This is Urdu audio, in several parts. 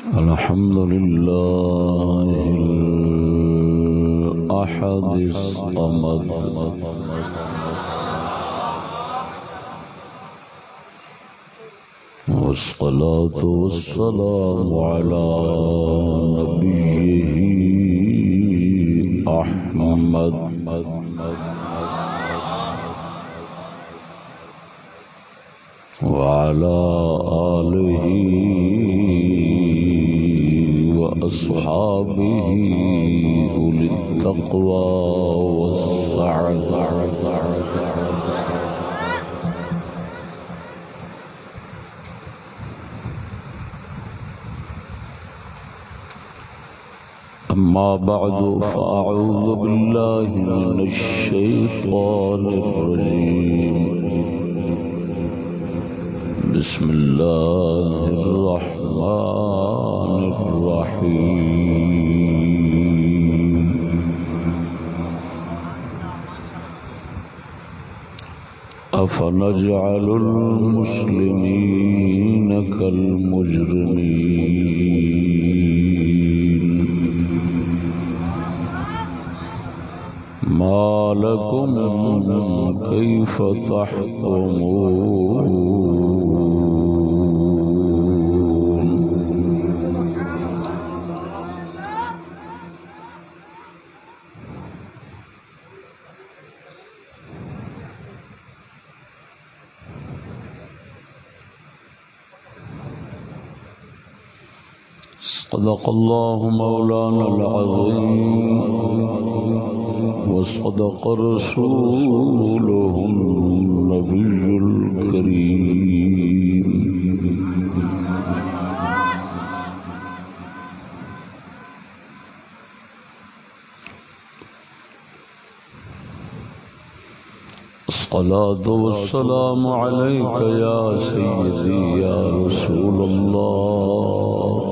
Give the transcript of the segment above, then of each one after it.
الحمد لله الأحد الصمد والصلاة والسلام على نبيه أحمد وعلى آله وأصحابه أولي التقوى والسعد أما بعد فأعوذ بالله من الشيطان الرجيم. بسم الله الرحمن الرحيم. أفنجعل المسلمين كالمجرمين. ما لكم كيف تحكمون؟ صدق الله مولانا العظيم وصدق رسوله النبي الكريم. الصلاة والسلام عليك يا سيدي يا رسول الله.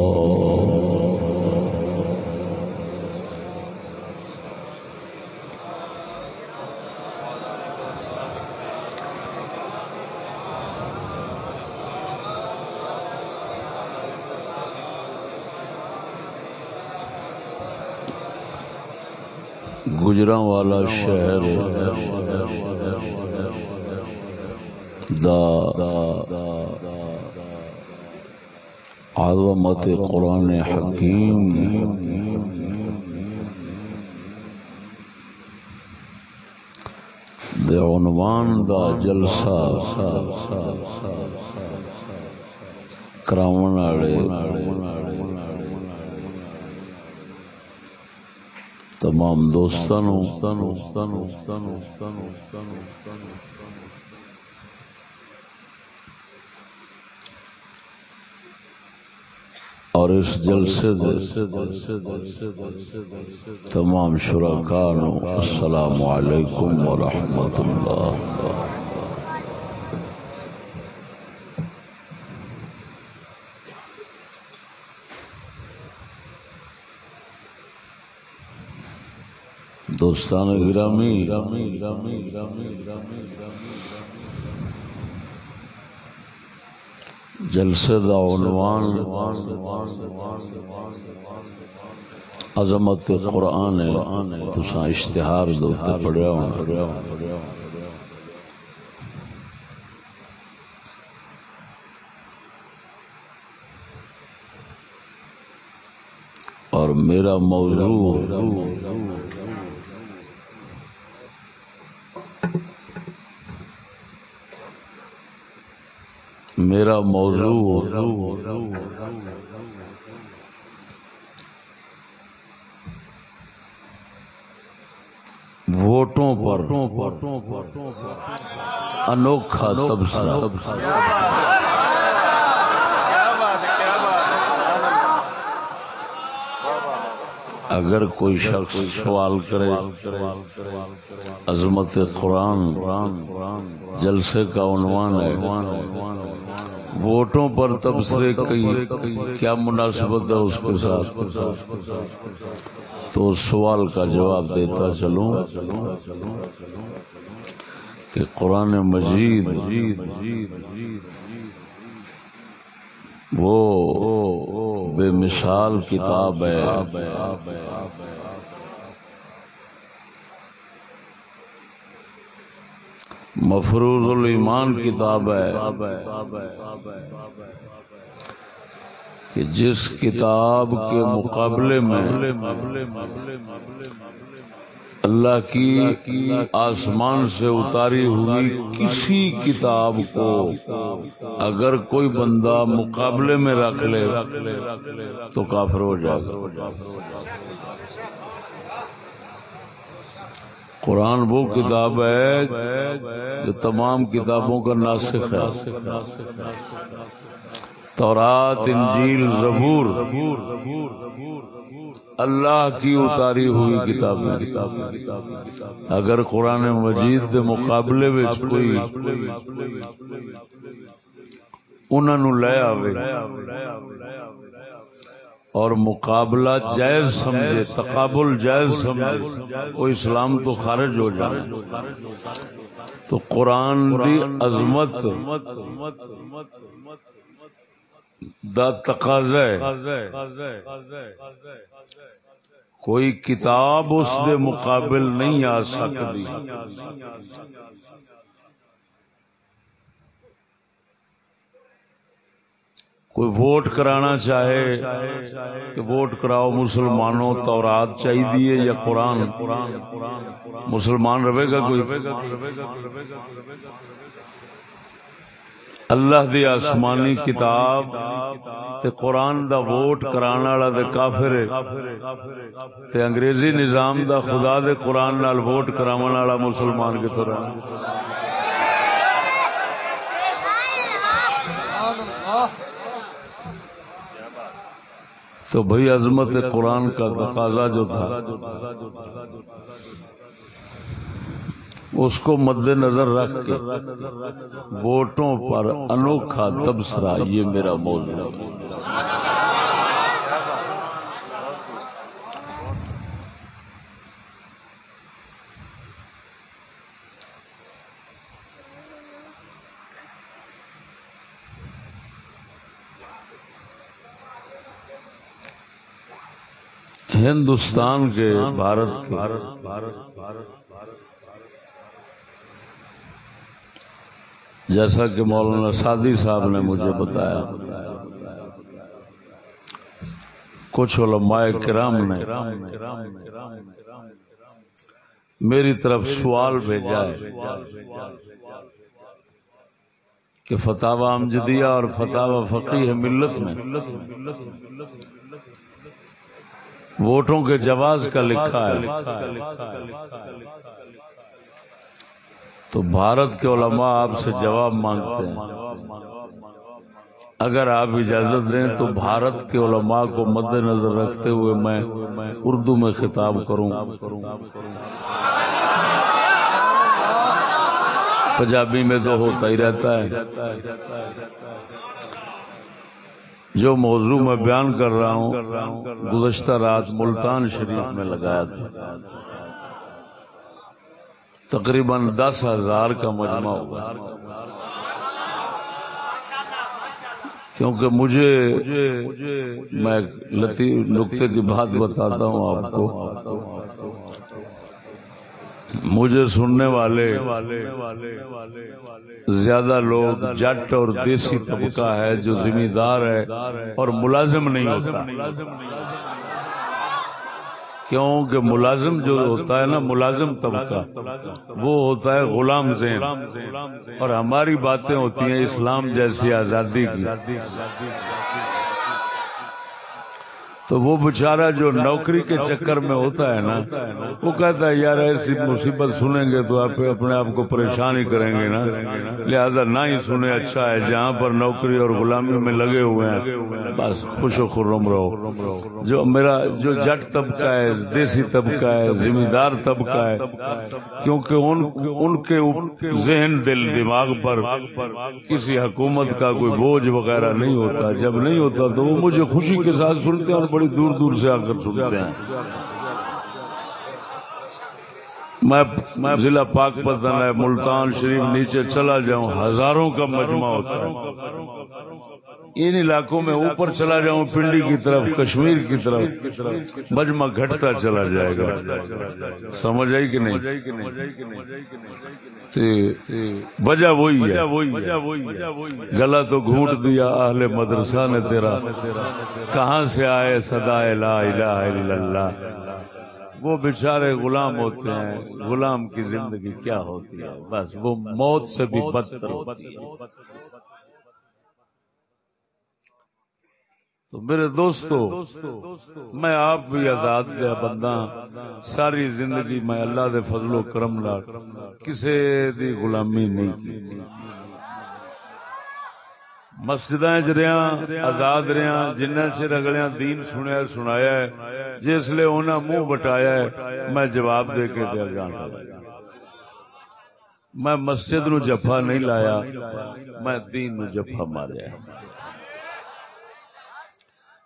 گجرا والا شہر دا عظمت قرآن حکیم دے عنوان دا جلسہ کراون والے تمام دوستان اور اس جلسے دے تمام شراکان السلام علیکم ورحمۃ اللہ۔ دوستان گرامی جلسے دا عنوان عظمت قرآن تساں اشتہار دو پڑھیا ہونا۔ اور میرا موضوع میرا موضوع ووٹوں پر انوکھا تبصرہ۔ اگر کوئی شخص سوال کرے عظمت قرآن جلسے کا عنوان ہے۔ ووٹوں پر تبصرے کیا مناسبت ہے اس کے ساتھ؟ تو سوال کا جواب دیتا چلوں کہ قرآن مجید وہ بے مثال کتاب ہے مفروض الایمان کتاب ہے کہ جس کتاب کے مقابلے میں اللہ کی آسمان سے اتاری ہوئی کسی کتاب کو اگر کوئی بندہ مقابلے میں رکھ لے تو کافر ہو جائے گا۔ قرآن وہ کتاب ہے جو تمام کتابوں کا ناسخ ہے۔ تورات، انجیل، زبور۔ اللہ کی اتاری ہوئی کتاب اگر قرآن مجید دے مقابلے کوئی انہوں لے آوے۔ اور مقابلہ جائز سمجھے، تقابل جائز سمجھے۔ وہ اسلام تو خارج ہو جائے تو قرآن دی عظمت دا تقاضا کوئی کتاب اس دے مقابل نہیں آ سکتی۔ کوئی ووٹ کرانا چاہے کہ ووٹ کراؤ، مسلمانوں تورات چاہیے یا قرآن؟ مسلمان رہے گا کوئی؟ اللہ دی آسمانی کتاب تے قرآن دا ووٹ کران والا تے کافر تے انگریزی نظام دا خدا دے قرآن نال ووٹ کراون والا مسلمان کی طرح تو بھائی عظمت قرآن کا تقاضا جو تھا اس کو مد نظر رکھ کے ووٹوں پر انوکھا تبصرہ یہ میرا موضوع ہے۔ ہندوستان کے بھارت جیسا کہ مولانا سادی صاحب نے مجھے بتایا۔ کچھ علماء کرام نے میری طرف سوال بھیجا ہے کہ فتح امجدیہ اور فتح فقی ملت میں۔ ووٹوں کے جواز کا لکھا ہے۔ تو بھارت کے علماء آپ سے جواب مانگتے ہیں۔ اگر آپ اجازت دیں تو بھارت کے علماء کو مد نظر رکھتے ہوئے میں اردو میں خطاب کروں۔ پنجابی میں تو ہوتا ہی رہتا ہے۔ جو موضوع میں بیان کر رہا ہوں، گزشتہ رات ملتان شریف میں لگایا تھا۔ تقریباً دس ہزار کا مجمع ہوا کیونکہ مجھے، میں لطیف نقطے کی بات بتاتا ہوں آپ کو۔ مجھے سننے والے زیادہ لوگ جٹ اور دیسی طبقہ ہے جو ذمہ دار ہے اور ملازم نہیں ہوتا۔ کیونکہ ملازم جو ہوتا ہے نا، ملازم طبقہ، وہ ہوتا ہے غلام زین۔ اور ہماری باتیں ہوتی ہیں اسلام جیسی آزادی کی۔ تو وہ بےچارا جو نوکری کے چکر میں ہوتا ہے نا وہ کہتا ہے یار ایسی مصیبت سنیں گے تو آپ اپنے آپ کو پریشان ہی کریں گے نا۔ لہذا نہ ہی سنے اچھا ہے جہاں پر نوکری اور غلامی میں لگے ہوئے ہیں بس خوش و خرم رہو۔ جو میرا جو جٹ طبقہ ہے دیسی طبقہ ہے ذمہ دار طبقہ ہے کیونکہ ان ان کے ذہن دل دماغ پر کسی حکومت کا کوئی بوجھ وغیرہ نہیں ہوتا۔ جب نہیں ہوتا تو وہ مجھے خوشی کے ساتھ سنتے ہیں بڑی دور دور سے آ کر سنتے ہیں۔ میں ضلع پاک پتن ہے ملتان شریف نیچے چلا جاؤں، ہزاروں کا مجمع ہوتا ہے۔ ان علاقوں میں اوپر چلا جاؤں، پنڈی کی طرف، کشمیر کی طرف، مجمع گھٹتا چلا جائے گا۔ سمجھ آئی کہ نہیں؟ وجہ وہی ہے۔ گلا تو گھونٹ دیا، اہل مدرسہ نے تیرا۔ کہاں سے آئے؟ سدا لا الہ الا اللہ۔ وہ بیچارے غلام ہوتے ہیں۔ غلام کی زندگی کیا ہوتی ہے؟ بس وہ موت سے بھی بدتر ہوتی ہے۔ تو میرے دوستو، میں آپ بھی آزاد دیا بندہ، ساری زندگی میں اللہ دے فضل و کرم لا کسی دی غلامی نہیں کی۔ مسجد رہا آزاد رہا جنہ چر اگلے دین سنیا، سنایا ہے، جس لیے انہیں منہ بٹایا ہے، میں جواب دے کے دیا جانا۔ میں مسجد نو جفا نہیں لایا، میں دین نو جفا ماریا۔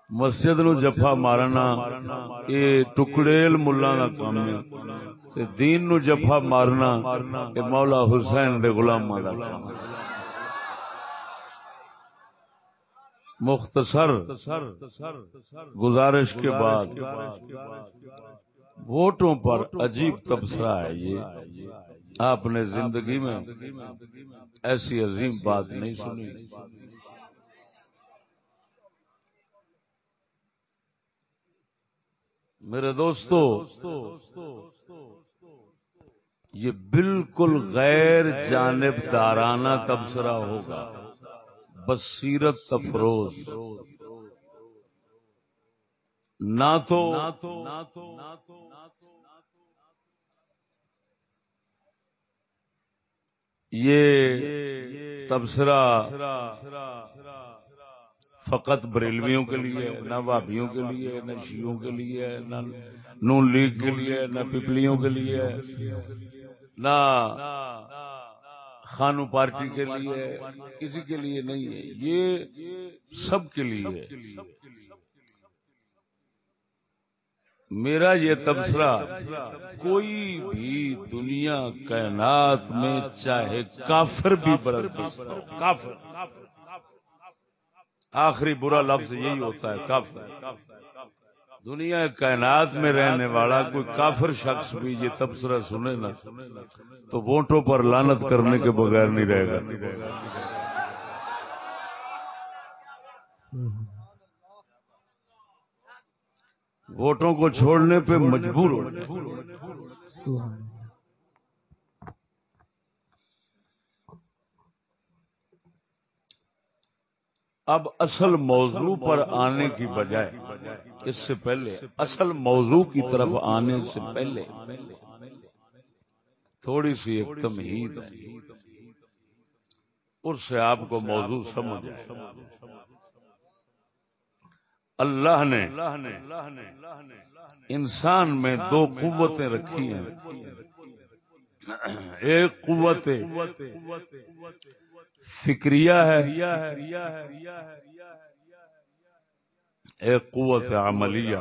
مسجد نو جفا مارنا یہ ٹکڑیل ملا کا کام ہے۔ دین نو جفا مارنا یہ مولا حسین دے غلام کا کام مختصر گزارش کے بعد ووٹوں پر عجیب تبصرہ ہے یہ۔ آپ نے زندگی میں ایسی عظیم بات نہیں سنی۔ میرے دوستو، یہ بالکل غیر جانب دارانہ تبصرہ ہوگا، بصیرت تفروز نہ تو یہ تبصرہ فقط بریلویوں کے لیے نہ بھابیوں کے لیے نہ شیوں کے لیے نہ نون لیگ کے لیے نہ پپلیوں کے لیے نہ خانو پارٹی کے لیے کسی کے لیے نہیں ہے۔ یہ سب کے لیے میرا یہ تبصرہ، کوئی بھی دنیا کائنات میں چاہے کافر بھی برت کافر۔ آخری برا لفظ یہی ہوتا ہے کافر۔ دنیا کائنات میں رہنے والا کوئی کافر شخص بھی یہ تبصرہ سنے نا تو ووٹوں پر لانت کرنے کے بغیر نہیں رہے گا۔ ووٹوں کو چھوڑنے پہ مجبور ہو جائے۔ اب اصل موضوع پر آنے کی بجائے اس سے پہلے اصل موضوع کی طرف آنے سے پہلے تھوڑی سی ایک تمہید اس سے آپ کو موضوع سمجھ اللہ نے انسان میں دو قوتیں رکھی ہیں۔ ایک قوت فکریہ ہے۔ ایک قوت عملیہ۔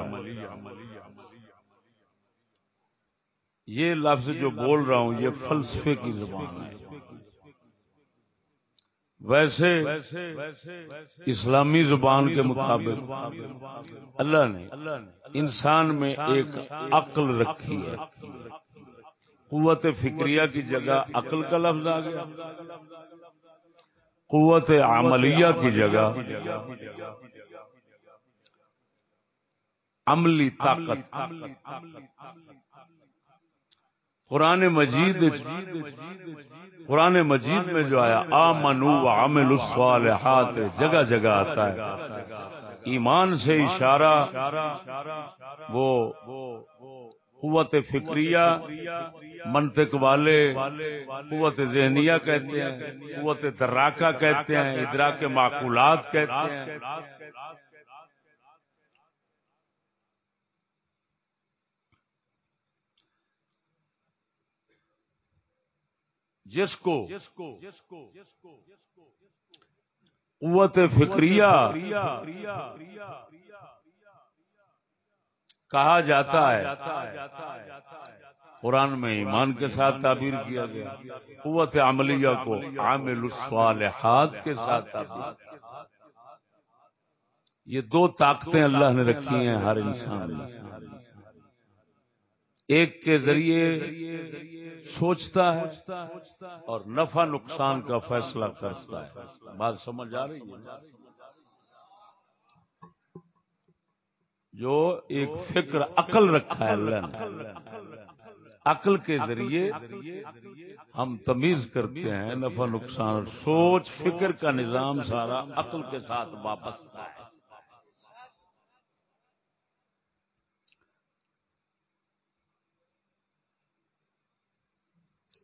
یہ لفظ جو بول رہا ہوں، یہ فلسفے کی زبان ہے۔ ویسے اسلامی زبان کے مطابق اللہ نے انسان میں ایک عقل رکھی ہے۔ قوت فکریہ کی جگہ عقل کا لفظ آ گیا۔ قوت عملیہ کی جگہ عملی طاقت قرآن مجید قرآن مجید میں جو آیا آ منو عمل الصالحات جگہ جگہ آتا ہے۔ ایمان سے اشارہ وہ قوت فکریہ، منطق والے، قوت ذہنیہ کہتے ہیں، قوت دراکہ کہتے ہیں، ادراک معقولات کہتے ہیں۔ جس کو قوت فکریہ کہا جاتا ہے۔ قرآن میں ایمان کے ساتھ تعبیر کیا گیا۔ قوت عملیہ کو عامل الصالحات کے ساتھ تعبیر۔ یہ دو طاقتیں اللہ نے رکھی ہیں ہر انسان میں۔ ایک کے ذریعے سوچتا ہے اور نفع نقصان کا فیصلہ کرتا ہے۔ بات سمجھ آ رہی ہے؟ جو ایک فکر عقل رکھا ہے اللہ نے عقل کے ذریعے ہم تمیز کرتے ہیں نفع نقصان سوچ فکر کا نظام سارا عقل کے ساتھ واپس ہے۔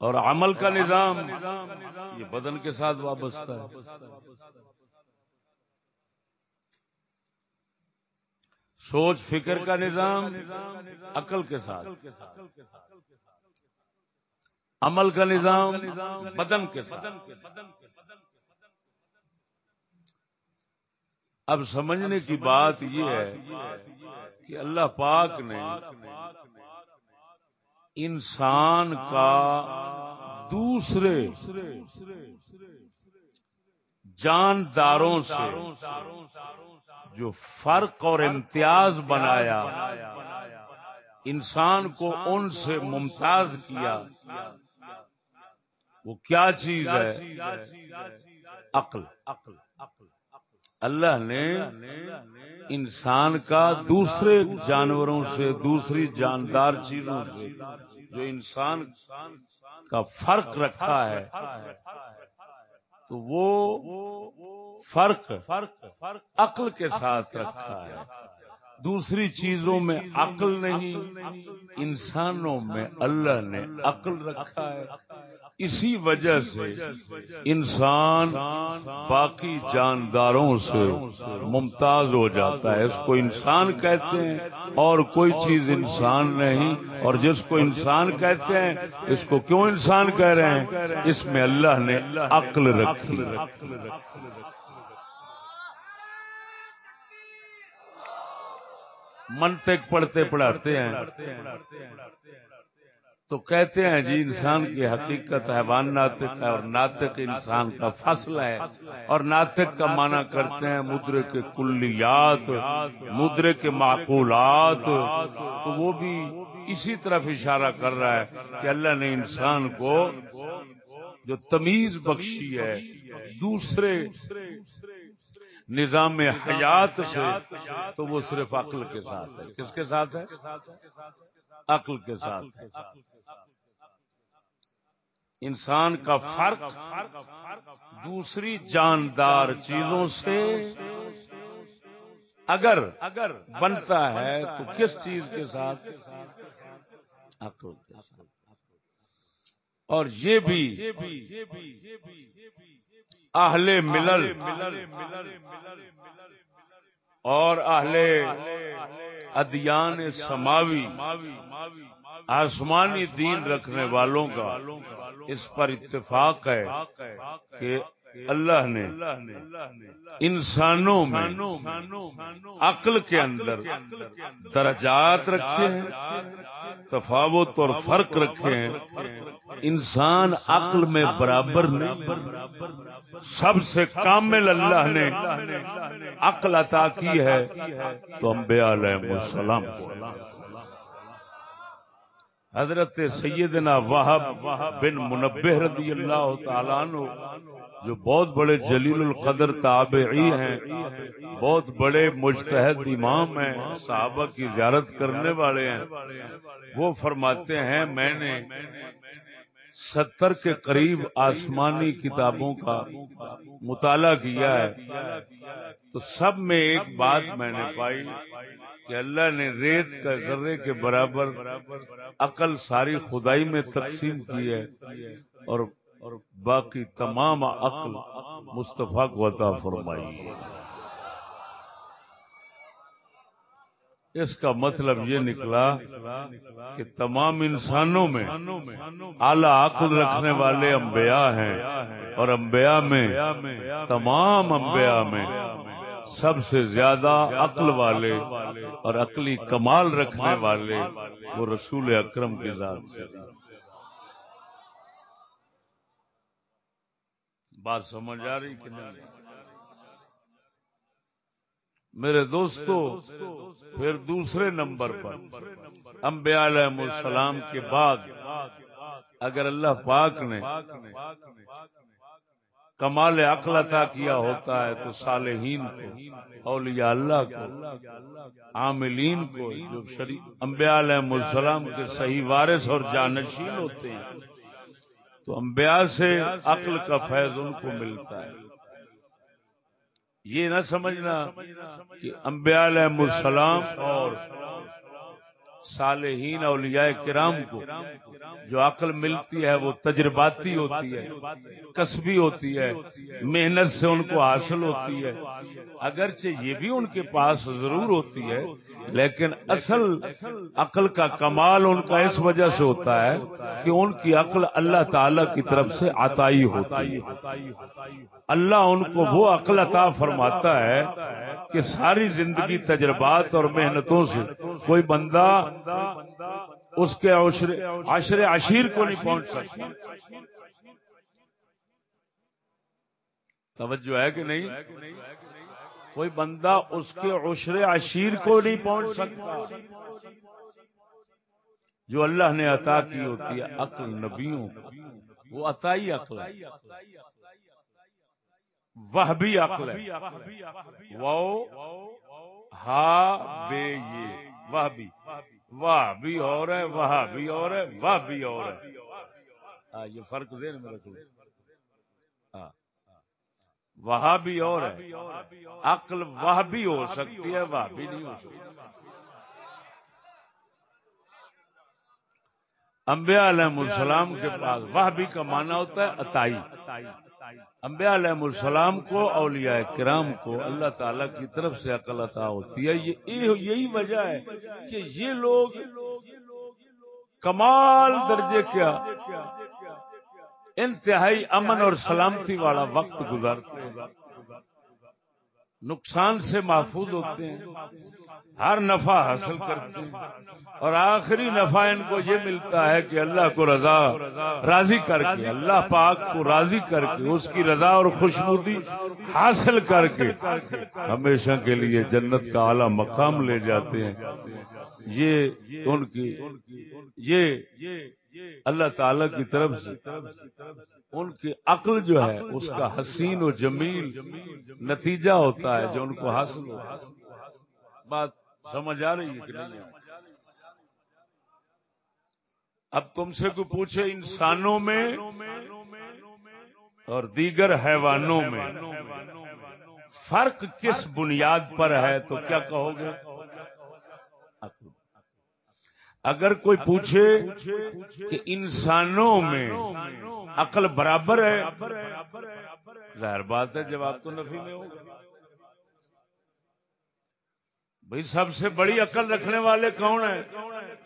اور عمل کا نظام یہ بدن کے ساتھ وابستہ ہے۔ سوچ فکر کا نظام عقل کے ساتھ، عمل کا نظام بدن کے ساتھ۔ اب سمجھنے کی بات یہ ہے کہ اللہ پاک نے انسان کا دوسرے جانداروں سے جو فرق اور امتیاز بنایا، انسان کو ان سے ممتاز کیا۔ وہ کیا چیز ہے؟ عقل۔ اللہ نے انسان کا دوسرے جانوروں سے، دوسری جاندار چیزوں سے جو انسان کا فرق رکھا ہے تو وہ فرق فرق عقل کے ساتھ رکھا ہے۔ دوسری چیزوں میں عقل نہیں، انسانوں میں اللہ نے عقل رکھا ہے۔ اسی وجہ سے انسان باقی جانداروں سے ممتاز ہو جاتا ہے۔ اس کو انسان کہتے ہیں اور کوئی چیز انسان نہیں۔ اور جس کو انسان کہتے ہیں، اس کو کیوں انسان کہہ رہے ہیں؟ اس میں اللہ نے عقل رکھی۔ منطق پڑھتے پڑھاتے ہیں۔ تو کہتے ہیں جی انسان کی حقیقت حیوان ناطق ہے اور ناطق انسان کا فصل ہے اور ناطق کا معنی کرتے ہیں مدرے کے کلیات مدرے کے معقولات۔ تو وہ بھی اسی طرف اشارہ کر رہا ہے کہ اللہ نے انسان کو جو تمیز بخشی ہے، دوسرے نظام حیات سے، تو وہ صرف عقل کے ساتھ ہے۔ کس کے ساتھ ہے؟ عقل کے ساتھ ہے۔ انسان کا فرق دوسری جاندار چیزوں سے اگر اگر بنتا ہے تو کس چیز کے ساتھ؟ اور یہ بھی اہل ملل اور اہل ادیان سماوی، آسمانی دین رکھنے والوں کا اس پر اتفاق ہے کہ اللہ نے انسانوں میں عقل کے اندر درجات رکھے ہیں، تفاوت اور فرق رکھے ہیں۔ انسان عقل میں برابر نہیں، سب سے کامل اللہ نے عقل عطا کی ہے، تو امبیا علیہ السلام کو۔ حضرت سیدنا وہب بن منبہ رضی اللہ تعالیٰ عنہ، جو بہت بڑے جلیل القدر تابعی ہیں، بہت بڑے مجتہد امام ہیں، صحابہ کی زیارت کرنے والے ہیں، وہ فرماتے ہیں، میں نے ستر کے قریب آسمانی کتابوں کا مطالعہ کیا ہے۔ تو سب میں ایک بات میں نے پائی کہ اللہ نے ریت کا ذرے کے برابر عقل ساری خدائی میں تقسیم کی ہے اور باقی تمام عقل مصطفیٰ کو عطا فرمائی۔ ہے اس کا مطلب یہ نکلا کہ تمام انسانوں میں اعلی عقل رکھنے والے انبیاء ہیں اور انبیاء میں تمام انبیاء میں سب سے زیادہ عقل والے اور عقلی کمال رکھنے والے وہ رسول اکرم کی ذات سے بات سمجھ آ رہی کہ نہیں؟ میرے دوستو، پھر دوسرے نمبر پر، انبیاء علیہ السلام کے بعد اگر اللہ پاک نے کمال عقل عطا کیا ہوتا ہے تو صالحین کو، اولیاء اللہ کو، عاملین کو جو انبیاء علیہ السلام کے صحیح وارث اور جانشین ہوتے ہیں، تو انبیاء سے عقل کا فیض ان کو ملتا ہے۔ یہ نہ سمجھنا کہ انبیاء علیہ السلام اور صالحین اولیاء کرام کو جو عقل ملتی ہے، وہ تجرباتی ہوتی ہے، کسبی ہوتی ہے، محنت سے ان کو حاصل ہوتی ہے۔ اگرچہ یہ بھی ان کے پاس ضرور ہوتی ہے، لیکن اصل عقل کا کمال ان کا اس وجہ سے ہوتا ہے کہ ان کی عقل اللہ تعالی کی طرف سے عطائی ہوتی ہے۔ اللہ ان کو وہ عقل عطا فرماتا ہے کہ ساری زندگی تجربات اور محنتوں سے کوئی بندہ اس کے عشر عشیر کو نہیں پہنچ سکتا۔ توجہ ہے کہ نہیں؟ کوئی بندہ اس کے عشر عشیر کو نہیں پہنچ سکتا۔ جو اللہ نے عطا کی ہوتی ہے، عقل نبیوں وہ عطائی عقل ہے۔ وہ بھی عقل ہے۔ وہ ہا، بے، یہ۔ وہ بھی واہ بھی اور ہے وہ بھی اور ہے وہ بھی اور ہے۔ یہ فرق ذہن میں رکھو۔ وہ بھی اور ہے۔ عقل وہ بھی ہو سکتی ہے وہ بھی نہیں ہو سکتی۔ انبیاء علیہ السلام کے پاس وہ بھی کا مانا ہوتا ہے اتائی انبیاء علیہ السلام کو، اولیاء کرام کو اللہ تعالی کی طرف سے عقل عطا ہوتی ہے۔ یہی وجہ ہے کہ یہ لوگ کمال درجے کیا، انتہائی امن اور سلامتی والا وقت گزارتے ہیں۔ نقصان سے محفوظ ہوتے ہیں۔ ہر نفع حاصل کرتے ہیں۔ اور آخری نفع ان کو یہ ملتا ہے کہ اللہ کو رضا راضی کر کے، اللہ پاک کو راضی کر کے، اس کی رضا اور خوشبودی حاصل کر کے ہمیشہ کے لیے جنت کا اعلی مقام لے جاتے ہیں۔ یہ ان کی، یہ اللہ تعالی کی طرف سے ان کی عقل جو ہے، اس کا حسین و جمیل نتیجہ ہوتا ہے جو ان کو حاصل ہوتا ہے۔ بات سمجھ آ رہی ہے کہ نہیں اب تم سے کوئی پوچھے انسانوں میں اور دیگر حیوانوں میں فرق کس بنیاد پر ہے تو کیا کہو گے؟ اگر کوئی پوچھے کہ انسانوں میں عقل برابر ہے، ظاہر بات ہے جواب تو نفی میں ہوگا۔ بھائی سب سے بڑی عقل رکھنے والے کون ہیں؟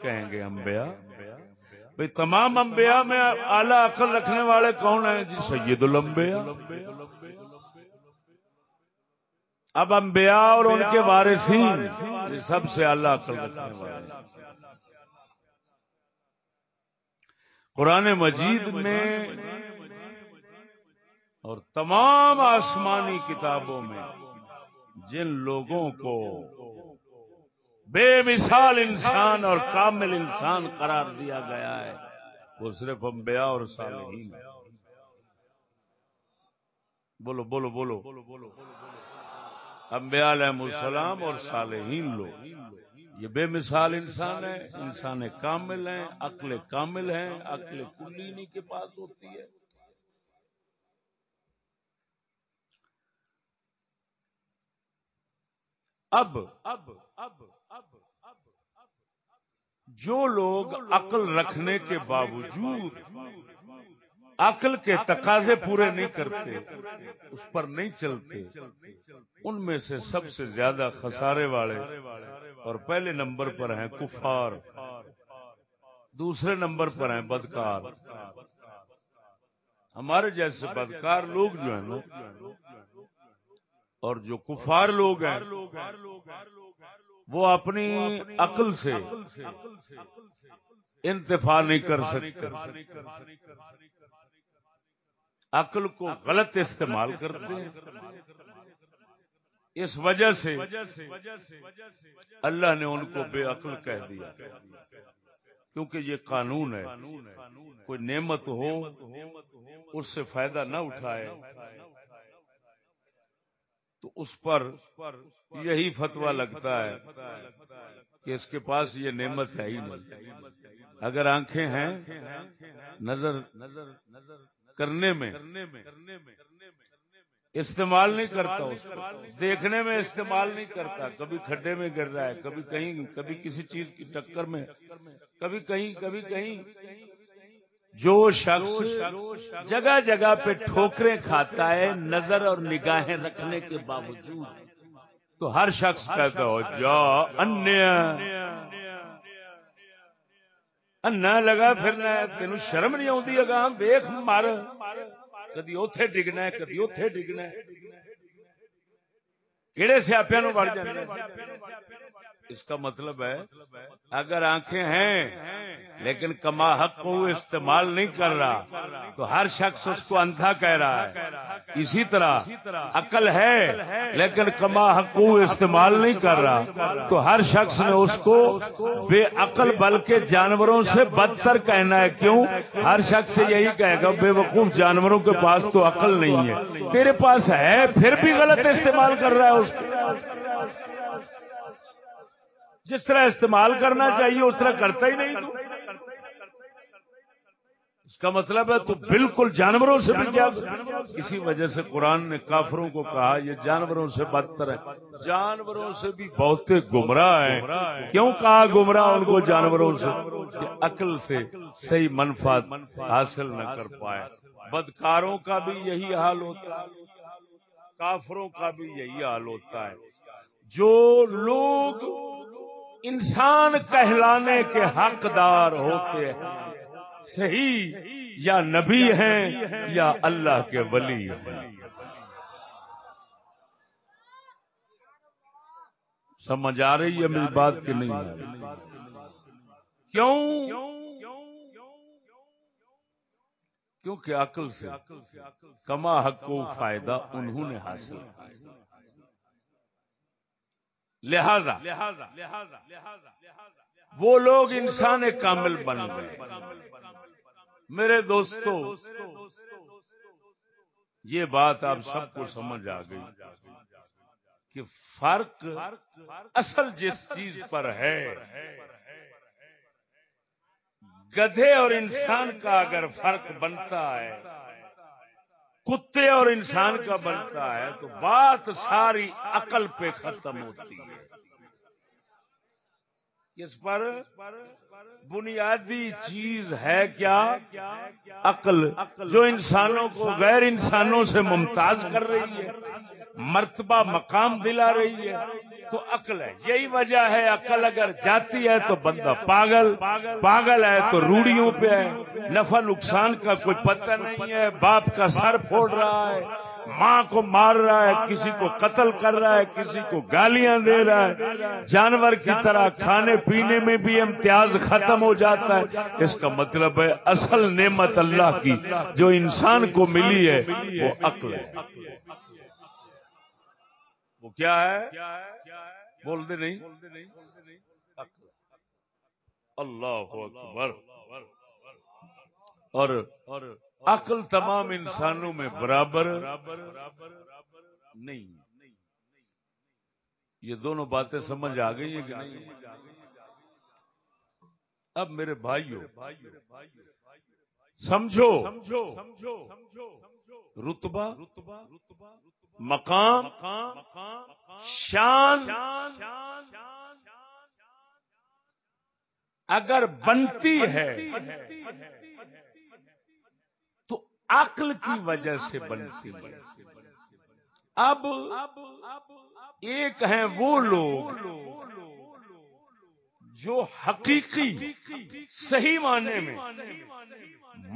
کہیں گے امبیا بھائی تمام امبیا میں اعلی عقل رکھنے والے کون ہیں؟ جی سید المبیا اب امبیا اور ان کے وارثین سب سے اعلی عقل رکھنے والے قرآن مجید میں اور تمام آسمانی کتابوں میں جن لوگوں کو بے مثال انسان اور کامل انسان قرار دیا گیا ہے۔ وہ صرف انبیاء اور صالحین بولو بولو بولو۔ انبیاء علیہ السلام اور صالحین لوگ۔ یہ بے مثال انسان ہے انسان کامل ہیں، عقل کامل ہیں، عقل کلی کے پاس ہوتی ہے۔ اب اب اب جو لوگ عقل رکھنے کے باوجود عقل کے تقاضے پورے نہیں کرتے اس پر نہیں چلتے ان میں سے سب سے زیادہ خسارے والے اور پہلے نمبر پر ہیں کفار دوسرے نمبر پر ہیں بدکار۔ ہمارے جیسے بدکار لوگ جو ہیں نا اور جو کفار لوگ ہیں۔ وہ اپنی عقل سے انتفا نہیں کر سکتے۔ عقل کو غلط استعمال کرتے ہیں۔ اس وجہ سے اللہ نے ان کو بے عقل کہہ دیا۔ کیونکہ یہ قانون ہے۔ کوئی نعمت ہو، اس سے فائدہ نہ اٹھائے۔ تو اس پر یہی فتوا لگتا ہے کہ اس کے پاس یہ نعمت ہے ہی نہیں۔ اگر آنکھیں ہیں نظر نظر نظر کرنے میں، استعمال نہیں کرتا اس دیکھنے میں استعمال نہیں کرتا۔ کبھی کھڈے میں گر رہا ہے، کبھی کہیں، کبھی کسی چیز کی ٹکر میں، کبھی کہیں کبھی کہیں۔ جو شخص جگہ جگہ پہ ٹھوکریں کھاتا ہے، نظر اور نگاہیں رکھنے کے باوجود، تو ہر شخص کہتا ہو جا انا لگا پھرنا تین شرم نہیں آتی اگاں، ویخ مار کدی اوتھے ڈگنا ہے، کدی اوتھے ڈگنا ہے۔ کہڑے سیاپیا نو بڑھ جانے اس کا مطلب ہے، اگر آنکھیں ہیں، لیکن کما حق کو استعمال نہیں کر رہا، تو ہر شخص اس کو اندھا کہہ رہا ہے۔ اسی طرح، عقل ہے، لیکن کما حق کو استعمال نہیں کر رہا۔ تو ہر شخص نے اس کو بے عقل بلکہ جانوروں سے بدتر کہنا ہے۔ کیوں؟ ہر شخص یہی کہے گا، بے وقوف جانوروں کے پاس تو عقل نہیں ہے۔ تیرے پاس ہے، پھر بھی غلط استعمال کر رہا ہے اس۔ کو جس طرح استعمال کرنا چاہیے اس طرح کرتا ہی نہیں اس کا مطلب ہے تو بالکل جانوروں سے بھی کیا کسی وجہ سے قرآن نے کافروں کو کہا یہ جانوروں سے بدتر ہے۔ جانوروں سے بھی بہت گمراہ ہیں۔ کیوں کہا گمراہ ان کو جانوروں سے؟ کہ عقل سے صحیح منفاد حاصل نہ کر پائے۔ بدکاروں کا بھی یہی حال ہوتا ہے۔ کافروں کا بھی یہی حال ہوتا ہے۔ جو لوگ انسان کہلانے کے حقدار ہوتے ہیں۔ صحیح یا نبی ہیں یا اللہ کے ولی ہیں۔ سمجھ آ رہی ہے میری بات کی نہیں آ رہی؟ کیوں؟ کیونکہ عقل سے کما حق کو فائدہ انہوں نے حاصل کیا۔ لہذا وہ لوگ انسان کامل بن گئے۔ میرے دوستو یہ بات آپ سب کو سمجھ آ گئی کہ فرق اصل جس چیز پر ہے گدھے اور انسان کا اگر فرق بنتا ہے کتے اور انسان کا بنتا ہے تو بات ساری عقل پہ ختم ہوتی ہے۔ اس پر بنیادی چیز ہے کیا؟ عقل، جو انسانوں کو غیر انسانوں سے ممتاز کر رہی ہے، مرتبہ مقام دلا رہی ہے۔ تو عقل ہے، یہی وجہ ہے عقل اگر جاتی ہے تو بندہ پاگل پاگل ہے تو روڑیوں پہ ہے۔ نفع نقصان کا کوئی پتہ نہیں ہے، باپ کا سر پھوڑ رہا ہے۔ ماں کو مار رہا ہے کسی کو قتل کر رہا ہے کسی کو گالیاں دے رہا ہے۔ جانور کی طرح کھانے پینے میں بھی امتیاز ختم ہو جاتا ہے۔ اس کا مطلب ہے اصل نعمت اللہ کی جو انسان کو ملی ہے وہ عقل ہے۔ وہ کیا ہے؟ بولتے نہیں۔ اللہ اکبر۔ اور عقل تمام انسانوں میں برابر نہیں یہ دونوں باتیں سمجھ آ گئی ہیں کہ نہیں؟ اب میرے بھائیوں، سمجھو، رتبہ، مقام، شان۔ اگر بنتی ہے عقل کی وجہ سے بنتی ہے۔ اب ایک ہیں وہ لوگ جو حقیقی صحیح معنی میں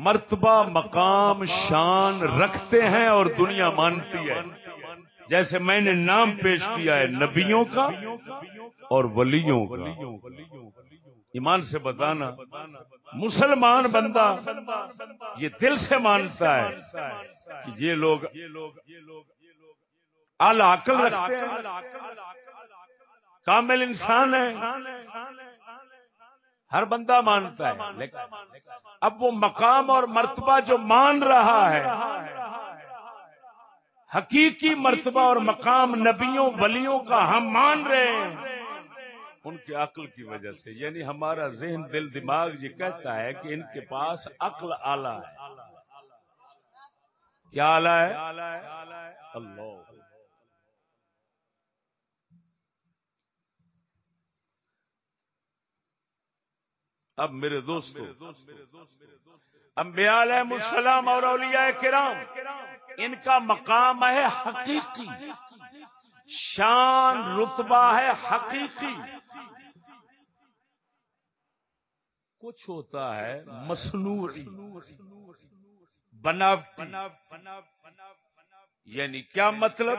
مرتبہ مقام شان رکھتے ہیں اور دنیا مانتی ہے۔ جیسے میں نے نام پیش کیا ہے نبیوں کا اور ولیوں کا۔ ایمان سے بتانا، مسلمان بندہ یہ دل سے مانتا ہے کہ یہ لوگ عقل رکھتے ہیں، کامل انسان ہے ہر بندہ مانتا ہے، لیکن اب وہ مقام اور مرتبہ جو مان رہا ہے، حقیقی مرتبہ اور مقام نبیوں، ولیوں کا ہم مان رہے ہیں۔ ان کے عقل کی وجہ سے یعنی ہمارا ذہن، دل، دماغ یہ کہتا ہے کہ ان کے پاس عقل آلہ ہے۔ کیا آلہ ہے؟ اللہ۔ اب میرے دوستو، انبیاء علیہ السلام اور اولیاء کرام، ان کا مقام ہے حقیقی۔ شان رتبہ ہے حقیقی۔ کچھ ہوتا ہے مصنوعی بناوٹی۔ یعنی کیا مطلب؟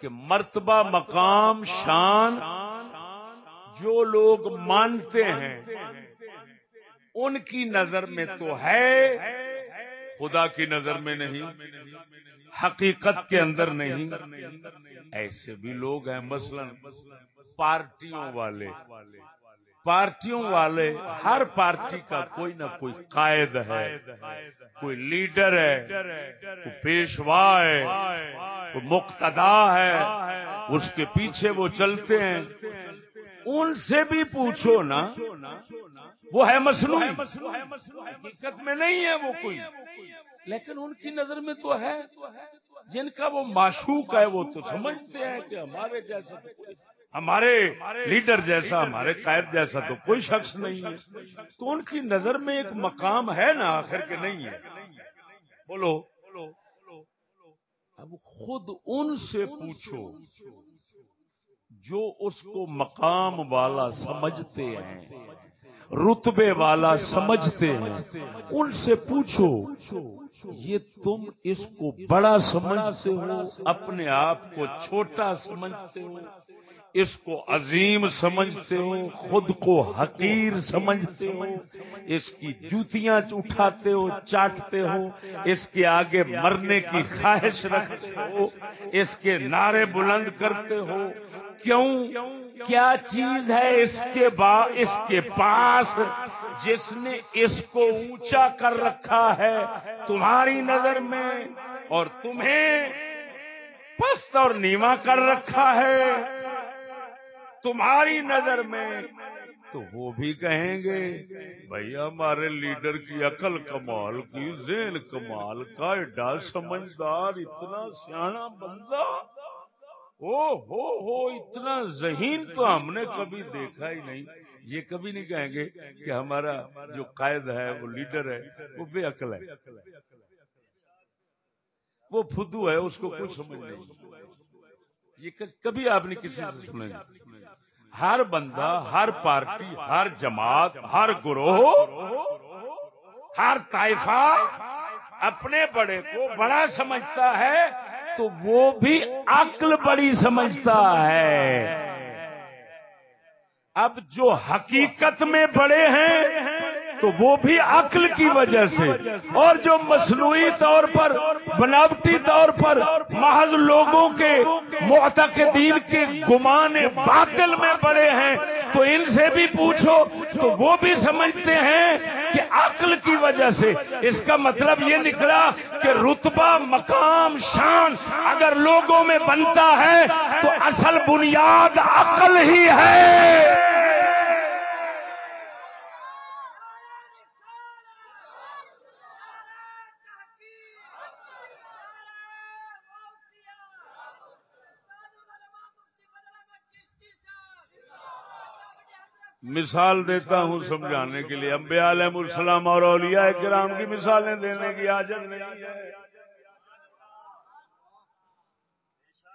کہ مرتبہ مقام شان جو لوگ مانتے ہیں ان کی نظر میں تو ہے خدا کی نظر میں نہیں حقیقت کے اندر نہیں۔ ایسے بھی لوگ ہیں مثلا پارٹیوں والے۔ پارٹیوں والے، ہر پارٹی کا کوئی نہ کوئی قائد ہے، کوئی لیڈر ہے، کوئی پیشوا ہے، کوئی مقتدا ہے، اس کے پیچھے وہ چلتے ہیں۔ ان سے بھی پوچھو نا، وہ ہے مصنوعی۔ حقیقت میں نہیں ہے وہ کوئی۔ لیکن ان کی نظر میں تو ہے۔ جن کا وہ معشوق ہے، وہ تو سمجھتے ہیں کہ ہمارے جیسا ہمارے لیڈر جیسا، ہمارے قائد جیسا تو کوئی شخص نہیں ہے۔ تو ان کی نظر میں ایک مقام ہے نا آخر کے نہیں ہے۔ بولو۔ اب خود ان سے پوچھو جو اس کو مقام والا سمجھتے ہیں، رتبے والا سمجھتے ہیں۔ ان سے پوچھو، یہ تم اس کو بڑا سمجھتے ہو، اپنے آپ کو چھوٹا سمجھتے ہو؟ اس کو عظیم سمجھتے ہو خود کو حقیر سمجھتے ہو اس کی جوتیاں اٹھاتے ہو چاٹتے ہو اس کے آگے مرنے کی خواہش رکھتے ہو اس کے نعرے بلند کرتے ہو کیوں؟ کیا چیز ہے اس کے با، اس کے پاس جس نے اس کو اونچا کر رکھا ہے تمہاری نظر میں اور تمہیں پست اور نیما کر رکھا ہے؟ تمہاری نظر میں۔ تو وہ بھی کہیں گے بھائی ہمارے لیڈر کی عقل کمال کی، ذہن کمال کا ایڈا سمجھدار، اتنا سیاح بندہ۔ او ہو ہو، اتنا ذہین تو ہم نے کبھی دیکھا ہی نہیں۔ یہ کبھی نہیں کہیں گے کہ ہمارا جو قائد ہے، وہ لیڈر ہے، وہ بے عقل ہے۔ وہ فدو ہے، اس کو کچھ سمجھ نہیں۔ یہ کبھی آپ نے کسی سے سنا ہر بندہ، ہر پارٹی، ہر جماعت، ہر گروہ، ہر طائفہ اپنے بڑے کو بڑا سمجھتا ہے تو وہ بھی عقل بڑی سمجھتا ہے۔ اب جو حقیقت میں بڑے ہیں تو وہ بھی عقل کی وجہ سے۔ اور جو مصنوعی طور پر، بناوٹی طور پر محض لوگوں کے معتقدین کے گمان باطل میں بڑے ہیں، تو ان سے بھی پوچھو، تو وہ بھی سمجھتے ہیں کہ عقل کی وجہ سے۔ اس کا مطلب یہ نکلا کہ رتبہ، مقام، شان اگر لوگوں میں بنتا ہے تو اصل بنیاد عقل ہی ہے۔ مثال دیتا ہوں سمجھانے کے لیے۔ امبیا علیہ السلام اور اولیاء کرام کی مثالیں دینے کی آجت نہیں ہے۔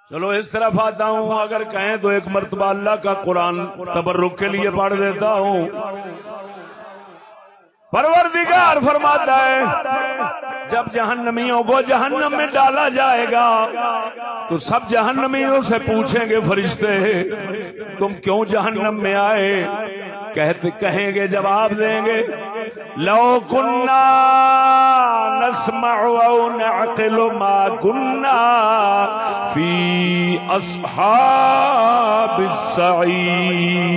چلو اس طرف آتا ہوں۔ اگر کہیں تو ایک مرتبہ اللہ کا قرآن تبرک کے لیے پڑھ دیتا ہوں۔ پروردگار فرماتا ہے، جب جہنمیوں کو جہنم میں ڈالا جائے گا، تو سب جہنمیوں سے پوچھیں گے فرشتے، تم کیوں جہنم میں آئے؟ کہتے، کہیں گے، جواب دیں گے، لو کنہ نسمع او نعقل ما کنہ فی اصحاب السعید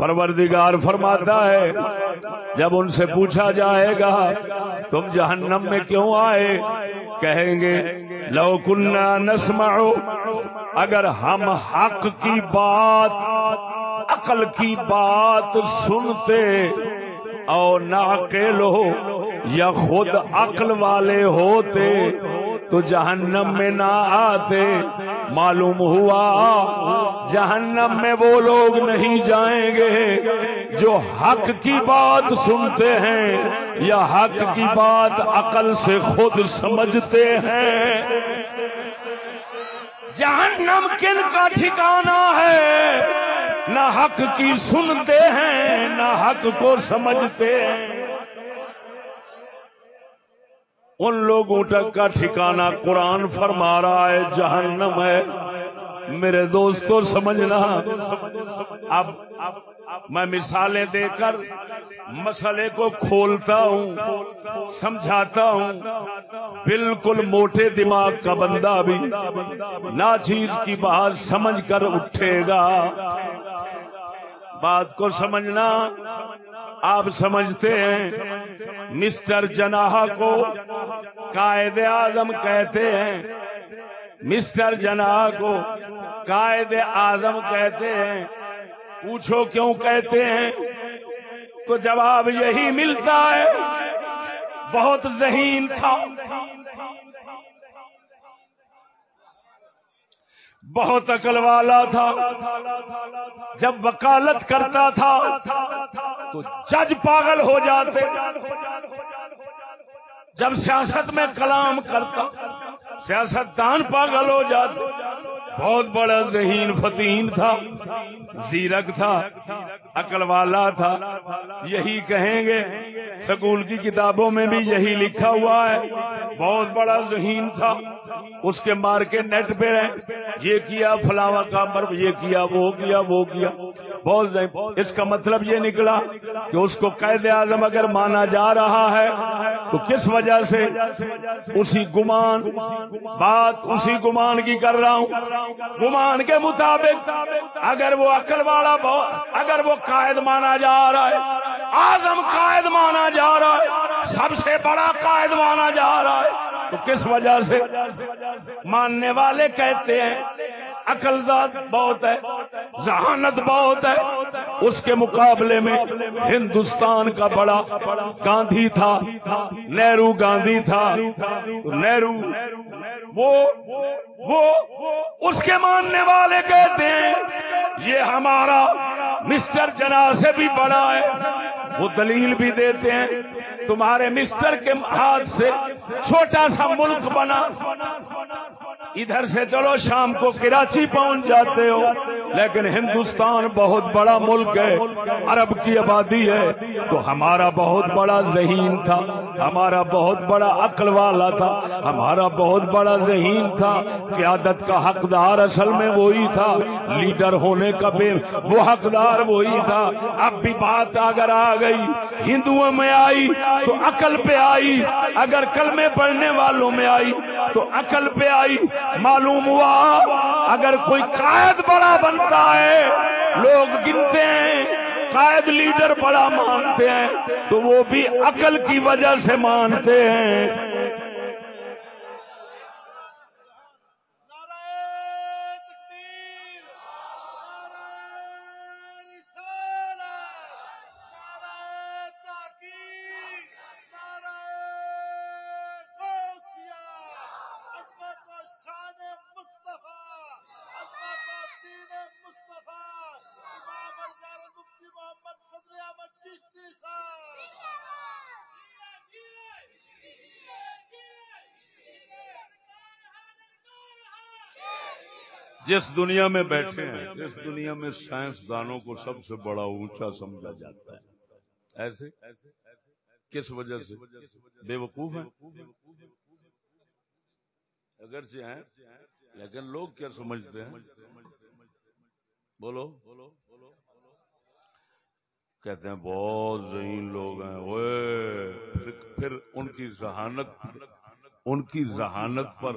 پروردگار فرماتا ہے، جب ان سے پوچھا جائے گا، تم جہنم میں کیوں آئے؟ کہیں گے، لو کنہ نسمع اگر ہم حق کی بات، عقل کی بات سنتے اور ناقل ہو یا خود عقل والے ہوتے تو جہنم میں نہ آتے، معلوم ہوا، جہنم میں وہ لوگ نہیں جائیں گے جو حق کی بات سنتے ہیں یا حق کی بات عقل سے خود سمجھتے ہیں۔ جہنم کن کا ٹھکانا ہے؟ نہ حق کی سنتے ہیں، نہ حق کو سمجھتے ہیں۔ ان لوگوں تک کا ٹھکانہ قرآن فرما رہا ہے، جہنم ہے۔ میرے دوستو، سمجھنا۔ اب، میں مثالیں دے کر مسئلے کو کھولتا ہوں، سمجھاتا ہوں۔ بالکل موٹے دماغ کا بندہ بھی نہ چیز کی بات سمجھ کر اٹھے گا۔ بات کو سمجھنا آپ سمجھتے ہیں۔ مسٹر جناح کو قائد اعظم کہتے ہیں۔ مسٹر جناح کو قائد اعظم کہتے ہیں۔ پوچھو کیوں کہتے ہیں؟ تو جواب یہی ملتا ہے۔ بہت ذہین تھا۔ بہت عقل والا تھا۔ جب وکالت کرتا تھا تو جج پاگل ہو جاتے۔ جب سیاست میں کلام کرتا سیاست دان پاگل ہو جاتے۔ بہت بڑا ذہین فتین تھا، زیرک تھا، عقل والا تھا۔ یہی کہیں گے، سکول کی کتابوں میں بھی یہی لکھا ہوا ہے۔ بہت بڑا ذہین تھا۔ اس کے مار کے نیٹ پہ رہے۔ یہ کیا فلاوا کا مر یہ کیا، وہ کیا وہ کیا۔ بہت اس کا مطلب یہ نکلا کہ اس کو قید اعظم اگر مانا جا رہا ہے، تو کس وجہ سے؟ اسی گمان۔ بات اسی گمان کی کر رہا ہوں۔ گمان کے مطابق اگر وہ عقل والا اگر وہ قائد مانا جا رہا ہے آزم قائد مانا جا رہا ہے، سب سے بڑا قائد مانا جا رہا ہے۔ تو کس وجہ سے؟ ماننے والے کہتے ہیں، عقل ذات بہت ہے، ذہانت بہت ہے۔ اس کے مقابلے میں ہندوستان کا بڑا گاندھی تھا، نہرو گاندھی تھا۔ تو نہرو وہ وہ اس کے ماننے والے کہتے ہیں، یہ ہمارا مسٹر جنا سے بھی بڑا ہے۔ وہ دلیل بھی دیتے ہیں، تمہارے مسٹر کے ہاتھ سے چھوٹا سا ملک بنا۔ ادھر سے چلو، شام کو کراچی پہنچ جاتے ہو۔ لیکن ہندوستان بہت بڑا ملک ہے، عرب کی آبادی ہے۔ تو ہمارا بہت بڑا ذہین تھا، ہمارا بہت بڑا عقل والا تھا، ہمارا بہت بڑا ذہین تھا، قیادت کا حقدار اصل میں وہی تھا، لیڈر ہونے کا بے وہ حقدار وہی تھا۔ اب بھی بات اگر آ گئی، ہندوؤں میں آئی تو عقل پہ آئی، اگر کلمے پڑھنے والوں میں آئی تو عقل پہ آئی۔ معلوم ہوا، اگر کوئی قائد بڑا بنتا ہے، لوگ گنتے ہیں، قائد لیڈر بڑا مانتے ہیں، تو وہ بھی عقل کی وجہ سے مانتے ہیں۔ جس دنیا میں بیٹھے ہیں، جس دنیا میں سائنسدانوں کو سب سے بڑا اونچا سمجھا جاتا ہے۔ ایسے؟ کس وجہ سے؟ بے وقوف ہیں؟ اگرچہ ہیں، لیکن لوگ کیا سمجھتے ہیں؟ بولو۔ کہتے ہیں، بہت ذہین لوگ ہیں۔ وہ پھر ان کی ذہانت، ان کی ذہانت پر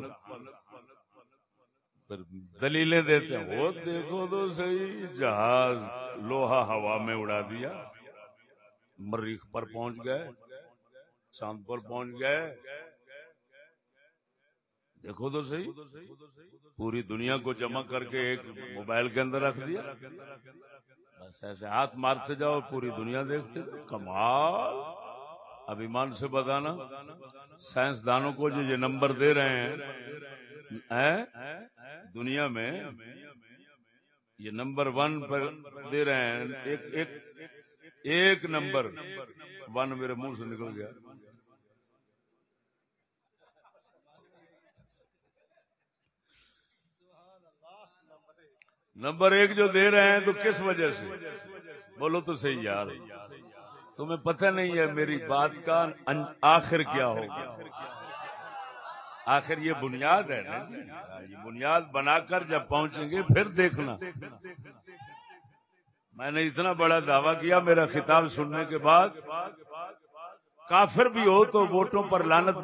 دلیلیں دیتے ہیں۔ وہ دیکھو تو صحیح، جہاز لوہا ہوا میں اڑا دیا۔ مریخ پر پہنچ گئے، چاند پر پہنچ گئے۔ دیکھو تو صحیح، پوری دنیا کو جمع کر کے ایک موبائل کے اندر رکھ دیا۔ بس ایسے ہاتھ مارتے جاؤ، پوری دنیا دیکھتے کمال! اب ایمان سے بتانا، سائنسدانوں کو جو یہ نمبر دے رہے ہیں دنیا میں یہ نمبر ون پر دے رہے ہیں۔ ایک ایک نمبر۔ ون میرے منہ سے نکل گیا۔ نمبر ایک جو دے رہے ہیں تو کس وجہ سے؟ بولو تو صحیح یار۔ تمہیں پتہ نہیں ہے میری بات کا آخر کیا ہوگا۔ آخر یہ بنیاد ہے نا جی۔ یہ بنیاد بنا کر جب پہنچیں گے، پھر دیکھنا۔ میں نے اتنا بڑا دعویٰ کیا میرا خطاب سننے کے بعد، کافر بھی ہو تو ووٹوں پر لانت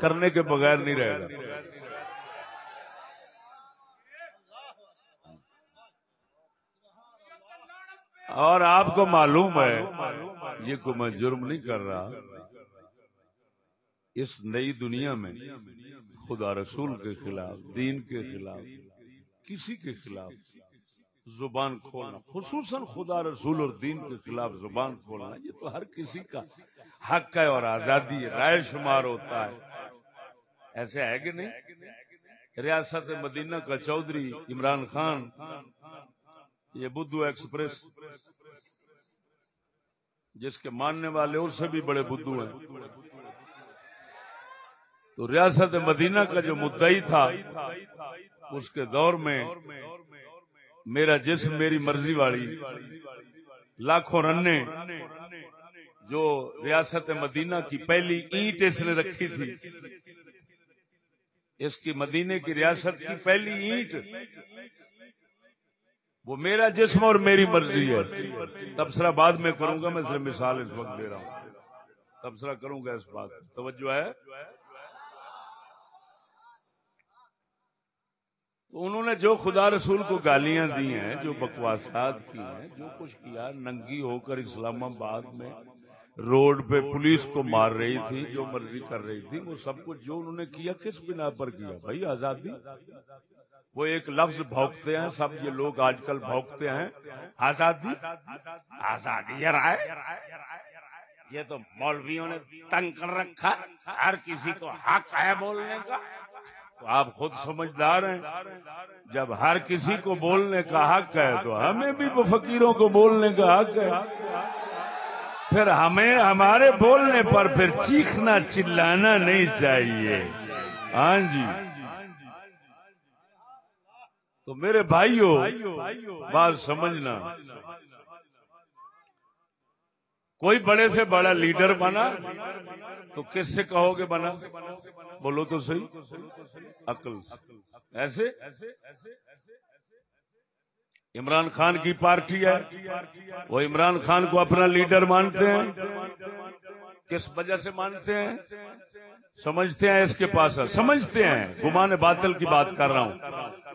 کرنے کے بغیر نہیں رہے گا۔ اور آپ کو معلوم ہے، یہ کو میں جرم نہیں کر رہا۔ اس نئی دنیا میں خدا رسول کے خلاف، دین کے خلاف، کسی کے خلاف زبان کھولنا، خصوصاً خدا رسول اور دین کے خلاف زبان کھولنا، یہ تو ہر کسی کا حق ہے اور آزادی رائے شمار ہوتا ہے۔ ایسے ہے کہ نہیں؟ ریاست مدینہ کا چودھری عمران خان، یہ بدھو ایکسپریس، جس کے ماننے والے اس سے بھی بڑے بدھو ہیں۔ تو ریاست مدینہ کا جو مدعی تھا، اس کے دور میں میرا جسم میری مرضی والی لاکھوں رنے جو ریاست مدینہ کی پہلی اینٹ اس نے رکھی تھی، اس کی مدینے کی ریاست کی پہلی اینٹ، وہ میرا جسم اور میری مرضی ہے۔ تبصرہ بعد میں کروں گا، میں صرف مثال اس وقت دے رہا ہوں۔ تبصرہ کروں گا اس بات۔ توجہ ہے؟ تو انہوں نے جو خدا رسول کو گالیاں دی ہیں، جو بکواسات کی ہیں، جو کچھ کیا، ننگی ہو کر اسلام آباد میں روڈ پہ پولیس کو مار رہی تھی، جو مرضی کر رہی تھی، وہ سب کچھ جو انہوں نے کیا، کس بنا پر کیا؟ بھائی آزادی؟ وہ ایک لفظ بھوکتے ہیں، سب یہ لوگ آج کل بھوکتے ہیں۔ آزادی؟ آزادی یہ تو مولویوں نے تنگ کر رکھا، ہر کسی کو حق ہے بولنے کا۔ آپ خود سمجھدار ہیں۔ جب ہر کسی کو بولنے کا حق ہے تو ہمیں بھی فقیروں کو بولنے کا حق ہے۔ پھر ہمیں ہمارے بولنے پر پھر چیخنا چلانا نہیں چاہیے۔ ہاں جی۔ تو میرے بھائیوں بات سمجھنا۔ کوئی بڑے سے بڑا لیڈر بنا۔ تو کس سے کہو گے بنا؟ بولو تو صحیح۔ عقل ایسے؟ عمران خان کی پارٹی ہے۔ وہ عمران خان کو اپنا لیڈر مانتے ہیں۔ کس وجہ سے مانتے ہیں؟ سمجھتے ہیں اس کے پاس۔ سمجھتے ہیں۔ گمان باطل کی بات کر رہا ہوں۔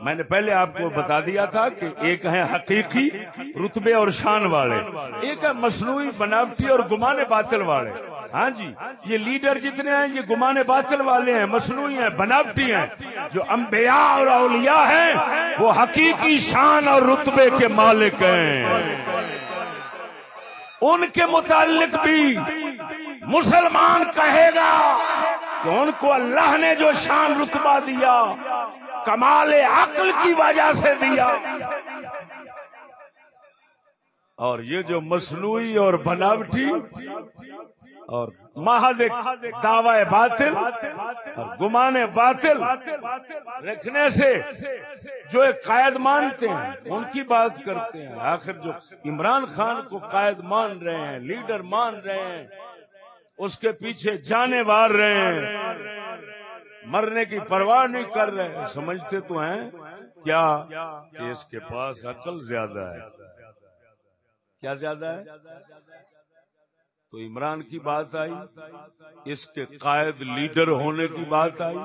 میں نے پہلے آپ کو بتا دیا تھا کہ ایک ہے حقیقی رتبے اور شان والے۔ ایک ہے مصنوعی بناوٹی اور گمانے باطل والے۔ ہاں جی یہ لیڈر جتنے ہیں، یہ گمانے باطل والے ہیں، مصنوعی ہیں بناوٹی ہیں۔ جو انبیاء اور اولیاء ہیں، وہ حقیقی شان اور رتبے کے مالک ہیں۔ ان کے متعلق بھی مسلمان کہے گا کہ ان کو اللہ نے جو شان رتبہ دیا، کمال عقل کی وجہ سے دیا۔ اور یہ جو مصنوعی اور بناوٹی اور محض دعوی باطل اور گمان باطل رکھنے سے جو ایک قائد مانتے ہیں، ان کی بات کرتے ہیں۔ آخر جو عمران خان کو قائد مان رہے ہیں، لیڈر مان رہے ہیں، اس کے پیچھے جانے وار رہے ہیں۔ مرنے کی پرواہ نہیں کر رہے سمجھتے تو ہیں کیا کہ اس کے پاس عقل زیادہ ہے؟ کیا زیادہ ہے؟ تو عمران کی بات آئی، اس کے قائد لیڈر ہونے کی بات آئی۔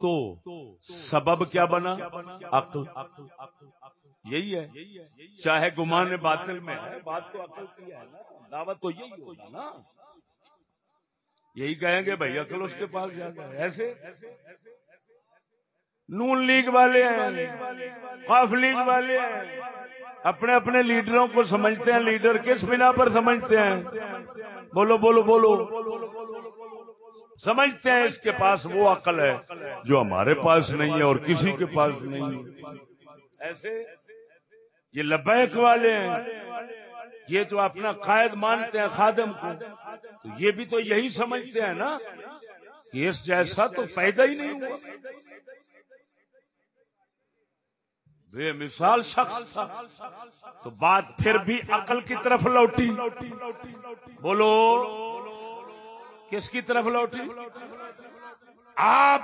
تو سبب کیا بنا؟ عقل۔ یہی ہے، چاہے گمان باطل میں ہے، بات تو عقل کی ہے نا۔ دعوت تو یہی ہوگا نا۔ یہی کہیں گے، بھائی، عقل اس کے پاس جاتا ہے۔ ایسے نون لیگ والے ہیں، قاف لیگ والے ہیں۔ اپنے اپنے لیڈروں کو سمجھتے ہیں، لیڈر کس بنا پر سمجھتے ہیں؟ بولو بولو بولو۔ سمجھتے ہیں اس کے پاس وہ عقل ہے جو ہمارے پاس نہیں ہے اور کسی کے پاس نہیں۔ ہے ایسے یہ لبیک والے ہیں۔ یہ تو اپنا قائد مانتے ہیں خادم کو۔ تو یہ بھی تو یہی سمجھتے ہیں نا کہ اس جیسا تو فائدہ ہی نہیں ہوا۔ بے مثال شخص تھا، تو بات پھر بھی عقل کی طرف لوٹی۔ بولو، کس کی طرف لوٹی؟ آپ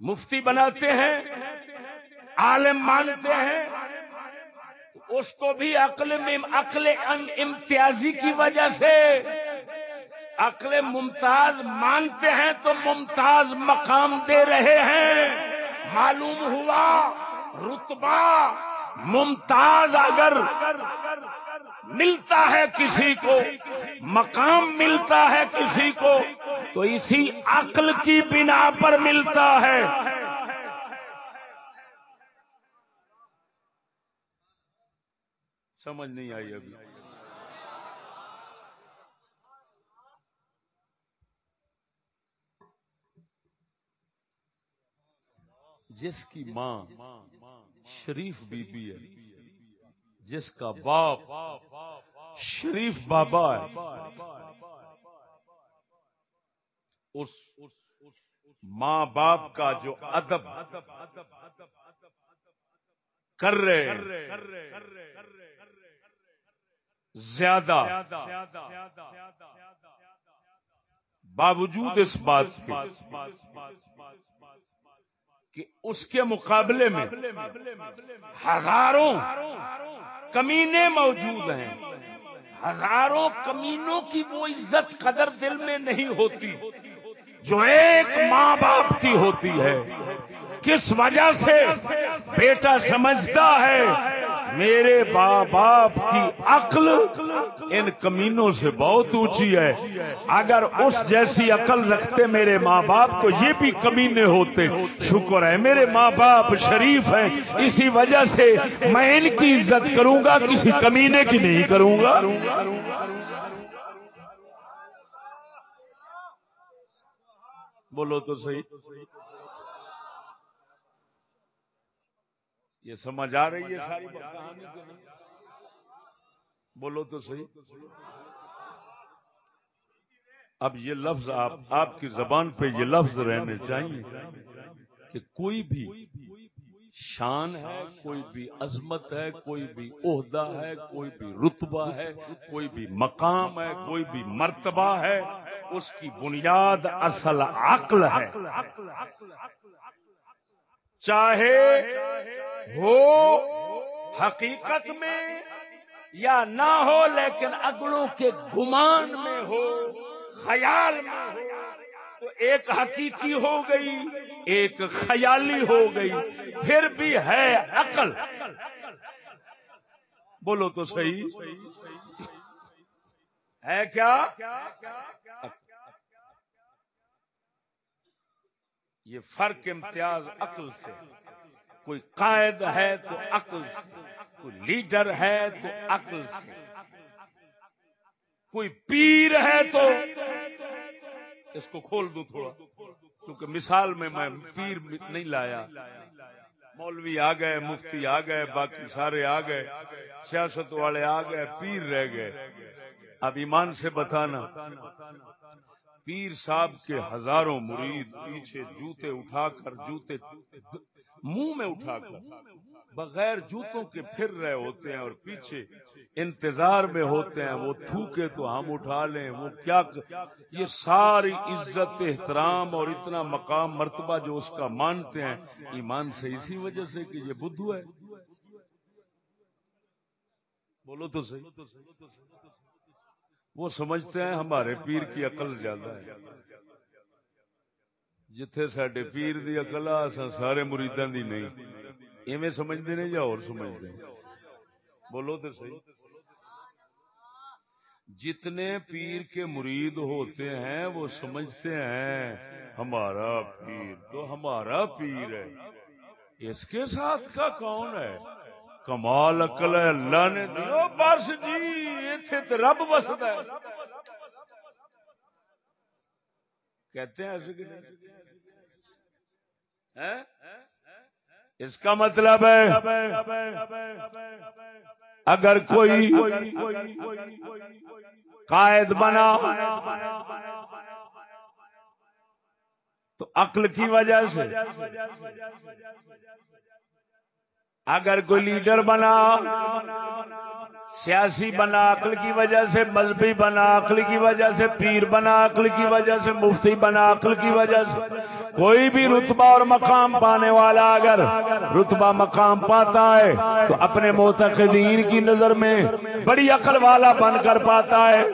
مفتی بناتے ہیں، عالم مانتے ہیں اس کو بھی عقل عقل امتیازی کی وجہ سے عقل ممتاز مانتے ہیں تو ممتاز مقام دے رہے ہیں۔ معلوم ہوا، رتبہ ممتاز اگر ملتا ہے کسی کو، مقام ملتا ہے کسی کو، تو اسی عقل کی بنا پر ملتا ہے۔ سمجھ نہیں آئی ابھی۔ جس کی ماں شریف بی بی ہے جس کا باپ شریف بابا ہے۔ اس ماں باپ کا جو ادب کر رہے زیادہ باوجود اس بات کے۔ کہ اس کے مقابلے میں ہزاروں کمینے موجود ہیں۔ ہزاروں کمینوں کی وہ عزت قدر دل میں نہیں ہوتی۔ جو ایک ماں باپ کی ہوتی ہے۔ کس وجہ سے؟ بیٹا سمجھتا ہے۔ میرے باپ باپ کی عقل ان کمینوں سے بہت اونچی ہے۔ اگر اس جیسی عقل رکھتے میرے ماں باپ تو یہ بھی کمینے ہوتے۔ شکر ہے میرے ماں باپ شریف ہیں۔ اسی وجہ سے میں ان کی عزت کروں گا، کسی کمینے کی نہیں کروں گا۔ بولو تو صحیح۔ یہ سمجھ آ رہی ہے ساری کہانی بولو تو صحیح۔ اب یہ لفظ آپ آپ کی زبان پہ یہ لفظ رہنے چاہیے کہ کوئی بھی شان ہے کوئی بھی عظمت ہے کوئی بھی عہدہ ہے کوئی بھی رتبہ ہے کوئی بھی مقام ہے کوئی بھی مرتبہ ہے اس کی بنیاد اصل عقل ہے۔ چاہے ہو حقیقت میں یا نہ ہو، لیکن اگلوں کے گمان میں ہو، خیال میں ہو، تو ایک حقیقی ہو گئی، ایک خیالی ہو گئی، پھر بھی ہے عقل۔ بولو تو صحیح۔ ہے کیا؟ یہ فرق امتیاز عقل سے۔ کوئی قائد ہے تو عقل سے، کوئی لیڈر ہے تو عقل سے۔ کوئی پیر ہے تو اس کو کھول دوں تھوڑا، کیونکہ مثال میں میں پیر نہیں لایا۔ مولوی آ گئے، مفتی آ گئے، باقی سارے آ گئے، سیاست والے آ گئے، پیر رہ گئے۔ اب ایمان سے بتانا پیر صاحب کے ہزاروں مرید پیچھے جوتے اٹھا کر، جوتے منہ میں اٹھا کر، بغیر جوتوں کے پھر رہے ہوتے ہیں اور پیچھے انتظار میں ہوتے ہیں، وہ تھوکے تو ہم اٹھا لیں، وہ کیا یہ ساری عزت، احترام اور اتنا مقام، مرتبہ جو اس کا مانتے ہیں، ایمان سے اسی وجہ سے کہ یہ بدھو ہے۔ بولو تو صحیح۔ وہ سمجھتے ہیں ہمارے پیر کی عقل زیادہ ہے۔ جتھے سڈے پیر دی عقل سارے مریداں دی نہیں۔ ایویں سمجھتے ہیں یا اور سمجھتے ہیں؟ بولو تو صحیح۔ جتنے پیر کے مرید ہوتے ہیں، وہ سمجھتے ہیں ہمارا پیر تو ہمارا پیر ہے۔ اس کے ساتھ کا کون ہے؟ کمال اکل ہے، اللہ نے دیو بس جی اتنے تو رب وسد ہے۔ کہتے ہیں ایسے اس کا مطلب ہے، اگر کوئی قائد بنا، تو عقل کی وجہ سے۔ اگر کوئی لیڈر بنا، سیاسی بنا، عقل کی وجہ سے مذہبی بنا، عقل کی وجہ سے پیر بنا، عقل کی وجہ سے مفتی بنا، عقل کی وجہ سے کوئی بھی رتبہ اور مقام پانے والا اگر رتبہ مقام پاتا ہے تو اپنے معتقدین کی نظر میں بڑی عقل والا بن کر پاتا ہے۔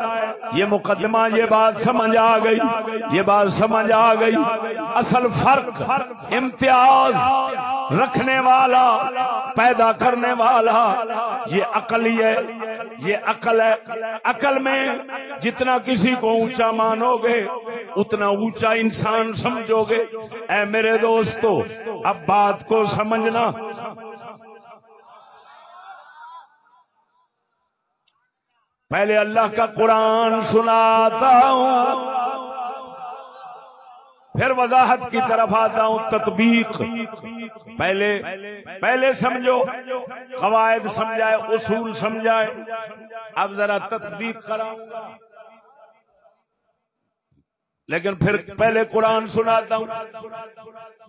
یہ مقدمہ، یہ بات سمجھ آ گئی۔ یہ بات سمجھ آ گئی۔ اصل فرق امتیاز رکھنے والا، پیدا کرنے والا۔ یہ عقل ہی ہے۔ یہ عقل ہے۔ عقل میں جتنا کسی کو اونچا مانو گے، اتنا اونچا انسان سمجھو گے۔ اے میرے دوستو، اب بات کو سمجھنا۔ پہلے اللہ کا قرآن سناتا ہوں، پھر وضاحت کی طرف آتا ہوں، تطبیق۔ پہلے پہلے سمجھو، قواعد سمجھائے، اصول سمجھائے۔ اب ذرا تطبیق کراؤں گا۔ لیکن پھر پہلے قرآن سناتا ہوں۔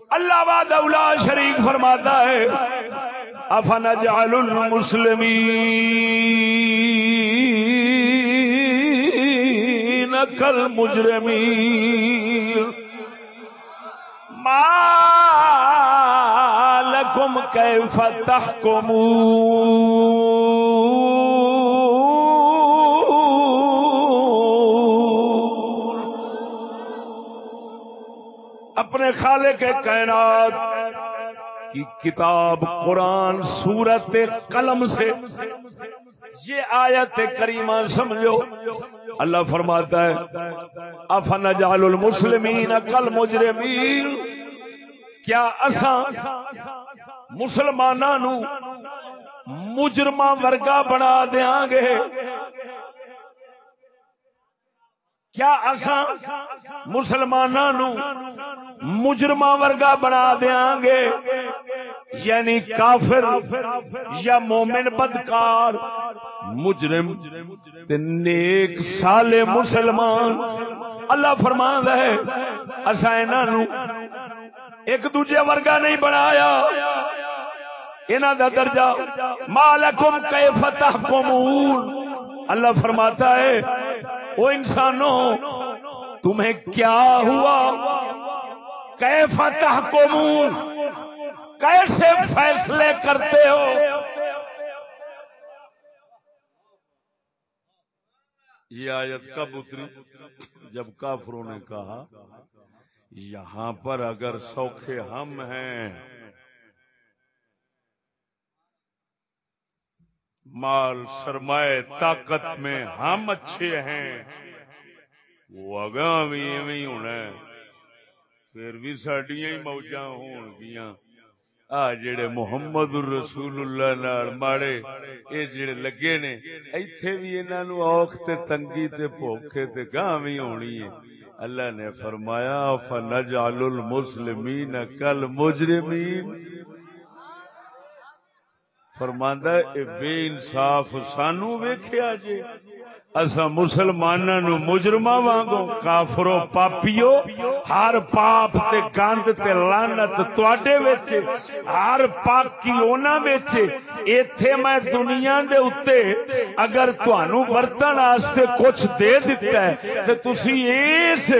اللہ واد اولا شریف فرماتا ہے افن جال المسلمی نقل مجرمی لکم کیف تحکمون؟ اپنے خالق کائنات کی کتاب قرآن سورت قلم سے یہ آیت کریمہ سمجھو۔ اللہ فرماتا ہے افن جال المسلمین کل مجرمین کیا اساں مسلمانوں مجرما ورگا بنا دیا گے؟ کیا اساں مسلمانوں مجرما ورگا بنا دیا گے یعنی کافر یا مومن بدکار، مجرم نیک سال مسلمان۔ اللہ فرمان ہے اصا ایک دوجے ورگا نہیں بنایا۔ انہوں دا درجہ مالکم کیف تحکمون۔ اللہ فرماتا ہے وہ انسانوں، تمہیں کیا ہوا؟ کیف تحکمون؟ کیسے فیصلے کرتے ہو؟ یہ آیت کب اتری؟ جب کافروں نے کہا، یہاں پر اگر سوکھے ہم ہیں، مال سرمائے طاقت میں ہم اچھے ہیں، وہ اگاں بھی ہونا ہے۔ پھر بھی سڈیا ہی موجاں ہون گیاں آ جڑے محمد رسول اللہ نال ماڑے اے جڑے لگے نے ایتھے بھی انہاں نو اوکھ تے تنگی تے بھوکے تے گاں وی ہونی ہے اللہ نے فرمایا فنجعل المسلمین کالمجرمین فرماندا اے بے انصاف سانو ویکھیا جے اسا مسلماناں نو مجرماں وانگو، کافرو، پاپیو، ہر پاپ تے گند تے لعنت تواڈے وچ، ہر پاکی انہاں وچ۔ ایتھے میں دنیا دے اوتے اگر تانوں ورتن واسطے کچھ دے دتا ہے، تے تسی اس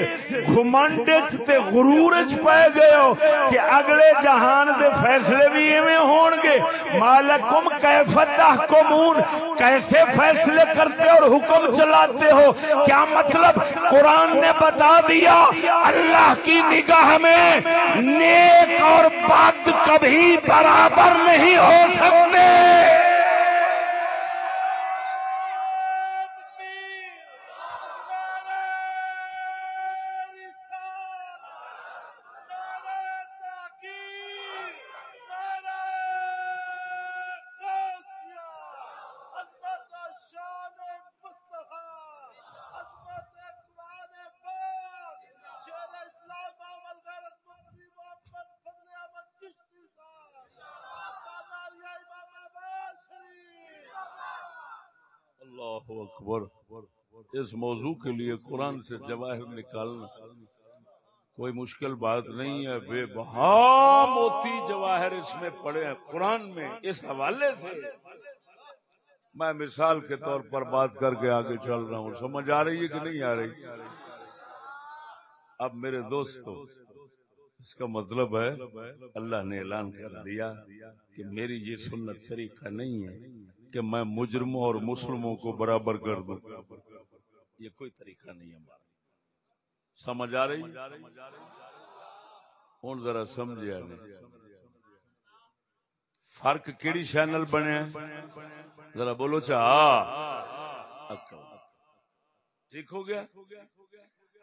گھمنڈ وچ تے غرور وچ پے گئے ہو کہ اگلے جہان دے فیصلے بھی ایویں ہون گے۔ مالکم کیف تحکمون، کیسے فیصلے کرتے اور حکم چلاتے ہو۔ کیا مطلب؟ قرآن نے بتا دیا، اللہ کی نگاہ میں نیک اور بد کبھی برابر نہیں ہو سکتے۔ اکبر، اس موضوع کے لیے قرآن سے جواہر نکالنا کوئی مشکل بات نہیں ہے۔ بے بہا موتی جواہر اس میں پڑے ہیں قرآن میں، اس حوالے سے۔ میں مثال کے طور پر بات کر کے آگے چل رہا ہوں۔ سمجھ آ رہی ہے کہ نہیں آ رہی؟ اب میرے دوستوں اس کا مطلب ہے، اللہ نے اعلان کر دیا کہ میری یہ سنت طریقہ نہیں ہے۔ کہ میں مجرموں اور مسلموں کو برابر کر دوں۔ یہ کوئی طریقہ نہیں ہمارا۔ سمجھ آ رہی؟ ہوں ذرا سمجھا نہیں۔ فرق کیڑی چینل بنے ذرا بولو چاہ ٹھیک ہو گیا؟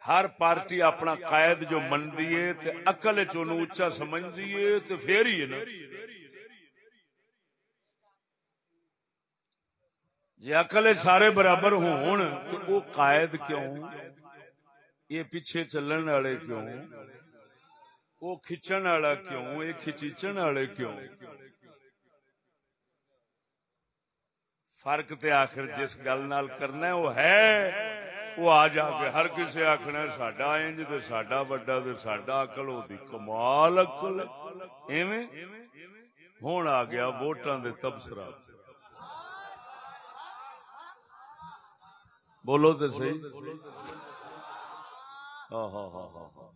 ہر پارٹی اپنا قائد جو من دیے تے اقل چونو اچا سمجھ دیے پھر ہی ہے نا۔ جی اقل سارے برابر ہون تو وہ قائد کیوں؟ یہ پیچھے چلن والے کیوں؟ وہ کھچن والا کیوں؟ یہ کھچیچن والے کیوں؟ فرق تے آخر جس گل نال کرنا ہے وہ ہے، وہ آ جا کے ہر کسی آخنا ساڈا انج تے ساڈا بڑا تے ساڈا اکل ہوتی کمال اکل ایویں؟ ہوں آ گیا ووٹاں دے تبصرہ۔ بولو تو صحیح؟ ہاں ہاں ہاں ہاں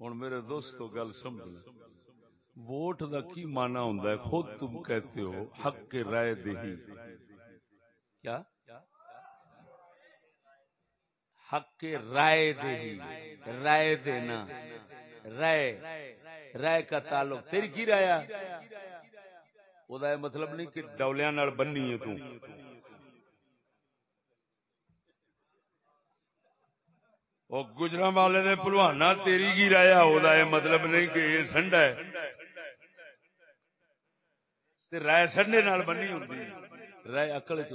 ہوں میرے دوستو گل سمجھ ووٹ دا کی مانا ہوں خود تم کہتے ہو حق کے رائے دہی۔ کیا؟ حق کے رائے دہی۔ رائے دینا۔ رائے۔ رائے کا تعلق تیری کی رایا وہ مطلب نہیں کہ ڈولیاں بننی ہے تو۔ وہ گجرا والے نے پلوانا تیری کی رایا وہ مطلب نہیں کہ یہ سنڈا ہے۔ رائے سنڈے نال بنی ہوں رائے اکل چ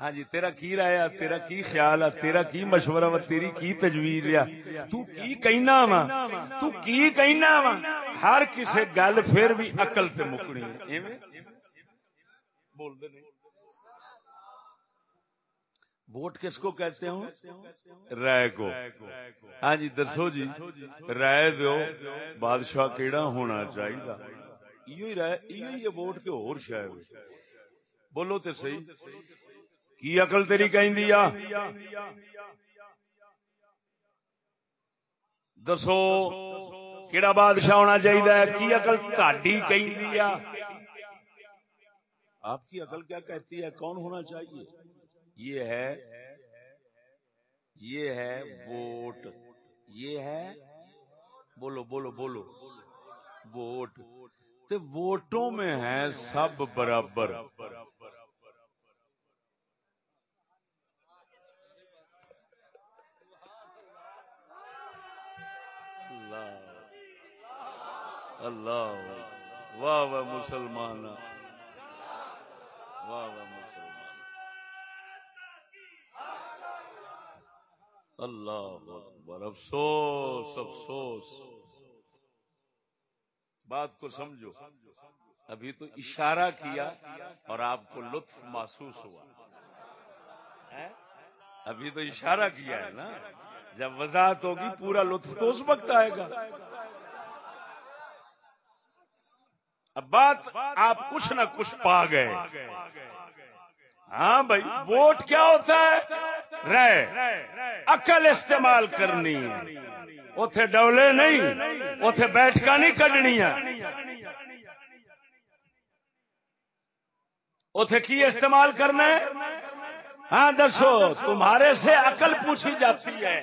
ہاں جی تیرا کی رایا تیرا کی خیال ہے؟ تیرا کی مشورہ وا؟ تیری کی تجویز ہے؟ تو کی کہنا وا؟ تو کی کہنا وا؟ ہر کسی گل پھر بھی اکل تے مکنی ہے۔ بول دے نہیں۔ ووٹ کس کو کہتے ہوں؟ رائے کو۔ ہاں جی دسو جی رائے دو بادشاہ کیڑا ہونا چاہیے رائے ووٹ کے اور شاید بولو تو صحیح۔ کی اقل تیری کہیں دیا دسو کیڑا بادشاہ ہونا چاہیے کی اقل تاڈی کہیں دیا آپ کی عقل کیا کہتی ہے؟ کون ہونا چاہیے؟ یہ ہے یہ ہے ووٹ، یہ ہے، بولو بولو بولو، ووٹ، تے ووٹوں میں ہے سب برابر۔ اللہ واہ واہ مسلمان واہ واہ مسلمان اللہ اکبر، افسوس افسوس۔ بات کو سمجھو، ابھی تو اشارہ کیا اور آپ کو لطف محسوس ہوا۔ ابھی تو اشارہ کیا ہے نا؟ جب وضاحت ہوگی، پورا لطف تو اس وقت آئے گا۔ اب بات، آپ کچھ نہ کچھ پا گئے۔ ہاں بھائی، ووٹ کیا ہوتا ہے؟ رہ، عقل استعمال کرنی اتے ڈولے نہیں اتے بیٹھکا نہیں کڈنی اتے کی استعمال کرنا ہے؟ ہاں دسو، تمہارے سے عقل پوچھی جاتی ہے۔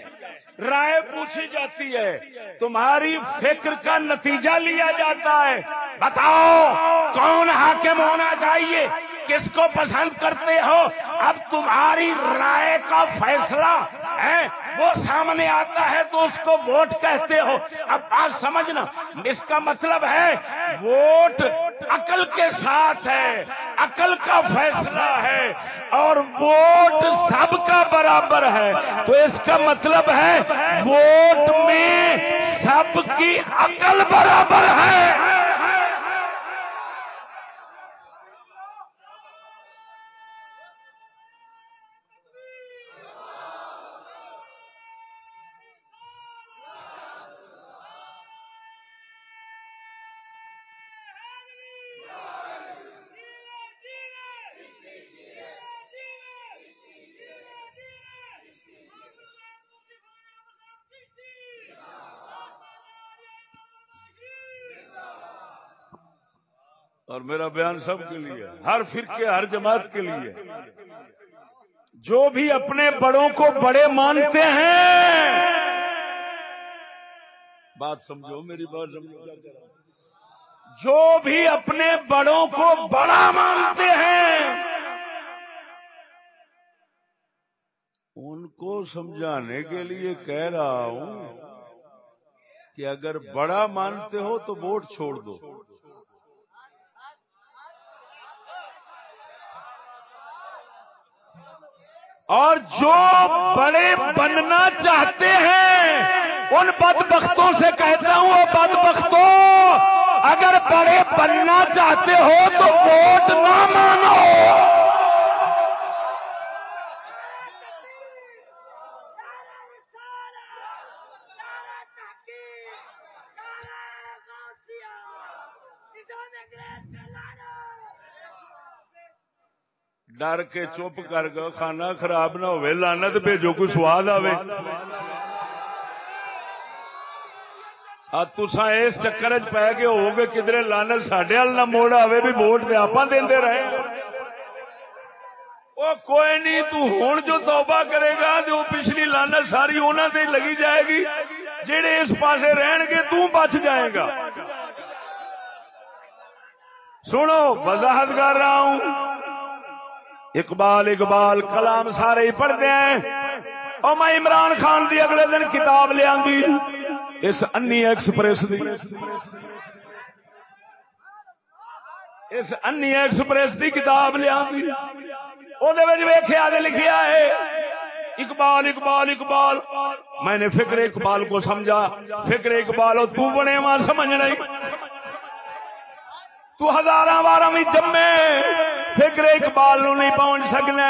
رائے پوچھی جاتی ہے۔ تمہاری فکر کا نتیجہ لیا جاتا ہے۔ بتاؤ، کون حاکم ہونا چاہیے؟ کس کو پسند کرتے ہو؟ اب تمہاری رائے کا فیصلہ ہے وہ سامنے آتا ہے تو اس کو ووٹ کہتے ہو۔ اب بات سمجھنا، اس کا مطلب ہے، ووٹ عقل کے ساتھ ہے، عقل کا فیصلہ ہے، اور ووٹ سب کا برابر ہے۔ تو اس کا مطلب ہے، ووٹ میں سب کی عقل برابر ہے۔ میرا بیان سب کے لیے ہر فرقے، ہر جماعت کے لیے جو بھی اپنے بڑوں کو بڑے مانتے ہیں۔ بات سمجھو، میری بات سمجھو۔ جو بھی اپنے بڑوں کو بڑا مانتے ہیں، ان کو سمجھانے کے لیے کہہ رہا ہوں کہ اگر بڑا مانتے ہو تو ووٹ چھوڑ دو۔ اور جو بڑے بننا چاہتے ہیں، ان بد بختوں سے کہتا ہوں وہ بد بختوں اگر بڑے بننا چاہتے ہو تو ووٹ نہ مانو۔ ڈر کے چپ کر گا کھانا خراب نہ ہوئے لانت بھیجو کوئی سواد آئے تسا اس چکر چ پی گئے ہو گے کدھر لانت سڈے وال نہ موڑ آئے بھی ووٹ آپ دے رہے۔ وہ کوئی نہیں، تو ہوں جو توبہ کرے گا، جو پچھلی لانت ساری انہوں نے لگی جائے گی جہے اس پاسے رہن گے، تو بچ جائے گا۔ سنو، وضاحت کر رہا ہوں۔ اقبال اقبال کلام سارے ہی پڑھتے ہیں۔ اور میں عمران خان دی اگلے دن کتاب لیا اس انی ایکسپریس دی۔ اس انی ایکسپریس دی کتاب لیا ویخیا لکھیا ہے۔ اقبال اقبال اقبال۔ میں نے فکر اقبال کو سمجھا۔ فکر اقبال تو بنے ماں سمجھ نہیں تو ہزار بارہ بھی جمے۔ فکر اقبال نو نہیں پہنچ سکنا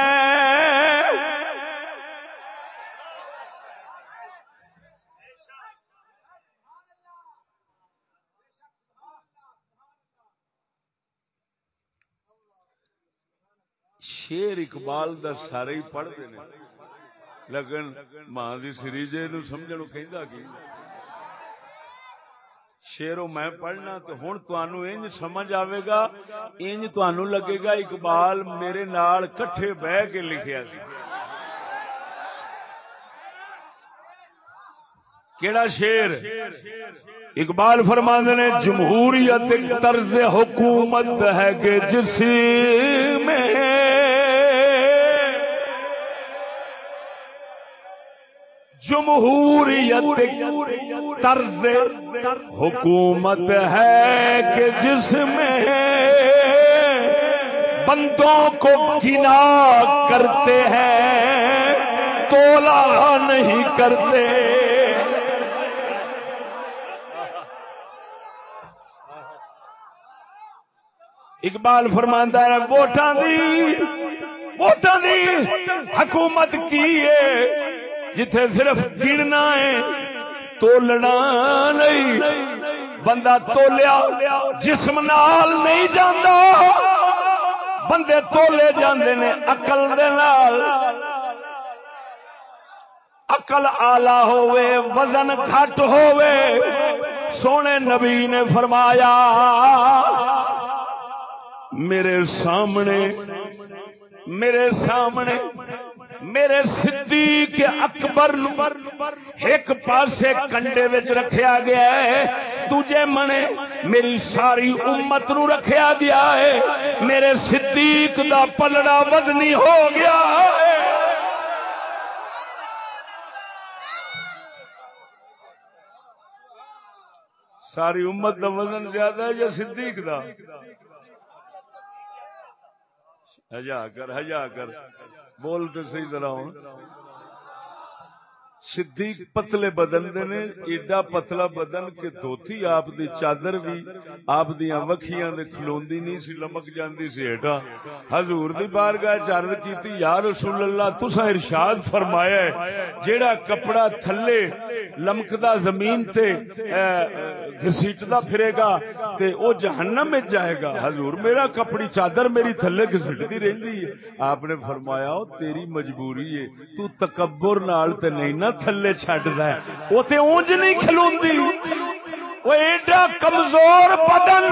شیر اقبال دا سارے ہی پڑھتے ہیں لیکن ماں کی سریجے نو سمجھ کہ شیرو میں پڑھنا تو ہوں تنوع انج سمجھ آئے گا، انج تنوع لگے گا، اقبال میرے نال کٹھے بہ کے لکھیا سی۔ کیڑا شیر؟ اقبال فرماند نے، جمہوریت طرز حکومت ہے کہ جس میں جمہوریت طرز حکومت ہے کہ جس میں بندوں کو گنا کرتے ہیں تولا نہیں کرتے۔ اقبال فرماندہ ہے، ووٹاں دی ووٹاں دی حکومت کی ہے۔ جتھے صرف گننا ہے، تولنا نہیں۔ بندہ تولیا، جسم نال نہیں جانا بندے تولے جاندے نے اقل دے نال۔ اقل آلہ ہوئے وزن گھٹ ہوئے سونے نبی نے فرمایا، میرے سامنے میرے سامنے میرے صدیق اکبر ایک پاسے کنڈے وچ رکھیا گیا ہے تجھے منے میری ساری امت نو رکھیا گیا ہے۔ میرے صدیق دا پلڑا وزنی ہو گیا ہے۔ ساری امت دا وزن زیادہ ہے یا صدیق دا؟ ہجا کر ہجا کر۔ بول تو صحیح طرح ہوں۔ صدیق پتلے بدن دے نے، ایڈا پتلا بدن کہ دھوتی آپ دی چادر بھی، آپ دیاں وکھیاں دے کھلوندی نہیں سی، لمک جاندی سی ہیٹا حضور دی بارگاہ چرد کیتی، یا رسول اللہ تسا ارشاد فرمایا ہے، جیڑا کپڑا تھلے لمکدا زمین تے گھسیٹدا پھرے گا تے او جہنم میں جائے گا۔ حضور میرا کپڑی چادر میری تھلے گھسیٹدی رہندی ہے۔ آپ نے فرمایا، او تیری مجبوری ہے۔ تو تکبر نال تے نہیں نہ تھلے چڈ وہ تے اونج نہیں کھلوندی۔ وہ ایڈا کمزور بدن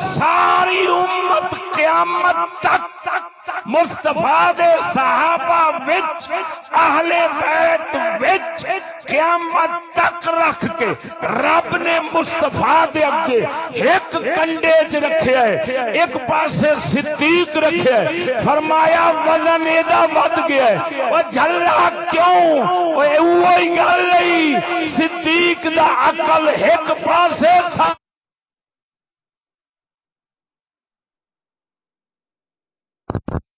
ساری امت قیامت تک مستفا دے صحابہ وچ، اہل بیت وچ قیامت تک رکھ کے رب نے مستفا دے اگے ایک کنڈے چ رکھیا ہے، ایک پاسے صدیق رکھیا ہے۔ فرمایا، وزن ایدا ود گیا ہے۔ او جھلا کیوں؟ او وہی گل نہیں، صدیق دا عقل ایک پاسے سا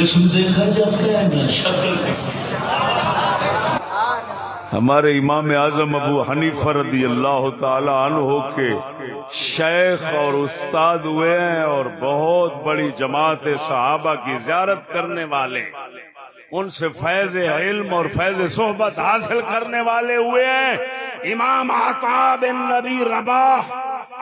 جسم دیکھا جاتا ہے نہ شکل ہمارے امام اعظم ابو حنیف رضی اللہ تعالی عنہ کے شیخ اور استاد ہوئے ہیں اور بہت بڑی جماعت صحابہ کی زیارت کرنے والے، ان سے فیض علم اور فیض صحبت حاصل کرنے والے ہوئے ہیں۔ امام عطا بن نبی رباح،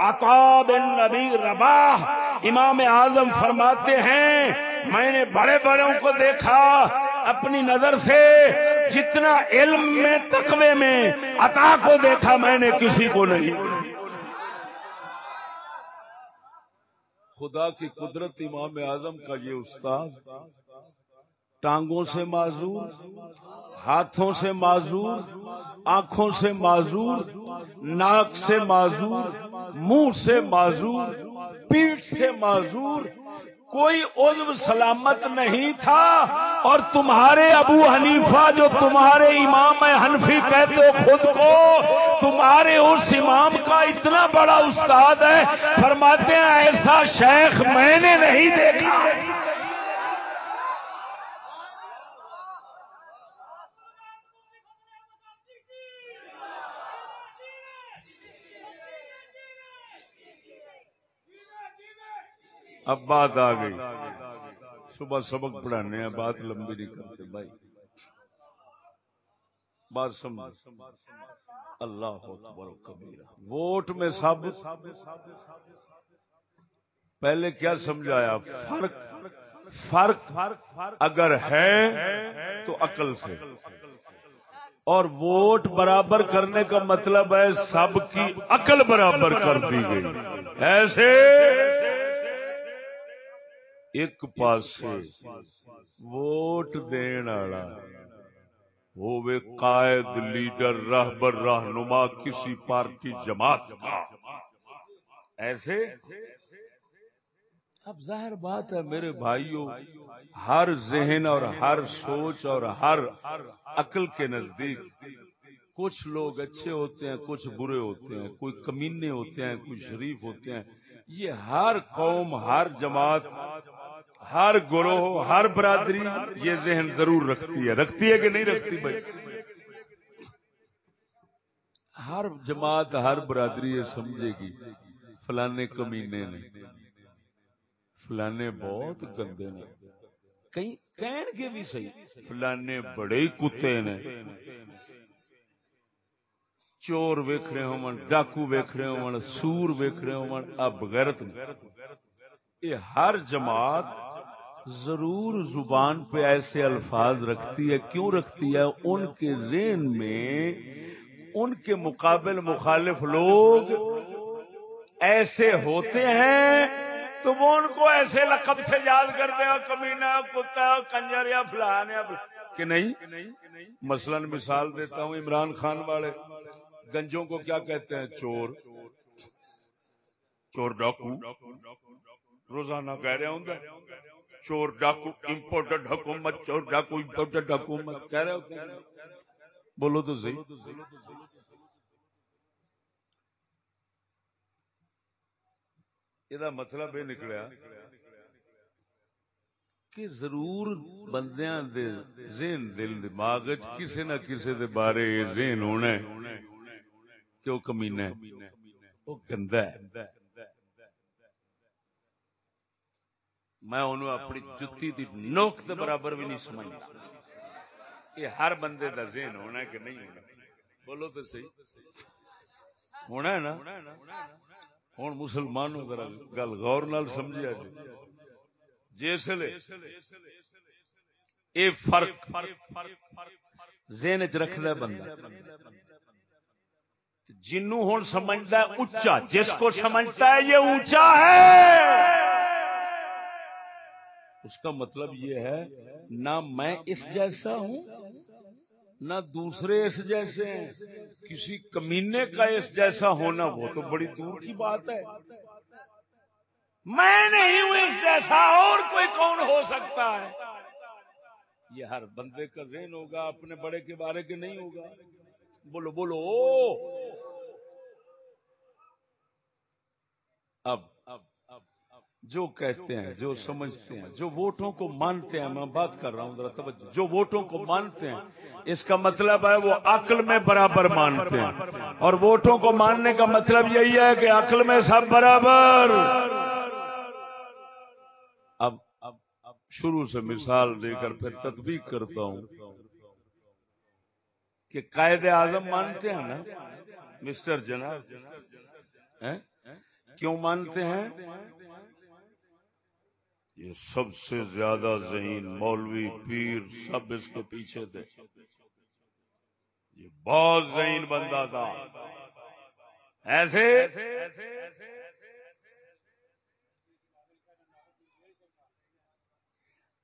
عطا بن نبی رباح امام اعظم فرماتے ہیں، میں نے بڑے بڑوں کو دیکھا، اپنی نظر سے جتنا علم میں، تقوی میں عطا کو دیکھا میں نے کسی کو نہیں۔ خدا کی قدرت امام اعظم کا یہ استاد ٹانگوں سے معذور، ہاتھوں سے معذور، آنکھوں سے معذور، ناک سے معذور، منہ سے معذور پیٹ سے معذور کوئی عزم سلامت نہیں تھا اور تمہارے ابو حنیفہ جو تمہارے امام حنفی کہتے ہو خود کو، تمہارے اس امام کا اتنا بڑا استاد ہے، فرماتے ہیں ایسا شیخ میں نے نہیں دیکھا۔ اب بات آ گئی۔ صبح سبق پڑھانے ہیں، بات لمبی نہیں کرتے، بھائی۔ بات سمجھ۔ اللہ ووٹ میں سب، پہلے کیا سمجھایا؟ فرق فرق اگر ہے تو عقل سے۔ اور ووٹ برابر کرنے کا مطلب ہے سب کی عقل برابر کر دی گئی۔ ایسے ایک پاس ووٹ دین والا ہووے قائد لیڈر رہبر رہنما کسی پارٹی جماعت کا ایسے اب ظاہر بات ہے میرے بھائیوں ہر ذہن اور ہر سوچ اور ہر عقل کے نزدیک کچھ لوگ اچھے ہوتے ہیں کچھ برے ہوتے ہیں کوئی کمینے ہوتے ہیں کوئی شریف ہوتے ہیں یہ ہر قوم ہر جماعت ہر گروہ، ہر برادری یہ ذہن ضرور رکھتی ہے۔ رکھتی ہے کہ نہیں رکھتی بھائی؟ ہر جماعت، ہر برادری یہ سمجھے گی، فلانے کمینے نے۔ فلانے بہت گندے نے۔ کہیں کہن کے بھی صحیح، فلانے بڑے کتے نے۔ چور ویخ رہے ہو ڈاکو ویخ رہے ہو سور ویخ رہے ہو اب غیرت یہ ہر جماعت ضرور زبان پہ ایسے الفاظ رکھتی ہے، کیوں رکھتی ہے؟ ان کے ذہن میں، ان کے مقابل مخالف لوگ ایسے ہوتے ہیں تو وہ ان کو ایسے لقب سے یاد کرتے ہیں کمینا کتا، کنجر یا فلان یا کہ نہیں؟ مثلا مثال دیتا ہوں عمران خان والے۔ گنجوں کو کیا کہتے ہیں؟ چور۔ چور ڈاکو۔ روزانہ کہہ رہے ہوں چور ڈاکو امپورٹڈ حکومت، چور ڈاکو امپورٹڈ حکومت، کہہ رہے ہوتے ہیں بولو تو صحیح۔ یہ مطلب یہ نکلیا کہ ضرور بندیاں دے ذہن، دل، دماغ کسی نہ کسی دے بارے ذہن ہونا ہے کہ وہ کمینا ہے، وہ گندا ہے۔ میں انہوں اپنی جتی دی نوک دے برابر بھی نہیں سمجھتا۔ یہ ہر بندے دا ذہن ہونا ہے کہ نہیں ہونا۔ بولو تو صحیح۔ ہونا ہے نا؟ ہوں مسلمانوں ذرا گل غور نال سمجھیا جی جس اے فرق ذہن چ رکھدا بندہ۔ جنوں ہوں سمجھتا ہے اچا جس کو سمجھتا ہے یہ اونچا ہے۔ اس کا مطلب یہ ہے نہ میں اس جیسا ہوں نہ دوسرے اس جیسے ہیں۔ کسی کمینے کا اس جیسا ہونا وہ تو بڑی دور کی بات ہے۔ میں نہیں ہوں اس جیسا اور کوئی کون ہو سکتا ہے؟ یہ ہر بندے کا ذہن ہوگا اپنے بڑے کے بارے کے نہیں ہوگا۔ بولو بولو۔ اب جو کہتے ہیں، جو سمجھتے ہیں، جو ووٹوں کو مانتے ہیں، میں بات کر رہا ہوں، ذرا توجہ، جو ووٹوں کو مانتے ہیں، اس کا مطلب ہے وہ عقل میں برابر مانتے ہیں۔ اور ووٹوں کو ماننے کا مطلب یہی ہے کہ عقل میں سب برابر۔ اب اب اب شروع سے مثال دے کر پھر تطبیق کرتا ہوں کہ قائد اعظم مانتے ہیں نا، مسٹر جناب کیوں مانتے ہیں؟ یہ سب سے زیادہ ذہین مولوی پیر سب اس کے پیچھے تھے۔ یہ بہت ذہین بندہ تھا۔ ایسے؟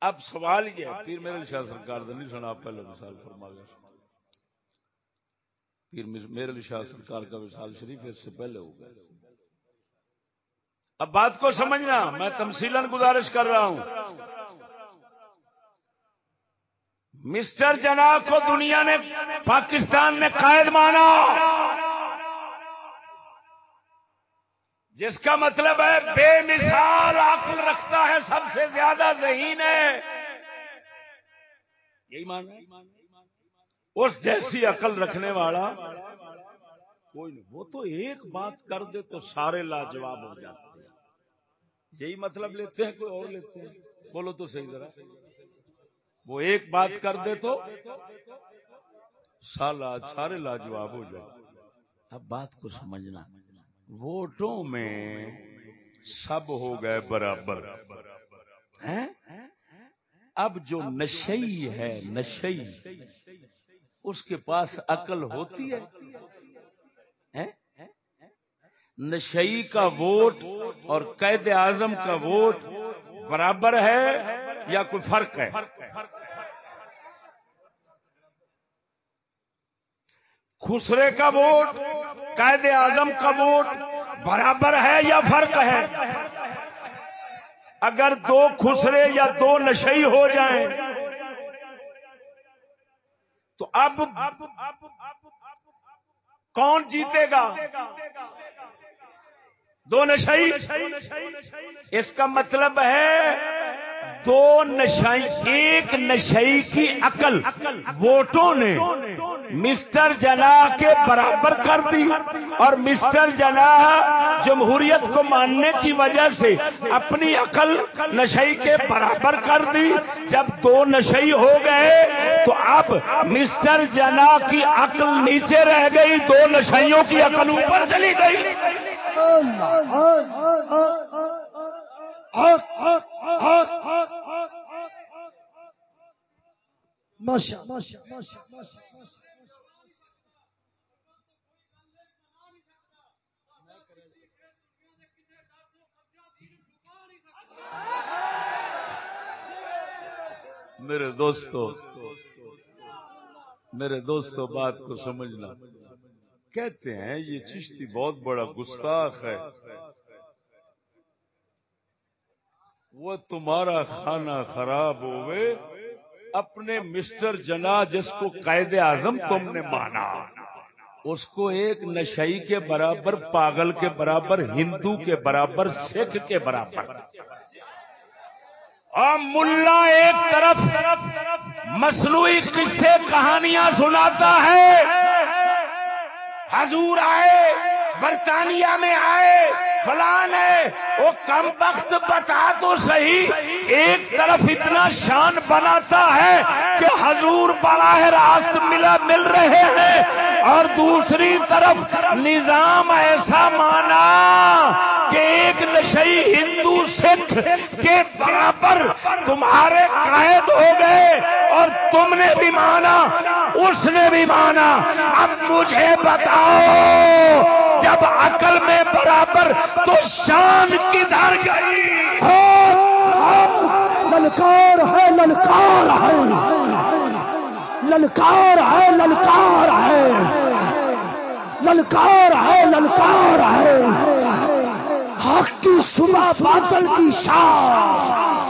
اب سوال یہ پیر میرے شاہ سرکار نہیں سنا پہلے مثال فرما گیا پیر میرے شاہ سرکار کا وشال شریف اس سے پہلے ہو گیا۔ اب بات کو سمجھنا، میں تمسیل گزارش کر رہا ہوں۔ مسٹر جنا کو دنیا نے، پاکستان نے قائد مانا۔ جس کا مطلب ہے، بے مثال عقل رکھتا ہے، سب سے زیادہ ذہین ہے۔ یہی مانا اس جیسی عقل رکھنے والا، کوئی نہیں، وہ تو ایک بات کر دے تو سارے لاجواب ہو جاتے۔ یہی مطلب لیتے ہیں کوئی اور لیتے ہیں؟ بولو تو صحیح ذرا۔ وہ ایک بات کر دے تو سارے لاجواب ہو جاتے اب بات کو سمجھنا۔ ووٹوں میں سب ہو گئے برابر۔ اب جو نشئی ہے نشئی۔ اس کے پاس عقل ہوتی ہے۔ نشئی کا ووٹ اور قید اعظم کا ووٹ برابر ہے یا کوئی فرق ہے؟ خسرے کا ووٹ، قید اعظم کا ووٹ برابر ہے یا فرق ہے؟ اگر دو خسرے یا دو نشئی ہو جائیں، تو اب کون جیتے گا؟ دو نشائی؟ اس کا مطلب ہے دو نشائی، ایک نشئی کی عقل، ووٹوں نے مسٹر جنا کے برابر کر دی اور مسٹر جنا جمہوریت کو ماننے کی وجہ سے اپنی عقل نشئی کے برابر کر دی۔ جب دو نشئی ہو گئے تو اب مسٹر جنا کی عقل نیچے رہ گئی، دو نشائیوں کی عقل اوپر چلی گئی۔ میرے دوستو میرے دوستو بات کو سمجھنا۔ کہتے ہیں یہ چشتی بہت بڑا گستاخ ہے۔ وہ تمہارا کھانا خراب ہوئے، اپنے مسٹر جنا جس کو قید اعظم تم نے مانا، اس کو ایک نشئی کے برابر، پاگل کے برابر، ہندو کے برابر، سکھ کے برابر۔ اور ملا ایک طرف، مصنوعی قصے، کہانیاں سناتا ہے۔ حضور آئے، برطانیہ میں آئے، فلان ہے، وہ کم وقت بتا تو صحیح، ایک طرف اتنا شان بناتا ہے کہ حضور براہ راست ملا مل رہے ہیں اور دوسری طرف نظام ایسا مانا کہ ایک نشئی ہندو سکھ کے برابر تمہارے قائد ہو گئے اور تم نے بھی مانا، اس نے بھی مانا۔ اب مجھے بتاؤ، جب عقل میں برابر تو شان کدھر گئی؟ للکار ہے للکار للکار ہے للکار ہے۔ للکار ہے للکار ہے۔ حق کی صبح باطل کی شام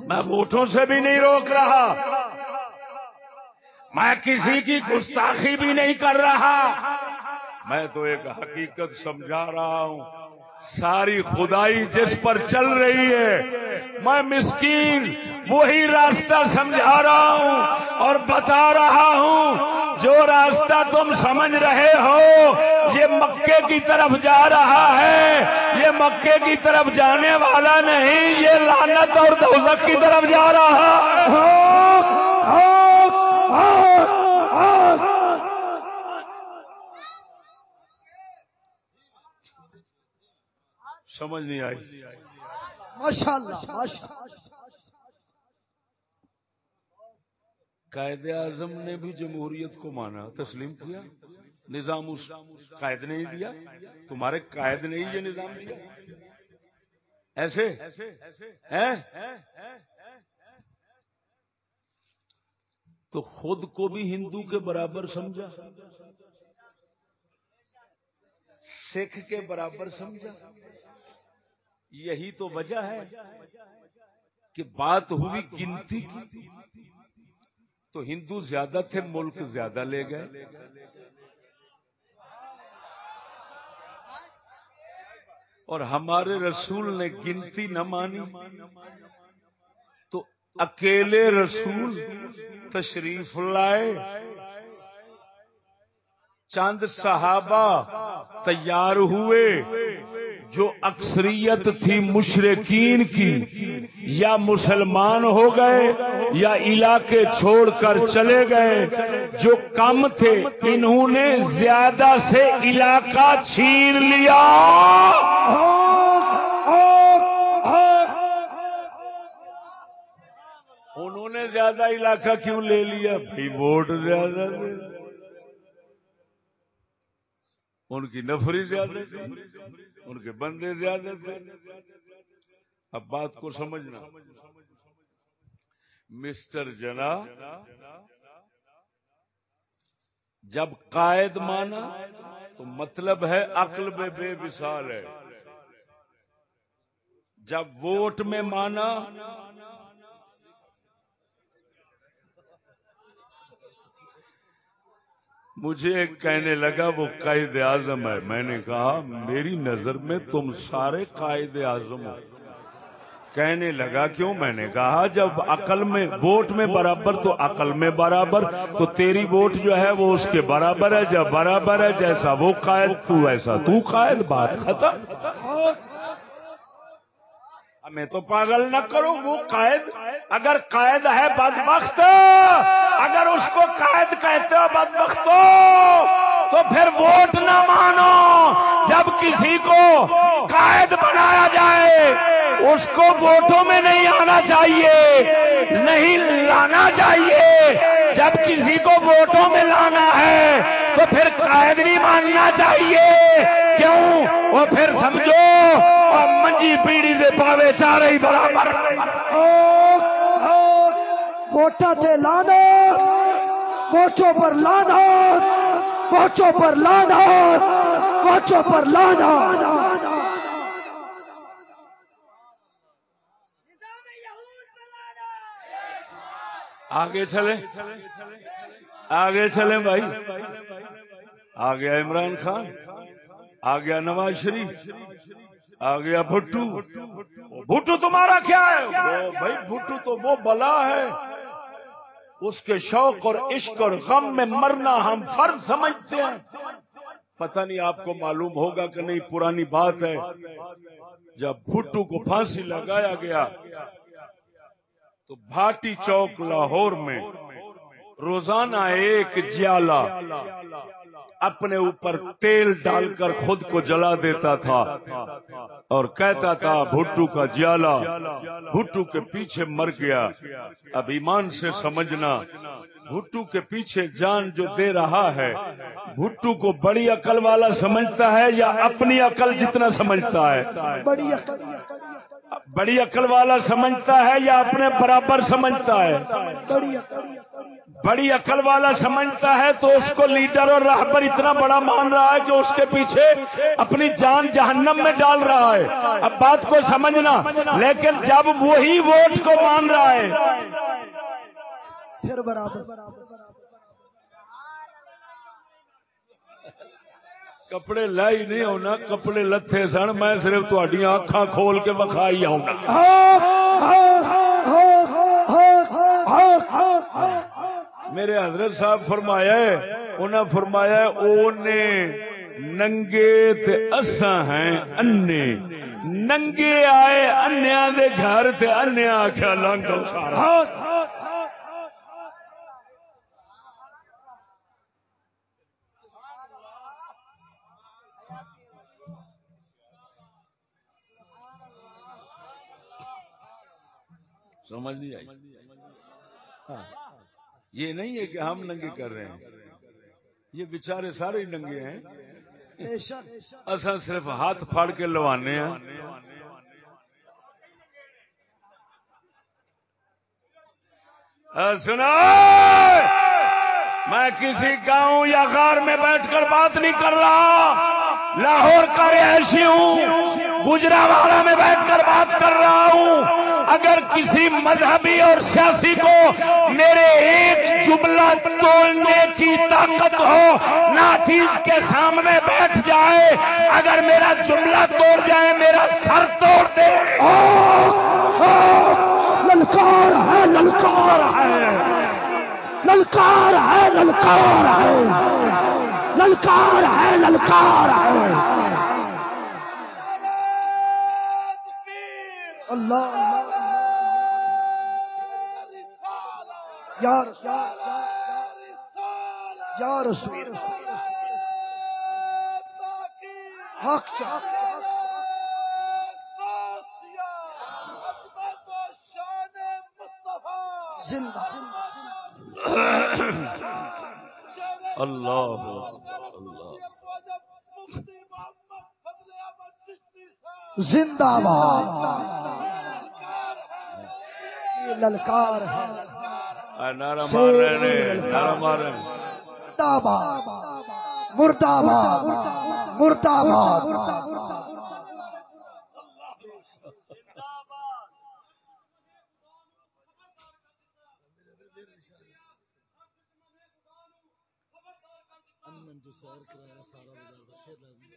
میں ووٹوں سے بھی نہیں روک رہا۔ میں کسی کی گستاخی بھی نہیں کر رہا۔ میں تو ایک حقیقت سمجھا رہا ہوں۔ ساری خدائی جس پر چل رہی ہے، میں مسکین وہی راستہ سمجھا رہا ہوں اور بتا رہا ہوں، جو راستہ تم سمجھ رہے ہو، یہ مکے کی طرف جا رہا ہے۔ یہ مکے کی طرف جانے والا نہیں، یہ لانت اور دوزک کی طرف جا رہا۔ ہاں، ہاں، ہاں، سمجھ نہیں آئی۔ ماشاء اللہ قائد اعظم نے بھی جمہوریت کو مانا تسلیم کیا۔ نظام اس قائد نے ہی دیا۔ تمہارے قائد نے ہی یہ نظام دیا۔ ایسے؟ تو خود کو بھی ہندو کے برابر سمجھا۔ سکھ کے برابر سمجھا۔ یہی تو وجہ ہے کہ بات ہوئی گنتی کی تو ہندو زیادہ تھے، ملک زیادہ لے گئے۔ اور ہمارے رسول نے گنتی نہ مانی۔ تو اکیلے رسول تشریف لائے۔ چند صحابہ تیار ہوئے۔ جو اکثریت تھی مشرقین کی، یا مسلمان ہو گئے، یا علاقے چھوڑ کر چلے گئے، جو کم تھے، انہوں نے زیادہ سے علاقہ چھین لیا۔ انہوں نے زیادہ علاقہ کیوں لے لیا؟ بھائی ووٹ زیادہ دے۔ ان کی نفری زیادہ۔ ان کے بندے زیادہ تھے۔ اب بات کو سمجھنا۔ مسٹر جنا، جب قائد مانا تو مطلب ہے عقل میں بے مثال ہے۔ جب ووٹ میں مانا مجھے کہنے لگا، وہ قائد اعظم ہے۔ میں نے کہا، میری نظر میں تم سارے قائد اعظم ہو۔ کہنے لگا، کیوں؟ میں نے کہا، جب عقل میں، ووٹ میں برابر، تو عقل میں برابر، تو تیری ووٹ جو ہے، وہ اس کے برابر ہے۔ جب برابر ہے، جیسا وہ قائد، تو ایسا تو قائد، بات ختم۔ میں تو پاگل نہ کروں، وہ قائد، اگر قائد ہے بدبخت، اگر اس کو قائد کہتے ہو بدبخت تو پھر ووٹ نہ مانو۔ جب کسی کو قائد بنایا جائے اس کو ووٹوں میں نہیں آنا چاہیے، نہیں لانا چاہیے۔ جب کسی کو ووٹوں میں لانا ہے، تو پھر قائد نہیں ماننا چاہیے۔ کیوں؟ وہ پھر سمجھو، اور منجی پیڑھی دے پاوے چار ہی برابر۔ ووٹا تے لانا کوچوں پر لانا کوچوں پر لانا کوچوں پر لانا۔ آگے چلے آگے چلے بھائی۔ آ گیا عمران خان۔ آ گیا نواز شریف۔ آ گیا بھٹو۔ بھٹو تمہارا کیا ہے؟ بھائی بھٹو تو وہ بلا ہے۔ اس کے شوق اور عشق اور غم میں مرنا ہم فرض سمجھتے ہیں۔ پتہ نہیں آپ کو معلوم ہوگا کہ نہیں، پرانی بات ہے۔ جب بھٹو کو پھانسی لگایا گیا تو بھاٹی چوک لاہور میں روزانہ ایک جیالا اپنے اوپر تیل ڈال کر خود کو جلا دیتا تھا اور کہتا تھا، بھٹو کا جیالا بھٹو کے پیچھے مر گیا۔ اب ایمان سے سمجھنا، بھٹو کے پیچھے جان جو دے رہا ہے، بھٹو کو بڑی عقل والا سمجھتا ہے یا اپنی عقل جتنا سمجھتا ہے؟ بڑی بڑی عقل والا سمجھتا ہے یا اپنے برابر سمجھتا ہے؟ بڑی عقل والا سمجھتا ہے تو اس کو لیڈر اور راہبر اتنا بڑا مان رہا ہے کہ اس کے پیچھے اپنی جان جہنم میں ڈال رہا ہے۔ اب بات کو سمجھنا، لیکن جب وہی ووٹ کو مان رہا ہے، پھر برابر۔ کپڑے لائی نہیں ہونا، کپڑے لتھے سن، میں صرف تھوڑی اکھاں کھول کے بخائی آؤں میرے حضرت صاحب فرمایا ہے، انہاں فرمایا ہے، اونے ننگے تے اساں ہیں انے ننگے آئے انیا دے گھر تے انیا آکھیا لنگو سارا۔ سمجھ نہیں آئی۔ ہاں۔ یہ نہیں ہے کہ ہم ننگے کر رہے ہیں۔ یہ بیچارے سارے ننگے ہیں۔ اصا صرف ہاتھ پھاڑ کے لوانے ہیں۔ سنا میں کسی گاؤں یا غار میں بیٹھ کر بات نہیں کر رہا۔ لاہور کا ایسی ہوں۔ گجرا والا میں بیٹھ کر بات کر رہا ہوں۔ اگر کسی مذہبی اور سیاسی کو میرے ایک جملہ توڑنے کی طاقت ہو نہ چیز کے سامنے بیٹھ جائے، اگر میرا جملہ توڑ جائے، میرا سر توڑ دے، للکار ہے للکار ہے للکار ہے للکار ہے للکار ہے للکار ہے۔ اللہ۔ یا رسول یا رسول حق چاہ زندہ۔ اللہ۔ زندہ باد۔ للکار ہے۔ سیر کرایا سارا بازار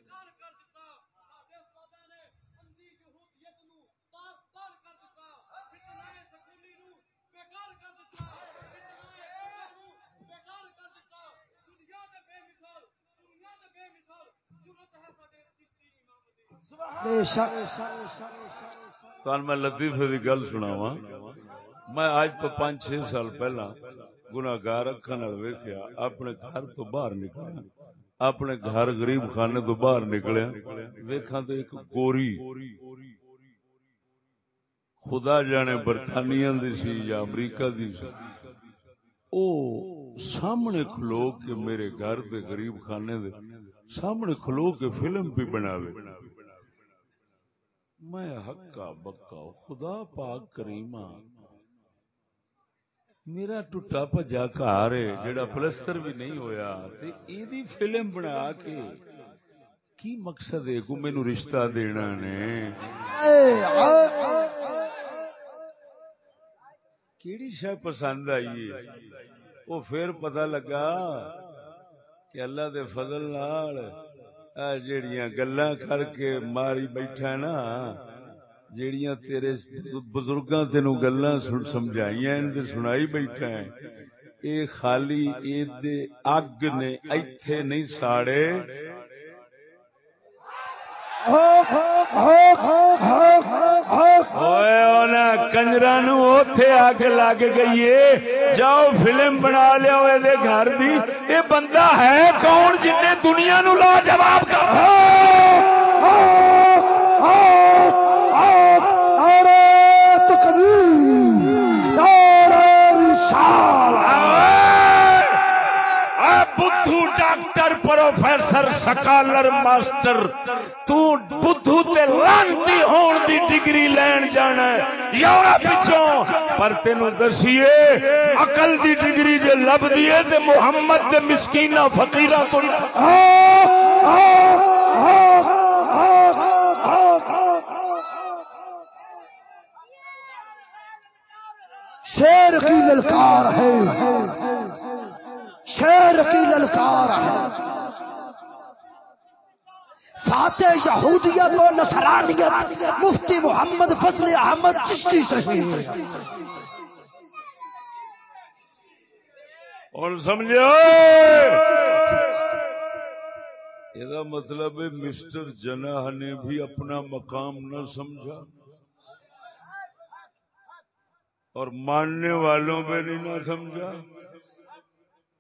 میں لطیفے کی گل سناوا میں آج تو پانچ چھ سال پہلا گناگار اکھا اپنے گھر تو باہر نکلیا۔ اپنے گھر غریب خانے تو باہر نکلیا۔ ویکھا تو ایک گوری۔ خدا جانے برطانیہ دی سی یا امریکہ دی سی۔ او سامنے کھلو کے میرے گھر دے غریب خانے دے، سامنے کھلو کے فلم بھی بناوے۔ میں حقا بکا، خدا پاک کریما میرا ٹوٹا پجا گھر جڑا پلستر بھی نہیں ہویا، تے ایدی فلم بنا کے۔ کی مقصد ہے کو مینو رشتہ دینا نے؟ کیڑی شے پسند آئی ہے؟ وہ پھر پتہ لگا کہ اللہ دے فضل نال جیڑیاں گلا کر کے ماری بیٹھا نا، جیڑیاں تیرے بزرگاں تینو گلا سمجھائیاں تے سنائی بیٹھا ہے۔ اے خالی اے دے اگ نے ایتھے نہیں ساڑے۔ کنجرا نو اوتھے اگ لگ گئی جاؤ فلم بنا لیا گھر دی۔ یہ بندہ ہے کون جن دنیا نو لا جواب کر ہاں، ہاں، ہاں۔ پروفیسر سکالر ماسٹر، تو بدھو تے لانتی ہون دی ڈگری لین جانا ہے، یورپ پچھوں پر تینو دسیے، عقل دی ڈگری جے لب دیے تے محمد تے مسکینہ فقیرہ تو ہاں، شیر کی للکار ہے۔ شیر کی للکار ہے۔ یہودیت و نصرانیت۔ مفتی محمد فضل احمد چشتی صحیح۔ اور سمجھو یہ مطلب ہے مسٹر جناح نے بھی اپنا مقام نہ سمجھا۔ اور ماننے والوں میں نہیں نہ سمجھا۔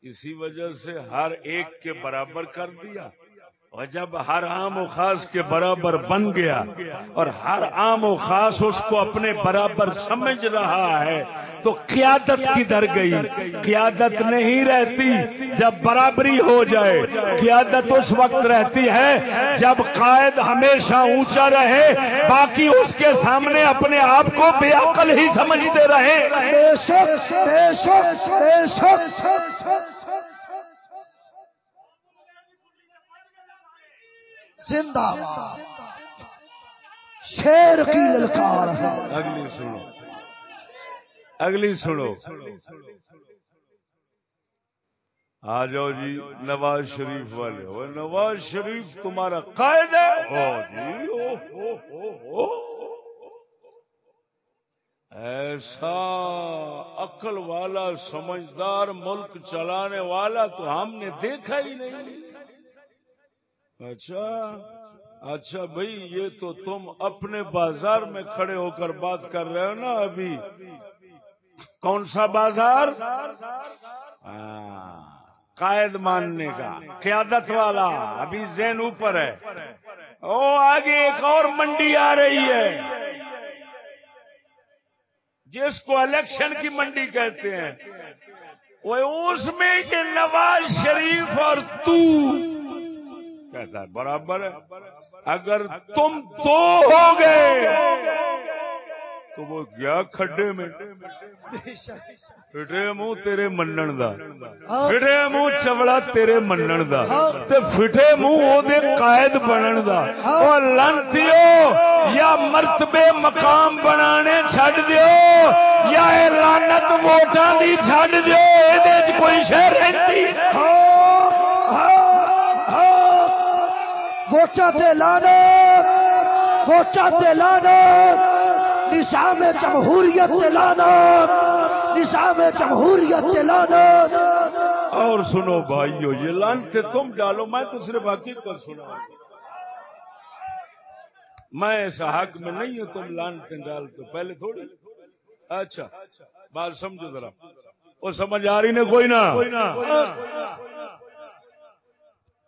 اسی وجہ سے ہر ایک کے برابر کر دیا۔ اور جب ہر عام و خاص کے برابر بن گیا اور ہر عام و خاص اس کو اپنے برابر سمجھ رہا ہے۔ تو قیادت کدھر گئی۔ قیادت نہیں رہتی جب برابری ہو جائے۔ قیادت اس وقت رہتی ہے جب قائد ہمیشہ اونچا رہے۔ باقی اس کے سامنے اپنے آپ کو بے عقل ہی سمجھتے رہے بے شک بے شک بے شک زندہ باد۔ شیر کی للکار ہے۔ اگلی سنو۔ اگلی سنو۔ آ جاؤ جی نواز شریف والے۔ وہ نواز شریف تمہارا قائد ہے؟ او جی او ایسا عقل والا، سمجھدار ملک چلانے والا تو ہم نے دیکھا ہی نہیں۔ اچھا اچھا بھائی، یہ تو تم اپنے بازار میں کھڑے ہو کر بات کر رہے ہو نا ابھی۔ کون سا بازار؟ ہاں، قائد ماننے کا، قیادت والا۔ ابھی زین اوپر ہے۔ او، آگے ایک اور منڈی آ رہی ہے۔ جس کو الیکشن کی منڈی کہتے ہیں۔ وہ اس میں یہ نواز شریف اور تو۔ کہتا ہے، برابر ہے۔ اگر تم دو ہو گئے تو وہ گیا کھڈے میں۔ فٹے منہ تیرے منن دا۔ فٹے منہ چوڑا تیرے منن دا۔ تے فٹے منہ او دے قائد بنن دا۔ او لانتیو، یا مرتبے مقام بنانے چھڑ دیو، یا اے لعنت ووٹاں دی چھڑ دیو، اے دے کوئی شے رہندی۔ ہاں تے تے نظام جمہوریت تے لانا نظام جمہوریت تے لانا اور سنو بھائیو یہ لانتے تم ڈالو میں تو صرف حقیقت سنا۔ میں اس حق میں نہیں ہوں تم لانتے ڈالتے پہلے تھوڑی۔ اچھا بات سمجھو ذرا۔ وہ سمجھ آ رہی نے کوئی نہ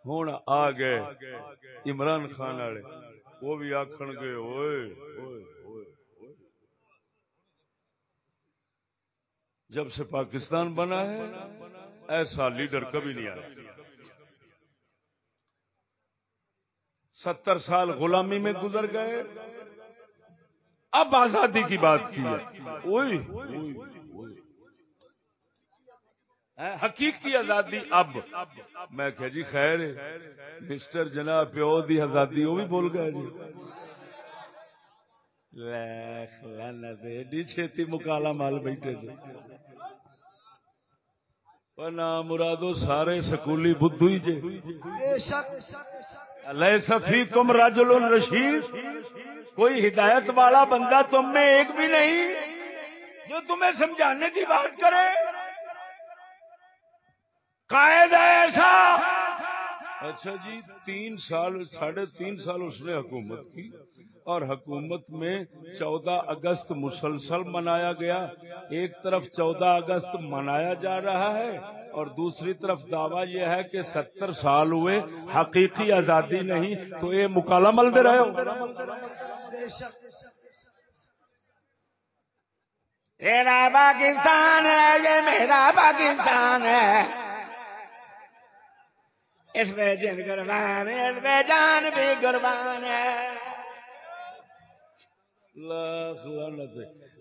ہوں آ گئے عمران خان والے۔ وہ بھی آخن گے، اوئے۔ اوئے اوئے جب سے پاکستان بنا ہے، ایسا لیڈر کبھی نہیں آیا۔ ستر سال غلامی میں گزر گئے۔ اب آزادی کی بات کی ہے۔ حقیقی آزادی اب۔ میں کہ جی خیر مسٹر جناب پیو دی آزادی، وہ بھی بول گیا جی۔ ایڈی چھتی مکالا مال بیٹھے جی۔ نا مرادو، سارے سکولی بدھو ہی جی۔ جے لے سفی کم رجل رشید۔ کوئی ہدایت والا بندہ تم میں ایک بھی نہیں، جو تمہیں سمجھانے کی بات کرے۔ قائد ایسا؟ اچھا جی تین سال، ساڑھے تین سال اس نے حکومت کی اور حکومت میں چودہ اگست مسلسل منایا گیا۔ ایک طرف چودہ اگست منایا جا رہا ہے اور دوسری طرف دعویٰ یہ ہے کہ ستر سال ہوئے حقیقی آزادی نہیں۔ تو یہ مکالا ملتے رہے ہو؟ تیرا پاکستان ہے، یہ میرا پاکستان ہے۔ اس میں جن قربان ہے اس میں جان بھی قربان ہے۔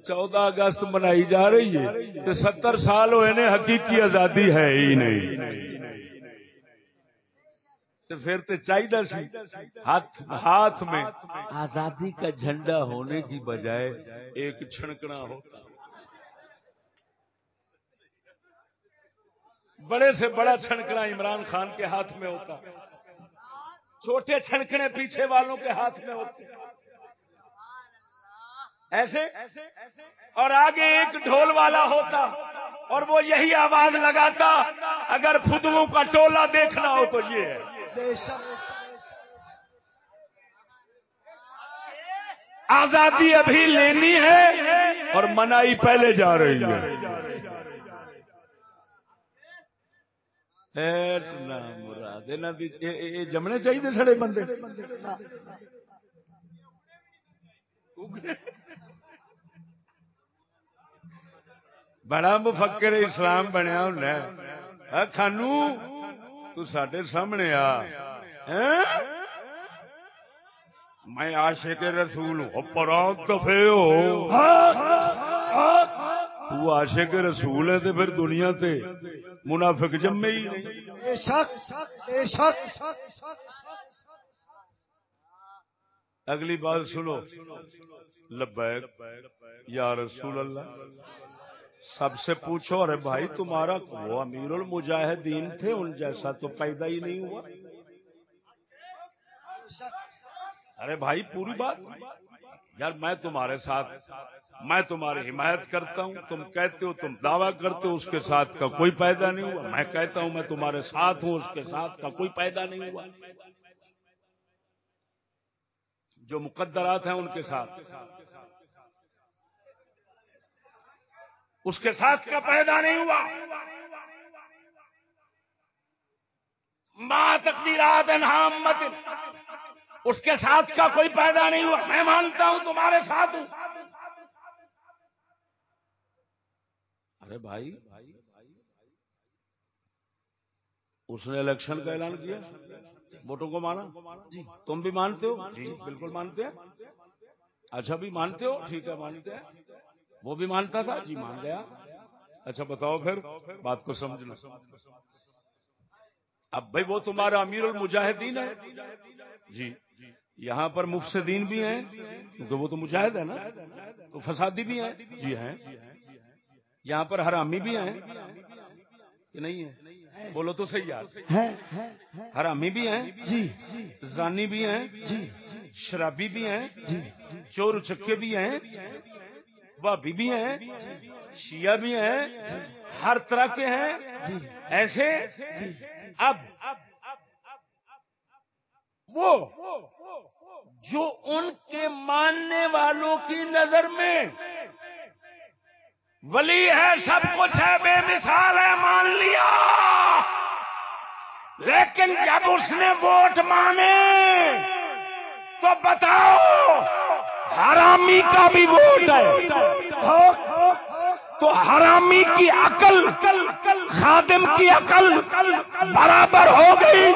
چودہ اگست منائی جا رہی ہے تو ستر سال ہوئے نے حقیقی آزادی ہے ہی نہیں۔ تو پھر تو چاہیے سی ہاتھ ہاتھ میں آزادی کا جھنڈا ہونے کی بجائے ایک چھڑکنا ہوتا۔ بڑے سے بڑا چھڑکنا عمران خان کے ہاتھ میں ہوتا۔ چھوٹے چھنکنے پیچھے والوں کے ہاتھ میں ہوتے۔ ایسے؟ اور آگے ایک ڈھول والا ہوتا اور وہ یہی آواز لگاتا، اگر فدو کا ٹولہ دیکھنا ہو تو یہ ہے۔ آزادی ابھی لینی ہے اور منائی پہلے جا رہی ہے۔ مراد جمنے چاہیے سڑے بندے بڑا مفکر اسلام بنیا ہونا خانو تو سڈے سامنے آ میں عاشق رسول ہوں پرات دفے ہو تو عاشق رسول ہے تے پھر دنیا تے منافق جمے ہی نہیں۔ اگلی بات سنو۔ لبیک یا رسول اللہ سب سے پوچھو ارے بھائی تمہارا وہ امیر المجاہدین تھے ان جیسا تو پیدا ہی نہیں ہوا۔ ارے بھائی پوری بات۔ یار میں تمہارے ساتھ میں تمہاری حمایت کرتا ہوں، تم کہتے ہو، تم دعویٰ کرتے ہو، اس کے ساتھ کا کوئی پیدا نہیں ہوا۔ میں کہتا ہوں، میں تمہارے ساتھ ہوں، اس کے ساتھ کا کوئی پیدا نہیں ہوا۔ جو مقدرات ہیں ان کے ساتھ۔ اس کے ساتھ کا پیدا نہیں ہوا۔ ماں تقدیرات مت اس کے ساتھ کا کوئی پیدا نہیں ہوا۔ میں مانتا ہوں، تمہارے ساتھ ہوں۔ ارے بھائی، اس نے الیکشن کا اعلان کیا، ووٹوں کو مانا؟ جی، تم بھی مانتے ہو؟ جی بالکل مانتے ہیں۔ اچھا بھی مانتے ہو؟ ٹھیک ہے، مانتے ہیں۔ وہ بھی مانتا تھا؟ جی مان گیا۔ اچھا بتاؤ پھر، بات کو سمجھنا۔ اب بھائی، وہ تمہارا امیر المجاہدین ہے۔ جی یہاں پر مفسدین بھی ہیں، کیونکہ وہ تو مجاہد ہے نا، تو فسادی بھی ہیں۔ جی ہیں۔ یہاں پر حرامی بھی ہیں؟ کہ نہیں ہے۔ بولو تو صحیح یار۔ حرامی بھی ہیں؟ جی۔ زانی بھی ہیں؟ جی۔ شرابی بھی ہیں؟ جی۔ چور چکے بھی ہیں؟ بھابی بھی ہیں؟ شیعہ بھی ہیں؟ ہر طرح کے ہیں؟ ایسے؟ اب وہ جو ان کے ماننے والوں کی نظر میں ولی ہے سب کچھ ہے، بے مثال ہے، مان لیا۔ لیکن جب اس نے ووٹ مانے، تو بتاؤ، حرامی کا بھی ووٹ ہے۔ تو حرامی کی عقل، خادم کی عقل برابر ہو گئی۔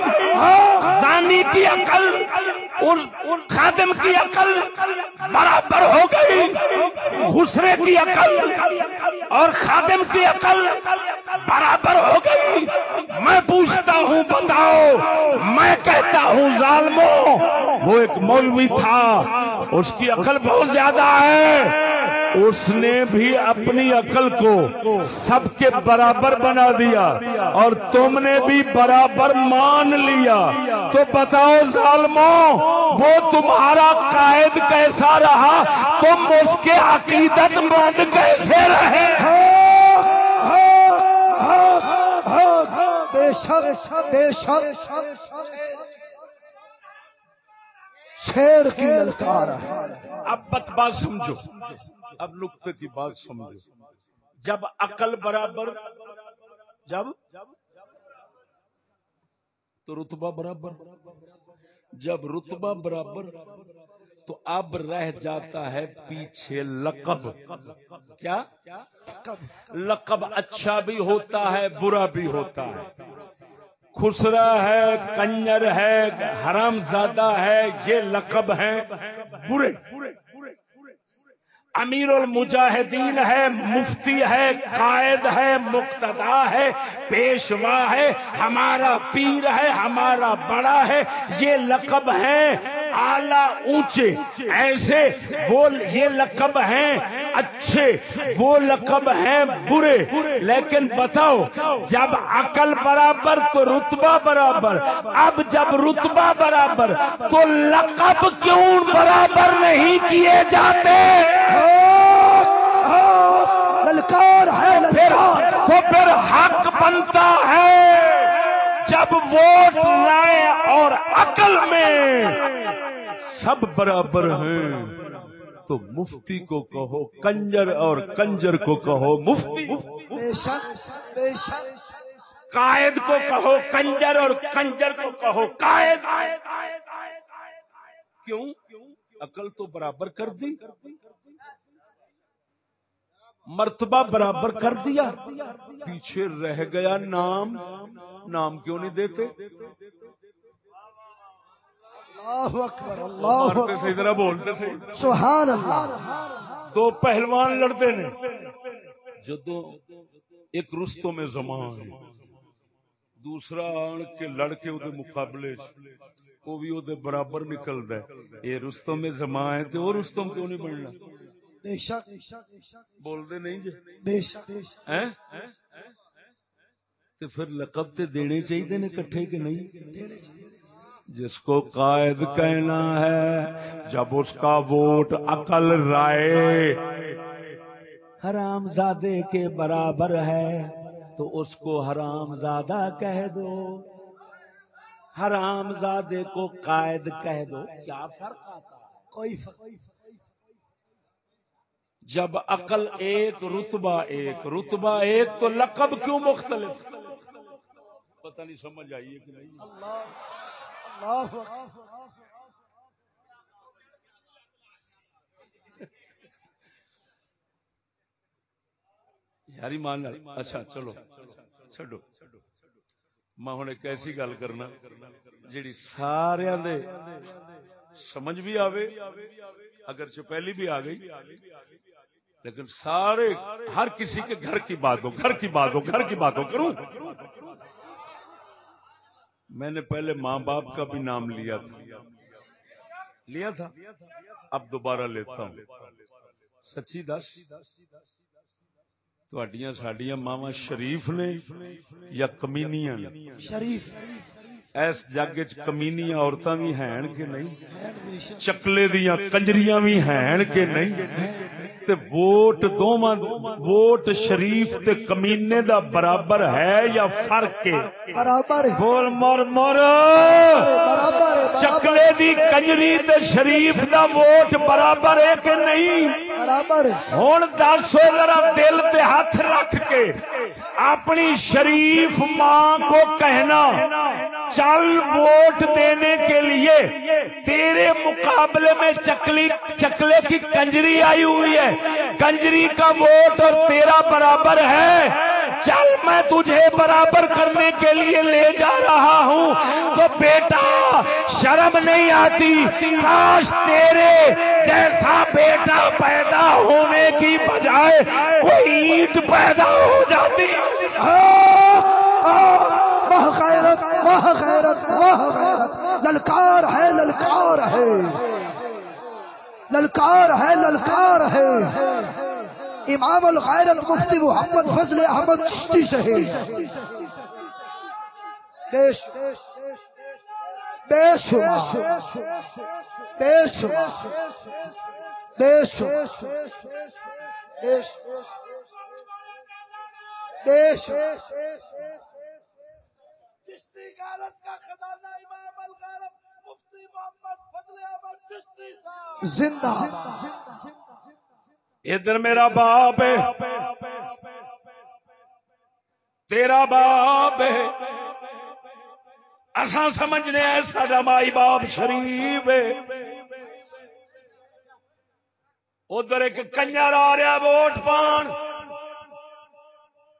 زانی کی عقل خادم کی عقل برابر ہو گئی، خسرے کی عقل اور خادم کی عقل برابر ہو گئی۔ میں پوچھتا ہوں، بتاؤ، میں کہتا ہوں، ظالموں، وہ ایک مولوی تھا، اس کی عقل بہت زیادہ ہے۔ اس نے بھی اپنی عقل کو سب کے برابر بنا دیا اور تم نے بھی برابر مان لیا تو بتاؤ ظالموں وہ تمہارا قائد کیسا رہا تم اس کے عقیدت مند کیسے رہے بے شک بے شک شیر کی للکار اب بت بات سمجھو۔ اب نقطے کی بات سمجھو۔ جب عقل برابر جب تو رتبہ برابر۔ جب رتبہ برابر تو اب رہ جاتا ہے پیچھے لقب۔ کیا؟ لقب اچھا بھی ہوتا ہے برا بھی ہوتا ہے۔ خسرا ہے، کنجر ہے، حرام زادہ ہے، یہ لقب ہے برے۔ امیر المجاہدین ہے، مفتی ہے، قائد ہے، مقتدا ہے، پیشوا ہے، ہمارا پیر ہے، ہمارا بڑا ہے، یہ لقب ہے اعلی اونچے، ایسے وہ یہ لقب ہیں، اچھے، وہ لقب ہیں برے۔ لیکن بتاؤ، جب عقل برابر تو رتبہ برابر، اب جب رتبہ برابر تو لقب کیوں برابر نہیں کیے جاتے؟ للکار ہے، للکار۔ تو پھر حق بنتا ہے۔ جب ووٹ لائے اور عقل میں سب برابر ہیں، تو مفتی کو کہو، کنجر اور کنجر کو کہو، مفتی۔ قائد کو کہو، کنجر اور کنجر کو کہو، قائد۔ کیوں؟ عقل تو برابر کر دی۔ مرتبہ برابر کر دیا۔ پیچھے رہ گیا نام۔ نام کیوں نہیں دیتے؟ اللہ بولتے سبحان اللہ دو پہلوان لڑتے نے۔ جدو ایک رستوں میں زمان دوسرا آن کے لڑکے وہ مقابلے وہ بھی وہ برابر نکلتا ہے۔ یہ رستوں میں زمان ہے تو وہ رستم کیوں نہیں بننا؟ بولتے نہیں جی بے شک بے شک ہیں؟ تو پھر لقب تے دینے چاہیے نے کٹھے کہ نہیں؟ جس کو قائد کہنا ہے جب اس کا ووٹ عقل رائے۔ حرام زادے کے برابر ہے تو اس کو حرام زادہ کہہ دو۔ حرام زادے کو قائد کہہ دو۔ کیا فرق آتا؟ کوئی فرق۔ جب عقل ایک رتبہ ایک۔ رتبہ ایک تو لقب کیوں مختلف؟ پتہ نہیں سمجھ آئیے کہ نہیں۔ اللہ اللہ۔ اکبر یاری مان اچھا چلو۔ چھڈو۔ میں ہن ایک ایسی گل کرنا جیڑی سارے دے سمجھ بھی آوے اگر پہلی بھی آ گئی لیکن سارے ہر کسی کے گھر کی بات ہو گھر کی بات ہو گھر کی بات ہو کروں۔ میں نے پہلے ماں باپ کا بھی نام لیا تھا۔ لیا تھا؟ اب دوبارہ لیتا ہوں۔ سچی دس۔ تھوڑیاں ساڈیاں ماوا شریف نے یا کمینیاں شریف۔ اس جگ چ کمینیاں عورتاں بھی ہیں کہ نہیں؟ چکلے دیاں کنجریاں بھی ہیں کہ نہیں؟ تے ووٹ دوواں ووٹ شریف تے کمینے دا برابر ہے یا فرق ہے؟ برابر ہے۔ بول مر مر۔ برابر ہے برابر چکلے دی کنجری تے شریف دا ووٹ برابر ہے کہ نہیں؟ برابر ہے۔ ہوں دسو ذرا دل پہ ہاتھ رکھ کے اپنی شریف ماں کو کہنا۔ چل ووٹ دینے کے لیے تیرے مقابلے میں چکلی چکلے کی کنجری آئی ہوئی ہے۔ کنجری کا ووٹ اور تیرا برابر ہے۔ چل میں تجھے برابر کرنے کے لیے لے جا رہا ہوں۔ تو بیٹا، شرم نہیں آتی۔ کاش تیرے جیسا بیٹا پیدا ہونے کی بجائے کوئی اینٹ پیدا ہو جاتی۔ واہ غیرت واہ غیرت واہ غیرت للکار ہے للکار ہے للکار ہے للکار ہے امام الغیرت مفتی محمد فضل احمد چشتی سے ہے بے شمار بے شمار بے چشتی غیرت کا خزانہ امام الغیرت مفتی محمد فضل احمد چشتی صاحب۔ زندہ ادھر میرا باپ ہے تیرا باپ ہے۔ اساں سمجھنے ہیں ساڈا مائی باپ شریف ہے۔ ادھر ایک کنجر آ رہا ووٹ پان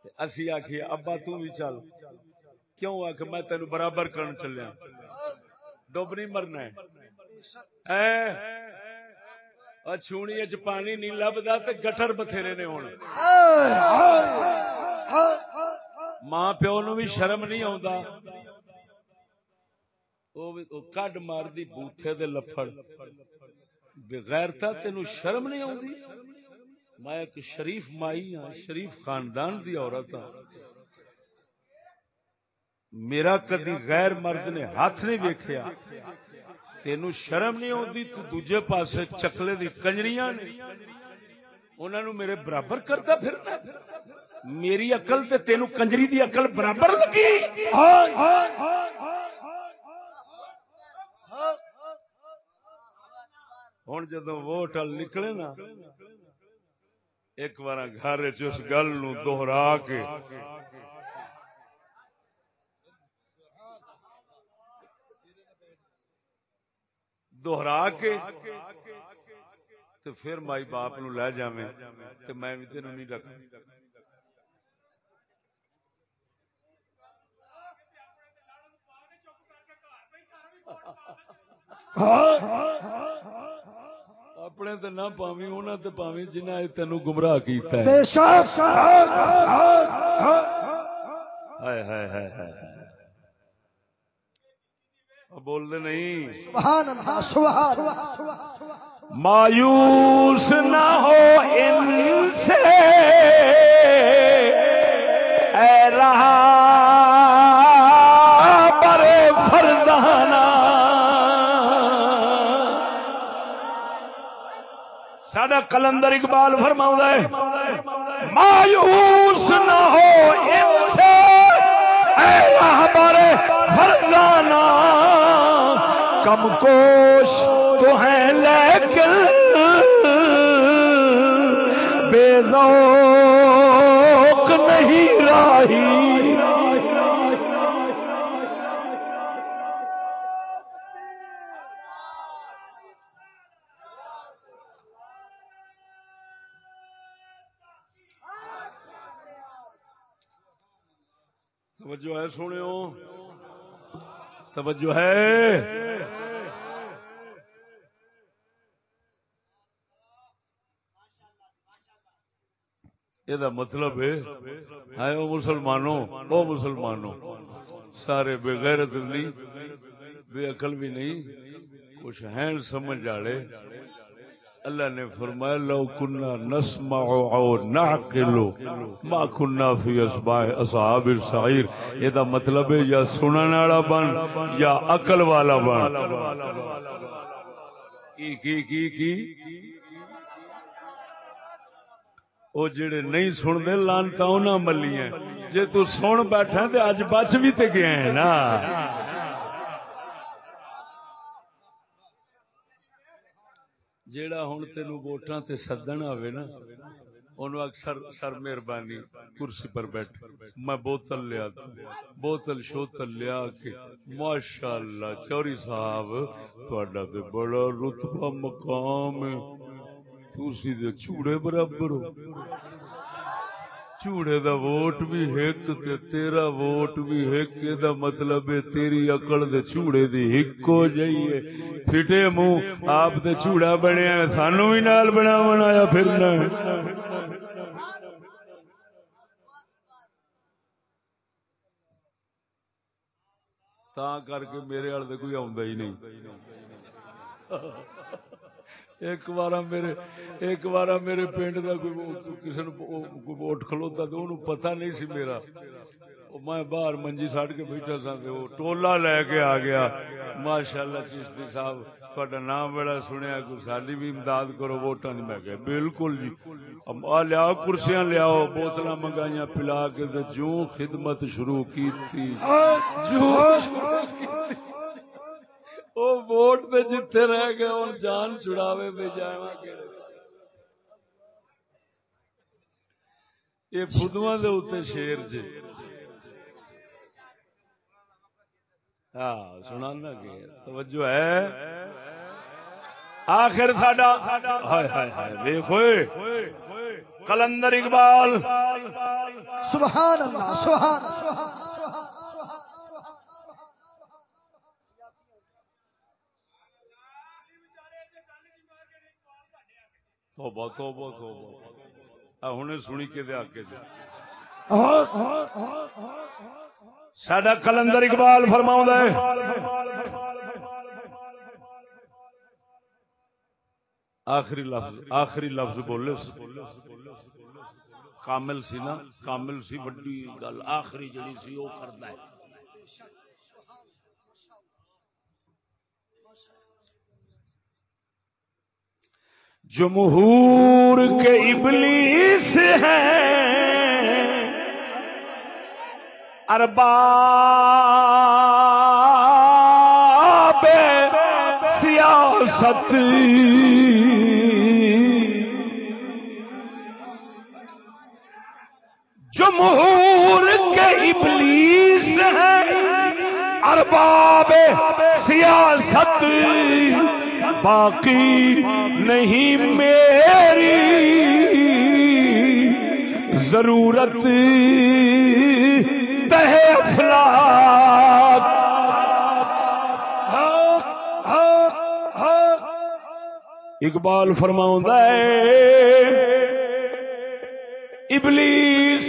تے اسی آخیے ابا تو بھی چل۔ کیوں آخ میں تین برابر کرن چلیا؟ ڈب نہیں مرنا ہے۔ چھونی چ پانی نہیں لبدا تے گٹر بتھیرے نے ہوں ماں پیو نو بھی شرم نہیں آتا وہ کڈ مار دی بوتھے دے لفڑ۔ بغیرتا تینو شرم نہیں آتی میں ایک شریف مائی ہاں شریف خاندان دی عورت ہاں۔ میرا کدی غیر مرد نے ہاتھ نہیں ویکھیا۔ تینو شرم نہیں آتی تو دوجے پاسے چکلے دی کنجریاں نے۔ انہوں نے میرے برابر کرتا پھرنا۔ میری عقل تے تینو کنجری دی عقل برابر لگی۔ ہوں جدو ووٹ نکلے نا، ایک بار گھر چ اس گل نو دوہرا کے دوہرا کے تے پھر مائی باپ نو لے جاویں تے میں بھی تینوں نہیں ڈکا اپنے تے نہ پاویں انہاں تے پاویں جنہاں تینوں گمراہ کیتا ہے۔ بے شک! ہائے ہائے ہائے ہائے اب بول دے نہیں۔ سبحان اللہ سبحان مایوس نہ ہو ان سے۔ اے رہا برے فرزانہ۔ ساڈا کلندر اقبال فرماؤں ہے۔ مایوس نہ ہو ان سے۔ اے راہ برے فرزانہ۔ کم کوش تو ہیں لیکن بے ذوق نہیں راہی۔ توجہ ہے سنو توجہ ہے۔ یہ مطلب ہے ہے وہ مسلمانوں وہ مسلمانوں سارے بے غیرت نہیں بے عقل بھی نہیں کچھ ہیں سمجھ آڑے اللہ نے فرمایا لو کنا نسمع او نعقل ما کنا فی اصباح اصحاب السعیر یہ دا مطلب ہے یا سنن والا بن یا عقل والا بن کی کی کی کی او جڑے نہیں سن دے لانتا انہاں ملیاں جے تو سن بیٹھا تے اج بچ بھی تے گیا ہے نا۔ جیڑا ہوں تین ووٹاں تے سدن آوے نا انہوں اکثر سر مہربانی کرسی پر بیٹھ میں بوتل لیا بوتل شوتل لیا کے ماشاء اللہ چوری صاحب تھوڑا تے بڑا رتبہ مقام ہے۔ تسی دے چوڑے برابر ہو چوڑے دا ووٹ بھی ہک تے تیرا ووٹ بھی ہک دا مطلب ہے تیری اکڑ دے چوڑے دی ہک ہو جائیے پھٹے منہ آپ تے چوڑا بنیا ہے، سانو بھی نال بنا بنایا پھرنا ہے۔ تا کر کے میرے والے کوئی آندا ہی نہیں ایک بار میرے ایک بار میرے پنڈ کا کوئی کسی نے کوئی ووٹ کھلوتا تو انہوں پتہ نہیں سی میرا۔ میں باہر منجی ساڑ کے بیٹھا سا تے وہ ٹولا لے کے آ گیا۔ ماشاء اللہ چشتی صاحب تھوڑا نام بڑا سنیا، کوئی ساری بھی امداد کرو، ووٹاں نہیں میں کہ بالکل جی۔ اب آ لیاؤ، کرسیاں لیاؤ، بوتلاں منگائیاں پلا کے تے جو خدمت شروع کی تھی جو وہ ووٹ تے جتھے رہ گئے، ہن جان چھڑاوے بے جاواں کیڑے۔ یہ فدواں دے اوتے شیر جے۔ ہاں سنانا کہ توجہ ہے۔ آخر ساڈا ہائے ہائے ہائے کلندر اقبال۔ سبحان اللہ سبحان اللہ۔ توبہ توبہ توبہ. ہوں سنی آگے سڈا کلندر اقبال فرما آخری لفظ آخری لفظ بولے کامل سی نا، کامل سی وڈی گل. آخری جڑی سی وہ کرتا ہے. جمہور کے ابلیس ہیں ارباب سیاست۔ جمہور کے ابلیس ہیں ارباب سیاست۔ باقی نہیں میری ضرورت تہ اقبال فرماؤں ہے، ابلیس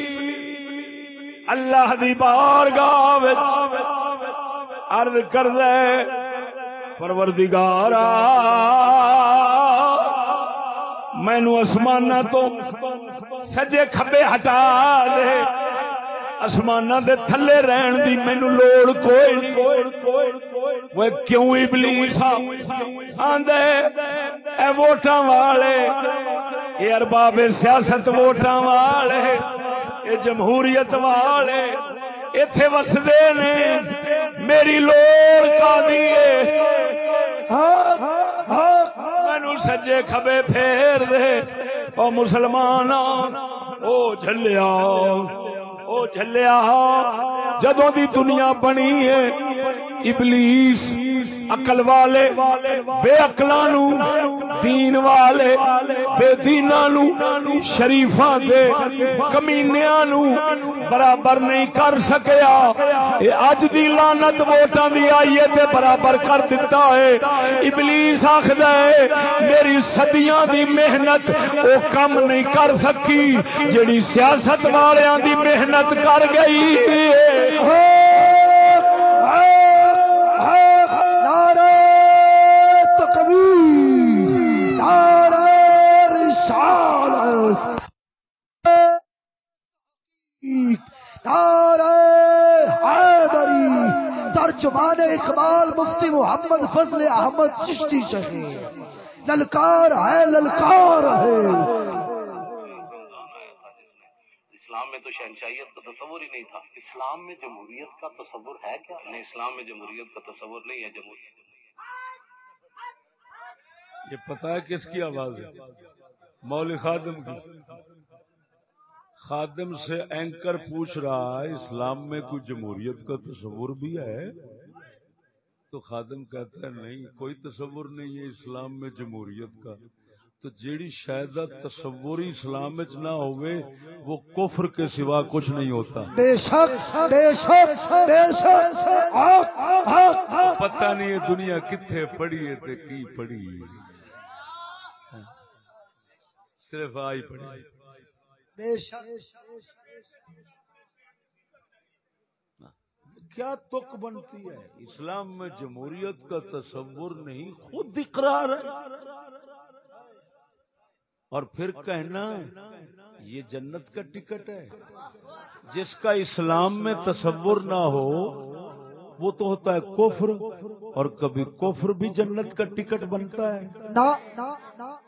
اللہ دی بارگاہ عرض کر دے پروردگارا مینو اسمان تو سجے کھبے ہٹا دے۔ اسمان دے تھلے رہن دی مینو لوڑ کوئی نہیں۔ وہ کیوں ابلیس آندے؟ اے ووٹاں والے، اے ارباب سیاست ووٹاں والے، اے جمہوریت والے۔ ایتھے وسدے نے۔ میری لوڑ کا مینو سجے کھبے پھیر دے۔ او مسلمان او جھلیا۔ او جھلیا۔ جدوں دی دنیا بنی ہے، ابلیس، عقل والے، بے عقلانو، دین والے، بے دینانو، شریفاں دے کمینیاں نو برابر نہیں کر سکیا۔ اج دی لانت ووٹاں دی آئی ہے تے برابر کر دیتا ہے۔ ابلیس آکھدا ہے، میری صدیاں دی محنت او کم نہیں کر سکی۔ جڑی سیاست والیاں دی محنت کر گئی ہے۔ نعرہ حیدری ترجمان اقبال مفتی محمد فضل احمد چشتی شہید للکار ہے للکار ہے۔ اسلام میں تو شہنشاہیت کا تصور ہی نہیں تھا۔ اسلام میں جمہوریت کا تصور ہے کیا؟ نہیں اسلام میں جمہوریت کا تصور نہیں ہے جمہوریت۔ یہ پتا ہے کس کی آواز ہے؟ مول خادم کی۔ خادم سے اینکر پوچھ رہا ہے اسلام میں کوئی جمہوریت کا تصور بھی ہے؟ تو خادم کہتا ہے نہیں کوئی تصور نہیں ہے اسلام میں جمہوریت کا۔ تو جیڑی شاید تصوری اسلام وچ نہ ہوئے وہ کفر کے سوا کچھ نہیں ہوتا۔ بے شک بے شک بے شک۔ حق حق حق پتہ نہیں دنیا کتنے پڑھی ہے تے کی پڑھی۔ ہے صرف آئی پڑھی۔ بے شک۔ کیا تک بنتی ہے؟ اسلام میں جمہوریت کا تصور نہیں خود اقرار ہے۔ اور پھر کہنا یہ جنت کا ٹکٹ ہے۔ جس کا اسلام میں تصور نہ ہو وہ تو ہوتا ہے کفر اور کبھی کفر بھی جنت کا ٹکٹ بنتا ہے۔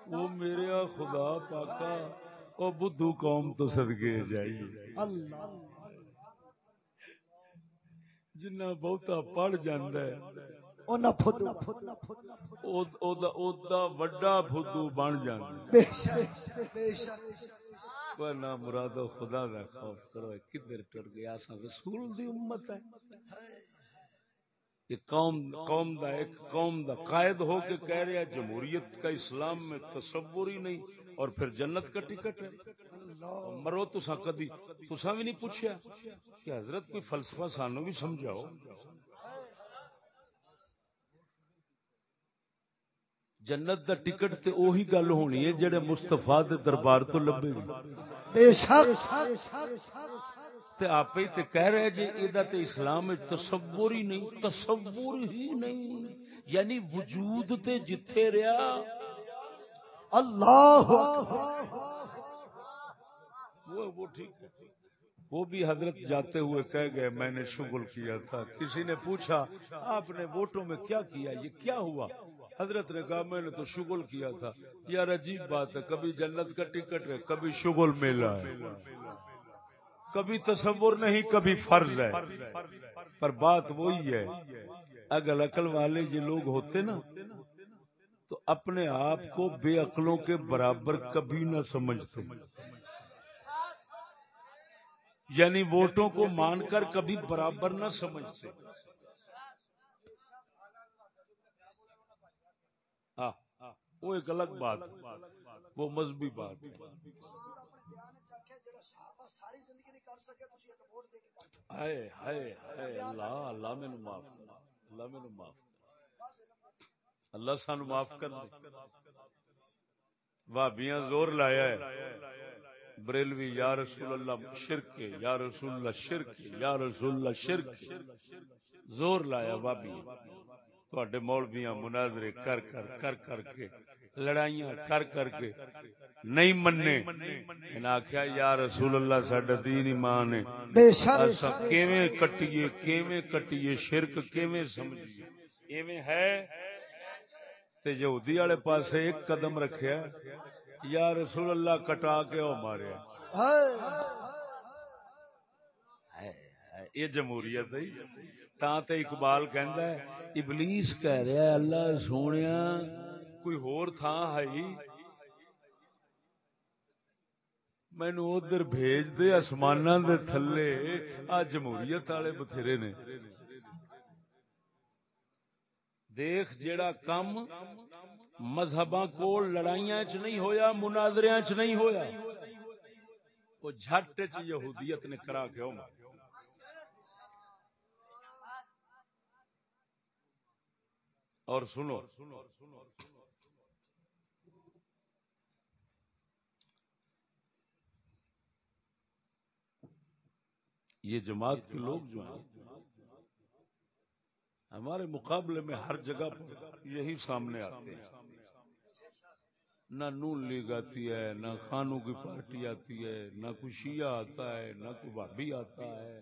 وہ میرے خدا پاکا۔ او بدھو قوم تو صدقے جائیے اللہ۔ جنہ بہتا پڑھ جاندہ ہے پھدو۔ وڈا بن جاندہ ہے۔ بے شک بے شک۔ پر نہ مرادو خدا دا خوف کرو کدھر ٹر گیا؟ رسول دی امت ہے۔ قوم قوم دا ایک قوم دا قائد ہو کے کہہ رہا جمہوریت کا اسلام میں تصور ہی نہیں۔ اور پھر جنت کا ٹکٹ ہے۔ مرو تسا کدی تسا بھی نہیں پوچھیا کہ حضرت کوئی فلسفہ سانو بھی سمجھاؤ۔ جنت دا ٹکٹ تے اوہی گل ہونی ہے جڑے مصطفیٰ دے دربار تو لبے گی بے شک۔ تے آپ ہی تے کہہ رہے جی ادا تے اسلام تصور ہی نہیں تصور ہی نہیں۔ یعنی وجود تے جتھے رہا اللہ وہ ٹھیک ہے وہ بھی حضرت جاتے ہوئے کہہ گئے، میں نے شغل کیا تھا۔ کسی نے پوچھا، آپ نے ووٹوں میں کیا کیا؟ یہ کیا ہوا؟ حضرت نے کہا، میں نے تو شغل کیا تھا۔ یار، عجیب بات ہے، کبھی جنت کا ٹکٹ ہے، کبھی شغل میلہ ہے۔ کبھی تصور نہیں، کبھی فرض ہے۔ پر بات وہی ہے اگر عقل والے یہ لوگ ہوتے نا تو اپنے آپ کو بے عقلوں کے برابر کبھی نہ سمجھتے۔ یعنی ووٹوں کو مان کر کبھی برابر نہ سمجھتے۔ ہاں وہ ایک الگ بات وہ مذہبی بات ہے۔ ہائے ہائے ہائے، اللہ اللہ معاف۔ اللہ معاف۔ اللہ سان معاف کر دے۔ بھابیاں زور لایا ہے۔ بریلوی یا رسول اللہ شرک یا رسول اللہ شرک یا رسول اللہ شرک زور لایا بھابی تھوڑے مولویاں مناظرے کر کر کر کر کے لڑائیاں کر کر کے نہیں مننے۔ انہیں آخیا یا رسول اللہ ساڈا دین ایمان ہے۔ کیویں کٹیے کیویں کٹیے شرک کیویں سمجھیے۔ ایویں ہے۔ تے یہودی والے پاسے ایک قدم رکھیا یا رسول اللہ کٹا کے او ماریا۔ یہ جمہوریت ہے تا تے اقبال کہندا ہے، ابلیس کہہ رہا ہے، اللہ سونیا، کوئی ہور تھاں ہے مینو ادھر بھیج دے آسمانہ دے تھلے۔ آ جمہوریت والے بتھیرے نے۔ دیکھ جیڑا کم مذہباں کو لڑائیاں چ نہیں ہویا، مناظریاں چ نہیں ہویا۔ وہ جھٹ چ یہودیت نے کرا کے او اور سنو۔ یہ جماعت کے لوگ جو ہیں ہمارے مقابلے میں ہر جگہ پر یہی سامنے آتے ہیں۔ نہ نون لیگ آتی ہے، نہ خانوں کی پارٹی آتی ہے، نہ کوئی شیعہ آتا ہے، نہ کوئی بھابی آتا ہے،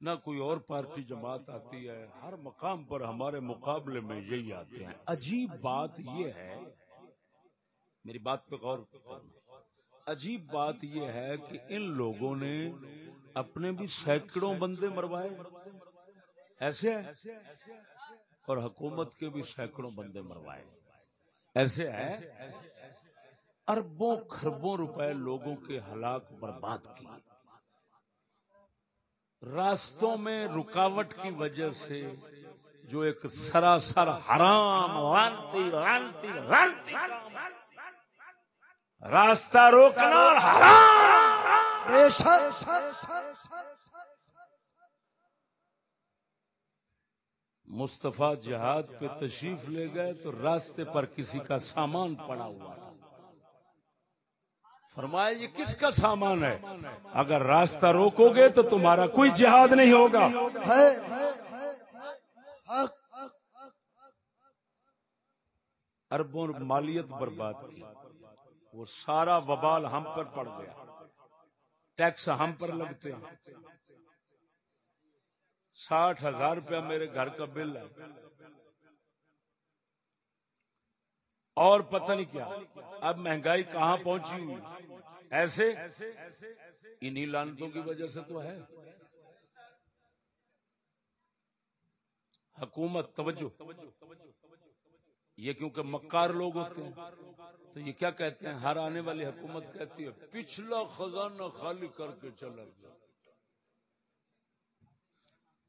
نہ کوئی اور پارٹی جماعت آتی ہے۔ ہر مقام پر ہمارے مقابلے میں یہی آتے ہیں۔ عجیب بات یہ ہے، میری بات پہ غور کرنا۔ عجیب بات یہ ہے کہ ان لوگوں نے اپنے بھی سینکڑوں بندے مروائے ایسے ہے؟ اور حکومت کے بھی سینکڑوں بندے مروائے ایسے ہے؟ اربوں خربوں روپے لوگوں کے ہلاک برباد کی۔ راستوں میں رکاوٹ کی وجہ سے جو ایک سراسر حرام رانتی رانتی رانتی راستہ روکنا حرام بے شک مصطفیٰ جہاد پہ تشریف لے گئے تو راستے پر کسی کا سامان پڑا ہوا تھا۔ فرمایا یہ کس کا سامان ہے؟ اگر راستہ روکو گے تو تمہارا کوئی جہاد نہیں ہوگا۔ اربوں مالیت برباد کی۔ وہ سارا وبال ہم پر پڑ گیا۔ ٹیکس ہم پر لگتے ہیں۔ ساٹھ ہزار روپیہ میرے گھر کا بل ہے۔ اور پتہ نہیں کیا، اب مہنگائی کہاں پہنچی ہوئی؟ ایسے؟ انہی لانتوں کی وجہ سے تو ہے۔ حکومت، توجہ۔ یہ کیونکہ مکار لوگ ہوتے ہیں، تو یہ کیا کہتے ہیں؟ ہر آنے والی حکومت کہتی ہے، پچھلا خزانہ خالی کر کے چلا گیا۔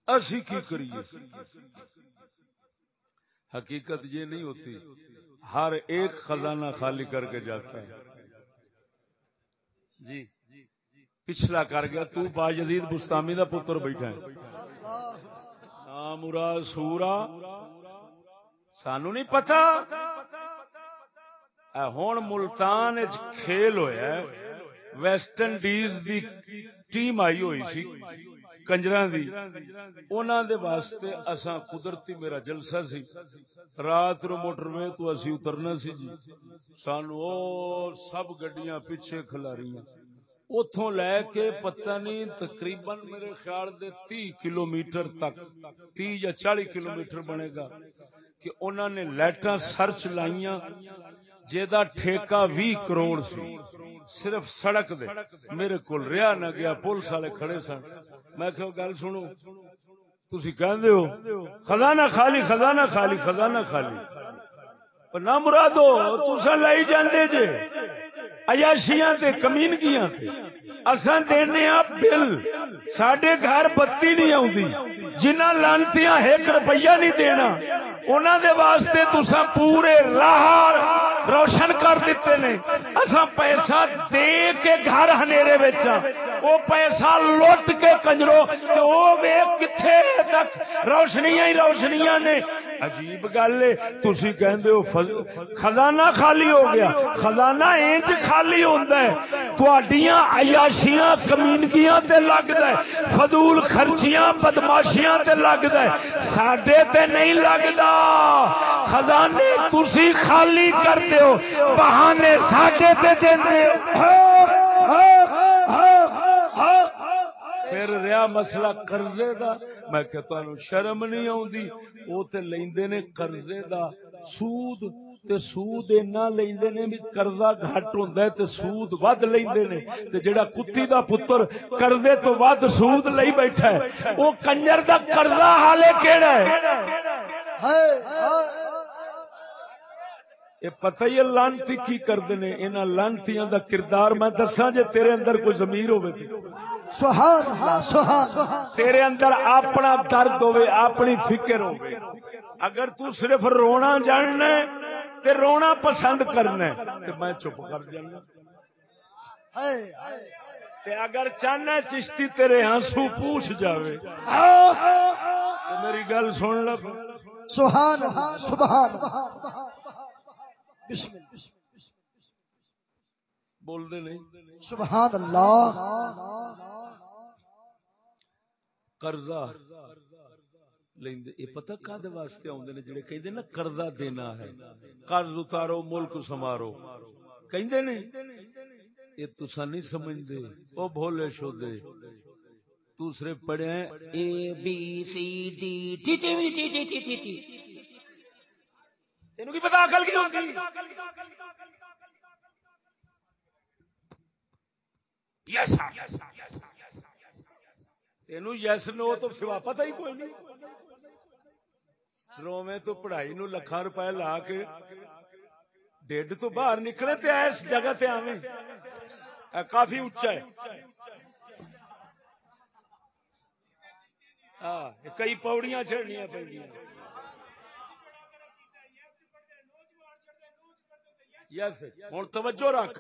ایسی کی کریے؟ حقیقت یہ نہیں ہوتی، ہر ایک خزانہ خالی کر کے جاتا ہے۔ جی۔ پچھلا کر گیا، تو با یزید بستامی دا پتر بیٹھا ہے۔ نامرا سورا سانو نہیں پتا؟ ہوں ملتان کھیل ہویا ہے۔ ویسٹ انڈیز دی ٹیم آئی ہوئی سی۔ کنجراں دی انہاں دے واسطے اساں قدرتی میرا جلسہ سی رات نو موٹر وے تو اسی اترنا سی جی سانو او سب گڈیاں پیچھے کھلاریاں اتوں لے کے پتہ نہیں تقریباً میرے خیال دے تی کلو میٹر تک تی یا چالی کلو میٹر بنے گا کہ انہوں نے لائٹاں سرچ لائیاں جیدا ٹھیکہ وی کروڑ سی صرف سڑک دے۔ میرے کول ریا نہ گیا، پولیس والے کھڑے سن۔ میں کہ گل سنو۔ تسی کہندے ہو، خزانہ خالی خزانہ خالی خزانہ خالی۔ پر نہ مرادو تسا لائی جاندے جے۔ عیاشیاں تے، کمینگیاں تے۔ اساں دینے آ بل۔ ساڈے گھر بتی نہیں آوندی۔ جنہ لانتیاں ایک روپیہ نہیں دینا، انہاں دے واسطے تساں پورے راہ روشن کر دیتے نے اصا پیسہ دے کے گھر ہنیرے وچا وہ پیسہ لوٹ کے کنجرو، تو وہ ویکھ کتھے تک؟ روشنیاں ہی روشنیاں نے۔ عجیب گل ہے۔ تسی کہندے ہو خزانہ خالی ہو گیا۔ خزانہ انج خالی ہوندا ہے۔ تواڈیاں عیاشیاں کمینگیاں تے لگدا ہے۔ فضول خرچیاں، بدماشیاں تے لگدا ہے۔ ساڈے تے نہیں لگدا۔ خزانے تسی خالی کردے ہو۔ بہانے ساڈے تے دیندے ہو۔ پھر رہا مسئلہ قرضے دا۔ میں کہ تانوں شرم نہیں آوندی۔ او تے لیندے نے قرضے دا۔ سود تے سود اینا لیندے نے بھی قرضہ گھٹ ہوندا ہے تے سود ود لیندے نے۔ تے جڑا کتی دا پتر قرضے تو ود سود لئی بیٹھا ہے او کنجر دا قرضہ حالے کیڑا ہے؟ یہ پتہ ہی لانتی کی کردے نے۔ انہاں لانتیاں دا کردار میں دساں جے تیرے اندر کوئی ضمیر ہوے تے۔ سبحان اللہ سبحان تیرے اندر اپنا درد ہوے اپنی فکر ہوے اگر تو صرف رونا جاننا ہے تے رونا پسند کرنا ہے تے میں چپ کر جانا۔ تے اگر چاہنا چشتی تیرے آنسو پوچھ جاوے۔ تے میری گل سن لے سبحان اللہ سبحان اللہ۔ بسم اللہ۔ بول دے نہیں۔ سبحان اللہ۔ قرضہ لیندے یہ پتہ کادے واسطے آوندے نے جڑے کہندے نا قرضہ دینا ہے قرض اتارو ملک سمارو کہندے نے یہ تسا نہیں سمجھدے او بھولے شودے دوسرے پڑھے ہیں A B C D T T T T T T T تینوں کی پتہ عقل کی ہوندی یس تینو یس نو تو سوا پتہ ہی کوئی نہیں تو پڑھائی نو روپے لا کے ڈیڈ تو باہر نکلے تے اس جگہ تے آویں کافی اونچا ہے کئی پوڑیاں چڑھنیاں پیندیاں یس ہن توجہ رکھ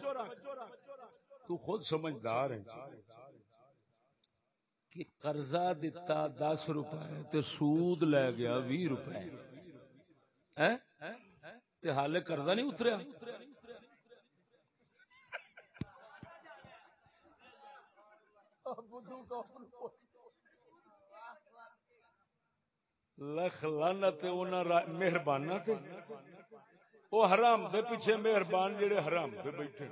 تو خود سمجھدار ہے کہ قرضہ دتا دس روپے تے سود لے گیا بھی روپے۔ تے حالے قرضہ نہیں اتریا؟ لکھ لعنت انہاں را- مہرباناں تے۔ وہ حرام دے پیچھے مہربان جڑے حرام دے بیٹھے۔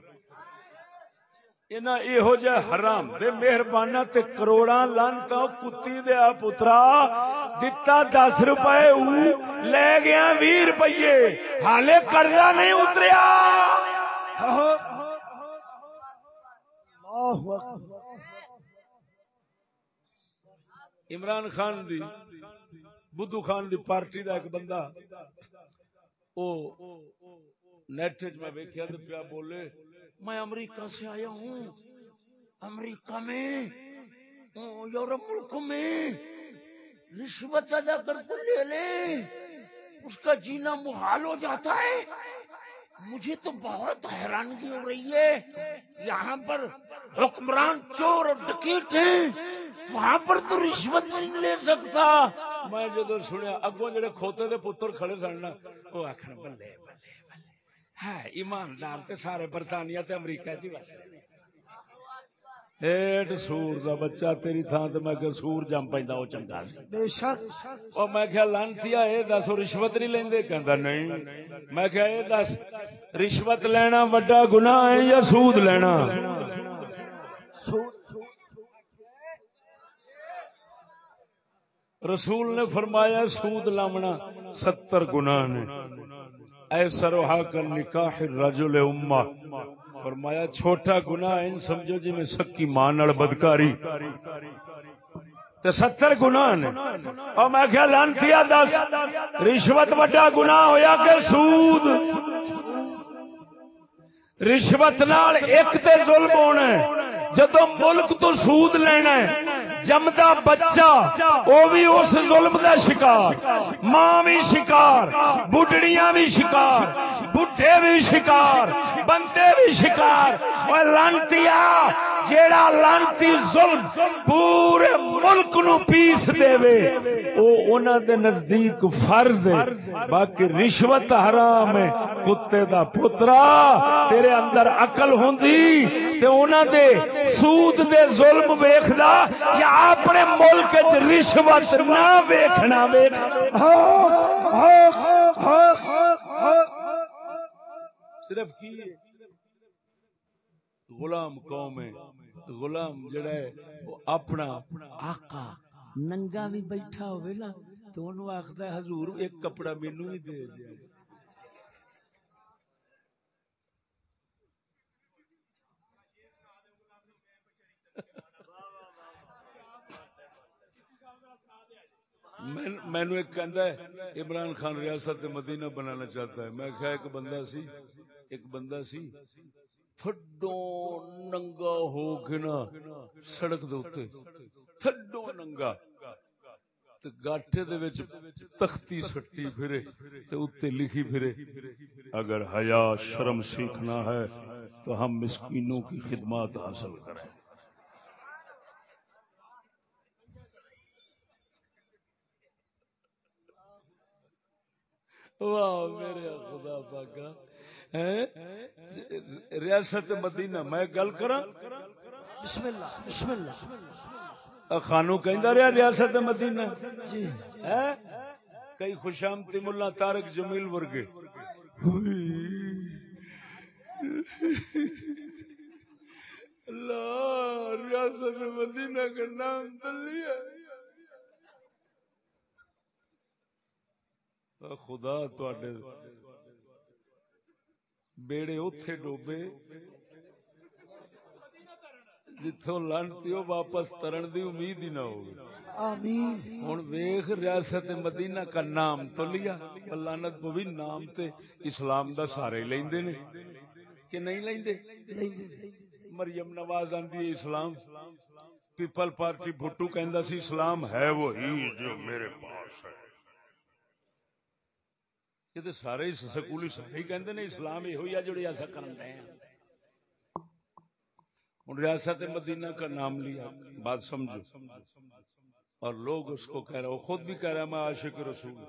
جہ حرام دے مہربانہ تے کروڑاں لانتا کتی آ پترا دتا دس روپے او لے گیا بھی روپیے حالے قرضہ نہیں خان دی بدھو خان دی پارٹی دا ایک بندہ او نیٹ وچ میں ویکھیا تے پیا بولے میں امریکہ سے آیا ہوں۔ امریکہ میں یورپ ملکوں میں۔ رشوت ادا کر کے لے لے اس کا جینا محال ہو جاتا ہے۔ مجھے تو بہت حیرانگی ہو رہی ہے۔ یہاں پر حکمران چور اور ڈکیٹ ہیں۔ وہاں پر تو رشوت نہیں لے سکتا۔ میں جدو سنیا، اگوں جڑے کھوتے دے پتر کھڑے سن نا، وہ آخر بلے بلے۔ ہے ایماندار تے سارے برطانیہ تے امریکہ چ وستے ہیٹ سور دا بچہ تیری تھان تے میں کہ سور جم پیندا او چنگا سی بے شک۔ او میں کہ لانتیا اے دس رشوت نہیں لیندے؟ کہندا نہیں۔ میں کہ اے دس رشوت لینا بڑا گناہ ہے یا سود لینا؟ سود۔ رسول نے فرمایا سود لامنا ستر گناہ نے۔ اے سروہا کا نکاح الرجل امہ۔ فرمایا، چھوٹا گناہ ان سمجھو جی میں سکی مان نال بدکاری۔ تے ستر گناہ نے۔ اور میں کیا لانتیا دس۔ رشوت وڈا گناہ ہویا کہ سود۔ رشوت نال ایک تے ظلم ہونا ہے۔ جدو ملک تو سود لینا ہے جمدا بچہ وہ بھی اس ظلم دا شکار، ماں بھی شکار بڈڑیاں بھی شکار، بڈھے بھی شکار، بندے بھی شکار، اور لانتیا جیڑا لانتی ظلم پورے ملک نو پیس دے وے، او انہاں دے نزدیک فرض ہے۔ باقی رشوت حرام ہے۔ کتے دا پترا، تیرے اندر عقل ہوندی، تے انہاں دے سود دے ظلم ویکھدا، یا اپنے ملک وچ رشوت نہ ویکھنا ویکھ۔ صرف کی غلام قوم ہے۔ غلام جڑا ہے، وہ اپنا آقا ننگا بھی بیٹھا ہوئے نا، تو انہوں آخدا ہے، حضور ایک کپڑا مینوں بھی دے دیا میں- مینو ایک کہندا ہے، عمران خان ریاست مدینہ بنانا چاہتا ہے۔ میں کہا، ایک بندہ سی، ایک بندہ سی۔ تھڈو ننگا ہو کے نا سڑک دے اوتے تھڈو ننگا تے گاٹے دے وچ تختی سٹی پھرے تے اوتے لکھی پھرے اگر حیا شرم سیکھنا ہے تو ہم مسکینوں کی خدمات حاصل کریں واہ میرے خدا پاکا ریاست مدینہ میں گل کراں؟ بسم اللہ بسم اللہ خانو کہندا رہیا ریاست مدینہ۔ جی؟ کئی خوشامتی ملا طارق جمیل ورگے۔ اللہ ریاست مدینہ کا نام دلی ہے۔ خدا تواڈے بیڑے اوتھے ڈوبے جتھوں لانتی واپس ترن دی امید ہی نہ ہوگی ہوں ویخ ریاست مدینہ کا نام تو لیا لانت پوی نام تے اسلام دا سارے لیندے نے۔ کہ نہیں لیندے۔ مریم نواز آندی ہے اسلام۔ پیپل پارٹی بھٹو کہندا سی اسلام ہے وہی جو میرے پاس ہے۔ یہ سارے ہی سکولی ہی کہندے نے اسلام یہ ہوئی ہے جو ایسا کرن دے ہیں ریاست مدینہ کا نام لیا بات سمجھو۔ اور لوگ اس کو کہہ رہے وہ خود بھی کہہ رہا میں عاشق رسول۔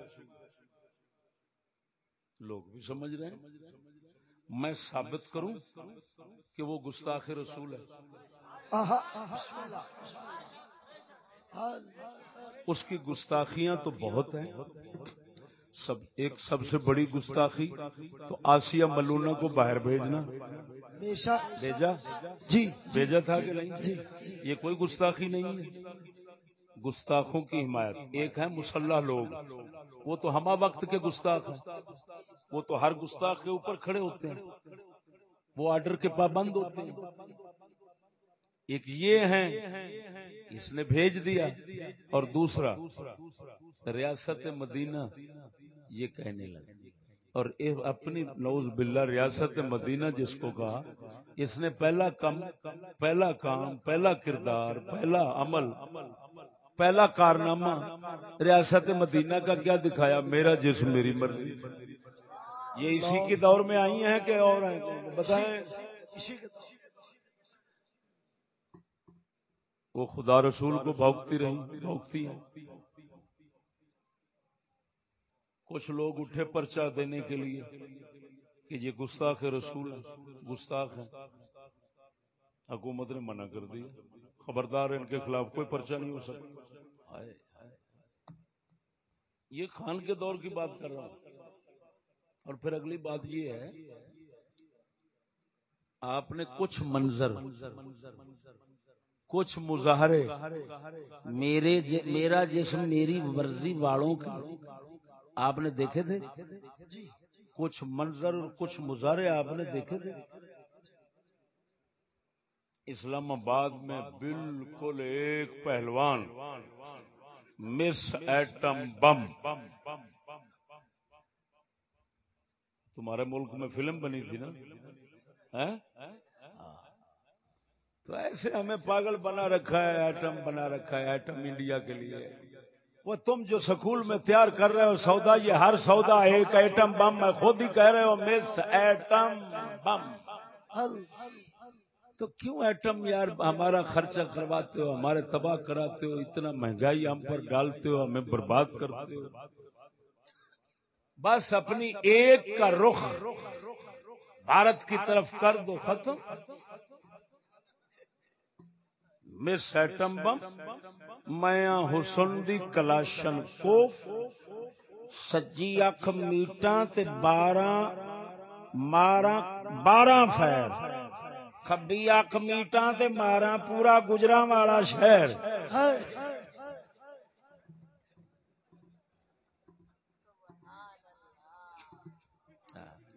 لوگ بھی سمجھ رہے ہیں۔ میں ثابت کروں کہ وہ گستاخ رسول ہے۔ اس کی گستاخیاں تو بہت ہیں۔ سب ایک سب سے بڑی گستاخی تو آسیہ ملونہ کو باہر بھیجنا۔ بھیجا؟ جی بھیجا تھا کہ نہیں؟ یہ کوئی گستاخی نہیں ہے۔ گستاخوں کی حمایت۔ ایک ہے مسلح لوگ۔ وہ تو ہما وقت کے گستاخ ہیں۔ وہ تو ہر گستاخ کے اوپر کھڑے ہوتے ہیں۔ وہ آرڈر کے پابند ہوتے ہیں۔ ایک یہ ہیں، اس نے بھیج دیا اور دوسرا، ریاست مدینہ، یہ کہنے لگا۔ اور اپنی نوز باللہ، ریاست مدینہ جس کو کہا، اس نے پہلا کم، پہلا کام، پہلا کردار، پہلا عمل، پہلا کارنامہ ریاست مدینہ کا کیا دکھایا؟ میرا جسم، میری مرضی۔ یہ اسی کے دور میں آئی ہیں کہ اور ہیں بتائیں اسی کے وہ خدا رسول کو بھوکتی رہی بھوکتی ہیں۔ کچھ لوگ اٹھے پرچہ دینے کے لیے کہ یہ گستاخ رسول، گستاخ ہے حکومت نے منع کر دیا۔ خبردار ان کے خلاف کوئی پرچہ نہیں ہو سکتا۔ یہ خان کے دور کی بات کر رہا ہوں۔ اور پھر اگلی بات یہ ہے، آپ نے کچھ منظر کچھ مظاہرے۔ میرے ج- میرا جسم میری ورزی والوں کا۔ آپ نے دیکھے تھے؟ کچھ منظر اور کچھ مظاہرے آپ نے دیکھے تھے؟ اسلام آباد میں بالکل ایک پہلوان۔ Miss atom bomb. تمہارے ملک میں فلم بنی تھی نا؟ تو ایسے ہمیں پاگل بنا رکھا ہے، ایٹم بنا رکھا ہے، ایٹم انڈیا کے لیے۔ وہ تم جو سکول میں تیار کر رہے ہو، سودا، یہ ہر سودا، ایک ایٹم بم، میں خود ہی کہہ رہے ہو، مس ایٹم بم۔ تو کیوں ایٹم یار ہمارا خرچہ کرواتے ہو، ہمارے تباہ کراتے ہو، اتنا مہنگائی ہم پر ڈالتے ہو، ہمیں برباد کرتے ہو۔ بس اپنی ایک کا رخ بھارت کی طرف کر دو، ختم۔ مس ایٹم بم میاں حسن دی کلاشن کو سجی اکھ میٹاں تے بارہ مارا بارہ فیر۔ کبھی اکھ میٹاں تے مارا پورا گجرا والا شہر۔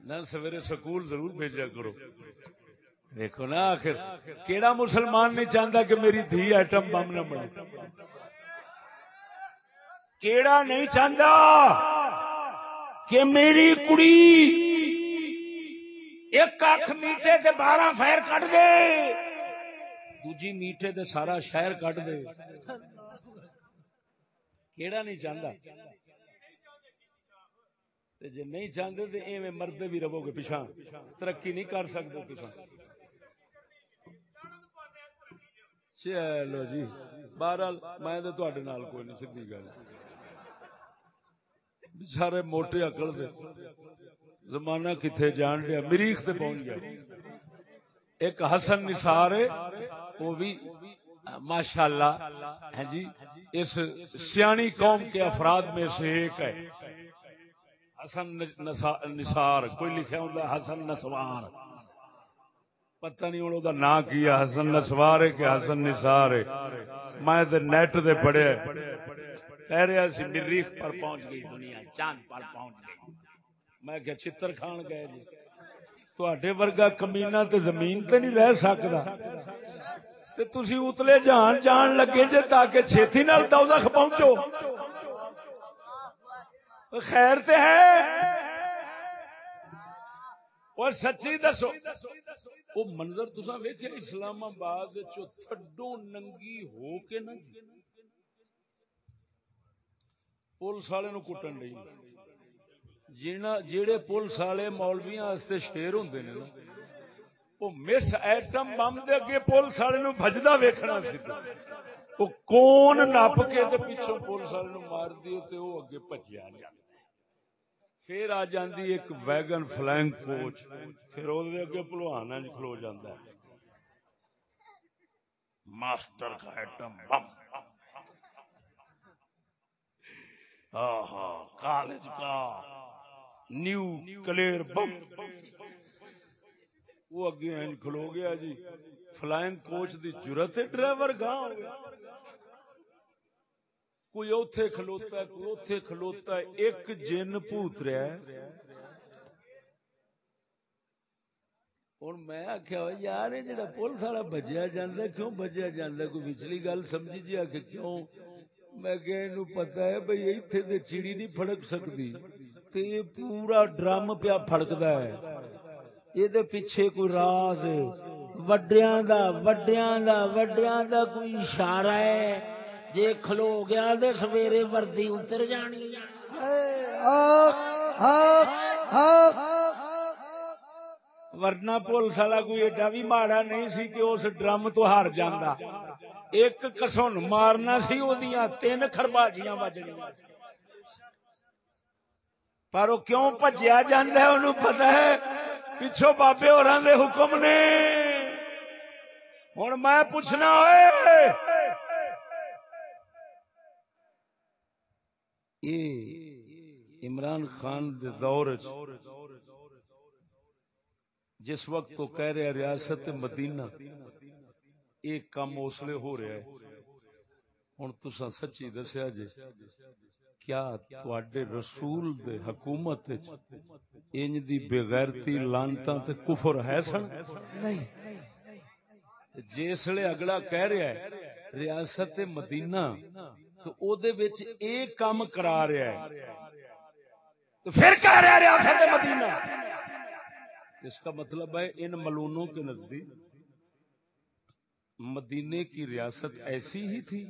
نہ سویرے سکول ضرور بھیجا کرو۔ دیکھو نا آخر، کیڑا مسلمان نہیں چاہتا کہ میری دھی ایٹم بم نہ بنے؟ کیڑا نہیں چاہتا کہ میری کڑی ایک اکھ میٹھے تے بارہ فیر کٹ دے، دوجی میٹھے تے سارا شہر کٹ دے۔ کیڑا نہیں چاہتا تے جے نہیں چاہتے تو ایویں مردے بھی رہو گے پیچھا ترقی نہیں کر سکتے پیچھا چلو جی بہرحال میں تو تواڈے نال کوئی نہیں، سیدھی گل۔ سارے موٹے اکل دے۔ زمانہ کتنے جان دیا مریخ تے پہنچ گیا۔ ایک حسن نثار ہے، وہ بھی ماشاء اللہ ہے جی۔ اس سیانی قوم کے افراد میں سے ایک ہے۔ حسن نثار، کوئی لکھا ہوں حسن نسوار پتہ نہیں ہوں دا نا کیا حسن نسوار ہے کہ حسن نثار ہے۔ میں تے نیٹ دے پڑھیا کہہ رہا سی مریخ پر پہنچ گئی، دنیا چاند پر پہنچ گئی۔ میں کہ چتر کھان گئے جی۔ تواڈے ورگا کمینہ تے زمین تے نہیں رہ سکدا۔ تے تسی اتلے جان جان لگے جے تاکہ چھیتی نال دوزخ پہنچو۔ خیر تے ہے۔ اور سچی دسو، وہ منظر تسا ویکھیا اسلام آباد چو تھڈو ننگی ہو کے نہ جی۔ پولیس والے نو کٹن نہیں۔ جینا، جیڑے پولیس والے مولویاں واسطے شیر ہوندے نے نا، وہ مس ایٹم بم دے اگے پولیس والے نو بھجدا ویکھنا سی وہ کون نپ کے تے پیچھوں پولیس والے نو مار دیے تے وہ اگے بھجیا جاندا پھر آ جاندی ایک ویگن فلائنگ کوچ پھر وہ اگے پلوانا جی کھلو جاندہ ہے۔ ماسٹر کا ایٹم بم۔ آہا، کالج کا نیو کلیر بم۔ وہ اگے ہیں کھلو گیا جی۔ فلائنگ کوچ دی جرت ڈرائیور گاں ہو گیا کوئی اوتھے کھلوتا ہے، کوئی اوتھے کھلوتا ہے، ایک جن پوت رہا ہے۔ ہوں میں آخیا ہوا یار یہ جڑا پولیس والا بجیا جانا کیوں بجیا جانا کوئی پچھلی گل سمجھی جی؟ آ کے کیوں؟ میں کہ اینو پتا ہے بھئی ایتھے تے چڑی نہیں پھڑک سکتی تے یہ پورا ڈرم پیا پھڑکدا ہے۔ یہ پیچھے کوئی راز ہے۔ وڈیاں دا وڈیاں دا وڈیاں دا کوئی اشارہ ہے۔ جے کھلو گیا تے سویرے وردی اتر جانی۔ ورنہ پولیس والا کوئی ایڈا بھی ماڑا نہیں سی کہ اس ڈرم تو ہار جاندہ ایک کسن مارنا سی وہ تین خرباجیاں بجنیاں۔ پر وہ کیوں بجیا جانا ہے؟ انہوں پتا ہے پچھو بابے اور حکم نے۔ ہوں میں پوچھنا ہوئے یہ عمران خان دے دور جس وقت تو کہہ رہے ریاست مدینہ ایک کام اسلے ہو رہا ہے۔ ہوں تسا سچی دسیا جی کیا تواڈے رسول دے حکومت انج دی بغیرتی لانتا تے کفر ہے سن؟ نہیں۔ جسلے اگلا کہہ رہا ہے، ریاست مدینہ تو او دے وچ کام کرا رہا ہے تو پھر کہہ رہا ریاست مدینہ اس کا مطلب ہے ان ملونوں کے نزدیک مدینے کی ریاست ایسی ہی تھی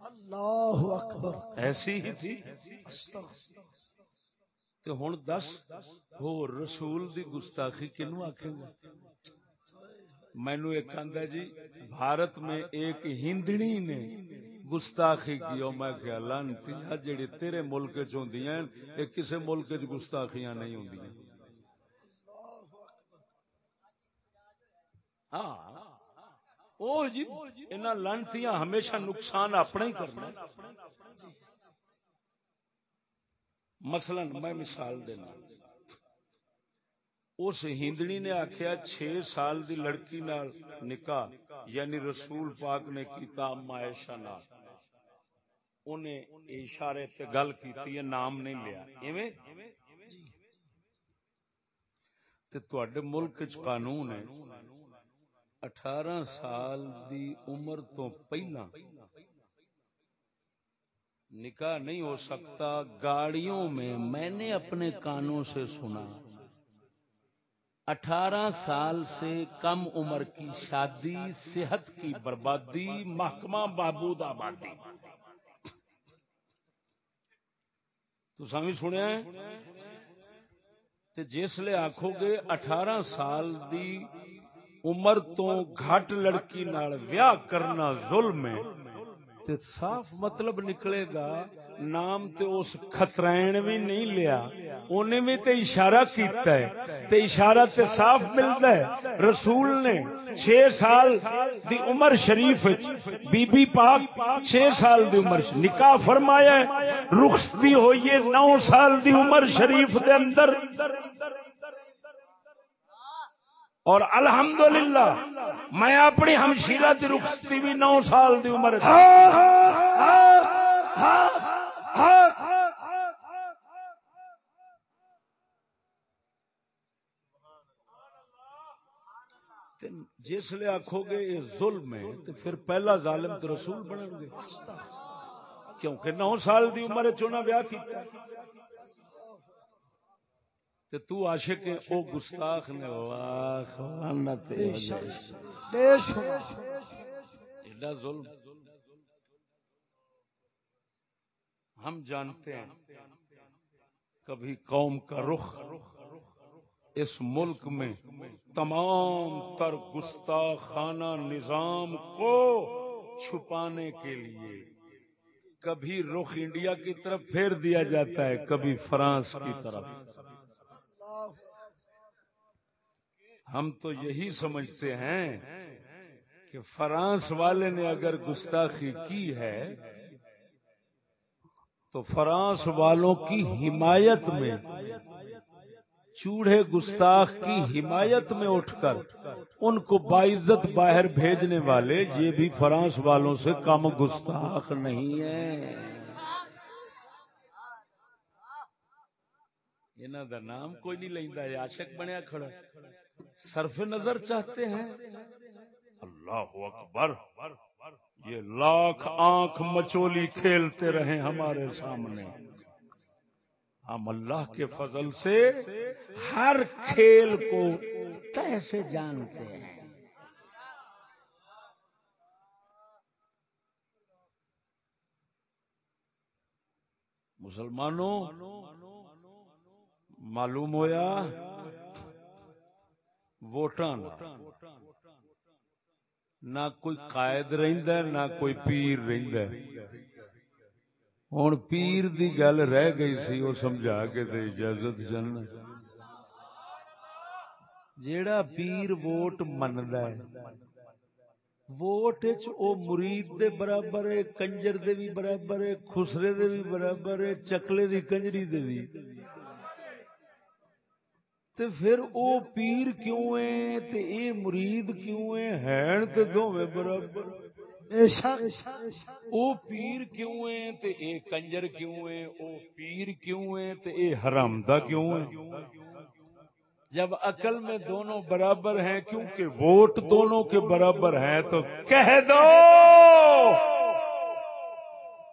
اللہ اکبر ایسی ہی تھی تو ہن دس ہو رسول دی گستاخی کنو آکھیں گے مینو ایک آندا جی بھارت میں ایک ہندڑی نے گستاخی کی، او میں کہ لانتی جڑی تیرے ملک چ ہوندیاں اے کسے ملک چ گستاخیاں نہیں ہوندیاں۔ ہاں او جی انہاں لانتیاں ہمیشہ نقصان اپنا ہی کرنا مثلا میں مثال دینا۔ اس ہندڑی نے آخیا چھ سال دی لڑکی نال نکاح یعنی رسول پاک نے کیتا اما عائشہ نال۔ انہیں اشارے تے گل کیتی ہے، نام نہیں لیا۔ ایویں؟ تے تواڈے ملک چ قانون ہے، اٹھارہ سال دی عمر تو پہلا نکاح نہیں ہو سکتا، گاڑیوں میں میں نے اپنے کانوں سے سنا۔ اٹھارہ سال سے کم عمر کی شادی، صحت کی بربادی، محکمہ بابود آبادی۔ تو سامنے سنیا ہے؟ تے جس لے آکھو گے اٹھارہ سال دی عمر تو گھٹ لڑکی نال ویاہ کرنا ظلم ہے۔ تے صاف مطلب نکلے گا، نام تے اس خطرین بھی نہیں لیا۔ انہیں بھی تے اشارہ کیتا ہے۔ تے اشارہ تے صاف ملتا ہے۔ رسول نے چھ سال دی عمر شریف بی بی پاک چھ سال دی عمر ش- نکاح فرمایا ہے۔ رخصتی ہوئی ہے نو سال دی عمر شریف دے اندر۔ اور الحمدللہ، میں اپنی ہمشیرہ دی رخصتی بھی نو سال دی عمر جس لے آکھو گے یہ ظلم ہے، تو پھر پہلا ظالم تو رسول بنن گے کیونکہ نو سال دی عمر چونا بیاہ کیتا ہے۔ تے تو عاشق ہے او گستاخ نے واہ لعنت بے شک بے شک۔ ایڈا ظلم۔ ہم جانتے ہیں کبھی قوم کا رخ اس ملک میں تمام تر گستاخانہ نظام کو چھپانے کے لیے کبھی رخ انڈیا کی طرف پھیر دیا جاتا ہے کبھی فرانس کی طرف۔ ہم تو یہی سمجھتے ہیں کہ فرانس والے نے اگر گستاخی کی ہے تو فرانس والوں کی حمایت میں چوڑے گستاخ کی حمایت میں اٹھ کر ان کو باعزت باہر بھیجنے والے یہ بھی فرانس والوں سے کم گستاخ نہیں ہے۔ انہوں دا نام کوئی نہیں لینا ہے، عاشق بنیا کھڑا صرف نظر چاہتے ہیں۔ اللہ اکبر، یہ لاکھ آنکھ مچولی کھیلتے رہے ہمارے سامنے۔ ہم اللہ کے فضل سے ہر کھیل کو تہ سے جانتے ہیں۔ مسلمانوں معلوم ہویا ووٹاں نہ کوئی قائد رہندا ہے، نہ کوئی پیر رہندا ہے۔ ہن پیر دی گل رہ گئی سی وہ سمجھا کے تے اجازت چن جیڑا پیر ووٹ مندا ہے ووٹ وچ او مرید دے برابر ہے کنجر دے بھی برابر ہے خسرے دے بھی برابر ہے چکلے دی کنجری دے بھی تے پھر او پیر کیوں ہے تے اے مرید کیوں ہے ہین تے دوویں برابر بے شک او پیر کیوں ہے تے اے کنجر کیوں ہے او پیر کیوں ہے تے اے حرام دا کیوں ہے جب عقل میں دونوں برابر ہیں کیونکہ ووٹ دونوں کے برابر ہیں تو کہہ دو!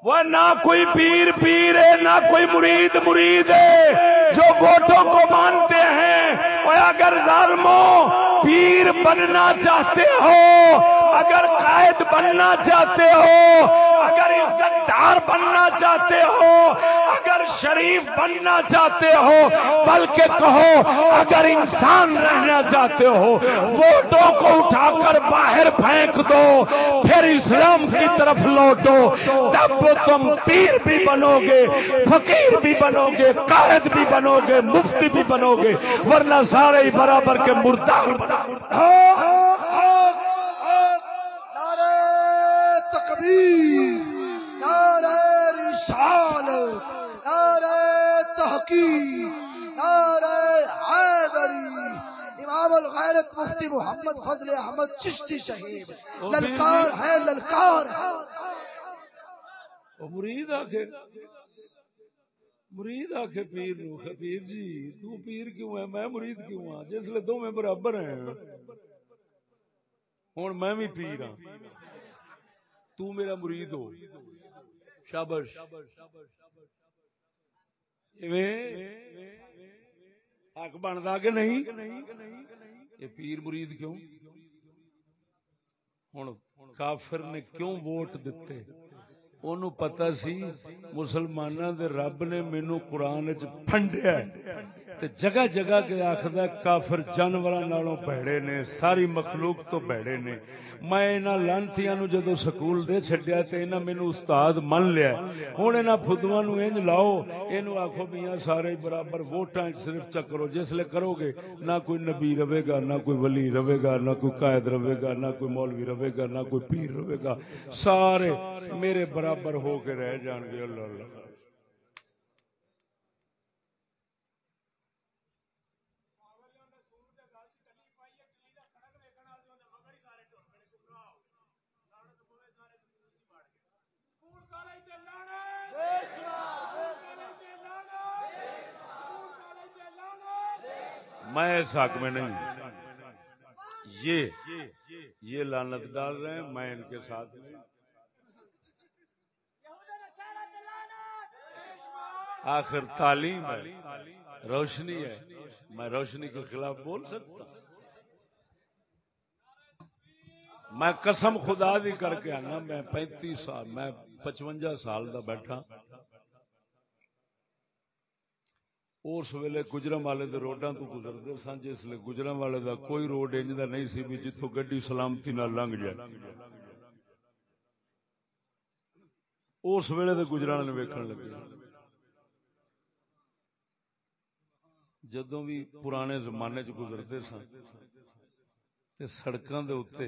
وہ نہ کوئی پیر پیر ہے، نہ کوئی مرید مرید ہے، جو ووٹوں کو مانتے ہیں۔ اور اگر ظالموں پیر بننا چاہتے ہو اگر قائد بننا چاہتے ہو، اگر عزت دار بننا چاہتے ہو، اگر شریف بننا چاہتے ہو، بلکہ کہو، اگر انسان رہنا چاہتے ہو، ووٹوں کو اٹھا کر باہر پھینک دو، پھر اسلام کی طرف لوٹو، تب تو تم پیر بھی بنو گے فقیر بھی بنو گے قائد بھی بنو گے مفتی بھی بنو گے ورنہ سارے ہی برابر کے مردہ نعرہ تکبیر نعرہ رسالت نعرہ تحقیق نعرہ حیدری امام الغیرت مفتی محمد فضل احمد چشتی شہید للکار ہے للکار ہے۔ مرید آخے مرید آخے پیر نو پیر جی تو پیر کیوں ہے؟ میں مرید کیوں ہاں؟ جس لیے دو میں برابر ہیں۔ ہوں میں بھی پیر ہاں۔ تو میرا مرید ہو۔ شابش۔ حق بنتا کہ نہیں؟ یہ پیر مرید کیوں؟ ہوں کافر نے کیوں ووٹ دیتے؟ اونوں پتہ سی مسلماناں دے رب نے مینوں قرآن وچ پھنڈیا تے جگہ جگہ کے آکھدا کافر جانوراں نالوں بھڑے نے ساری مخلوق تو بھڑے نے میں انہاں لانتیاں نو جدوں سکول دے چھڈیا تے انہاں مینوں استاد من لیا ہن انہاں فدواں نو انج لاؤ اینو آکھو میاں سارے برابر ووٹاں صرف چکرو جس لے کرو گے نہ کوئی نبی رہے گا نہ کوئی ولی رہے گا نہ کوئی قائد رہے گا نہ کوئی مولوی رہے گا نہ کوئی پیر رہے گا سارے میرے برابر ہو کے رہ جان گے، اللہ اللہ میں اس حق میں نہیں یہ یہ لانت ڈال رہے ہیں، میں ان کے ساتھ نہیں۔ آخر تعلیم ہے، روشنی ہے۔ میں روشنی کے خلاف بول سکتا ہوں۔ میں قسم خدا دی کر کے آنا، میں پینتیس سال، میں پچوجا سال دا بیٹھا۔ اس ویلے گجرم والے دے روڈاں تو گزرتے سن، جس لیے گجرم والے دا کوئی روڈ انج دا نہیں سی بھی جتوں گڈی سلامتی نہ لنگ جائے۔ اس ویلے دے گجران نے ویکھن لگے۔ جدوں بھی پرانے زمانے چ گزرتے سن، تے سڑکاں دے اوتے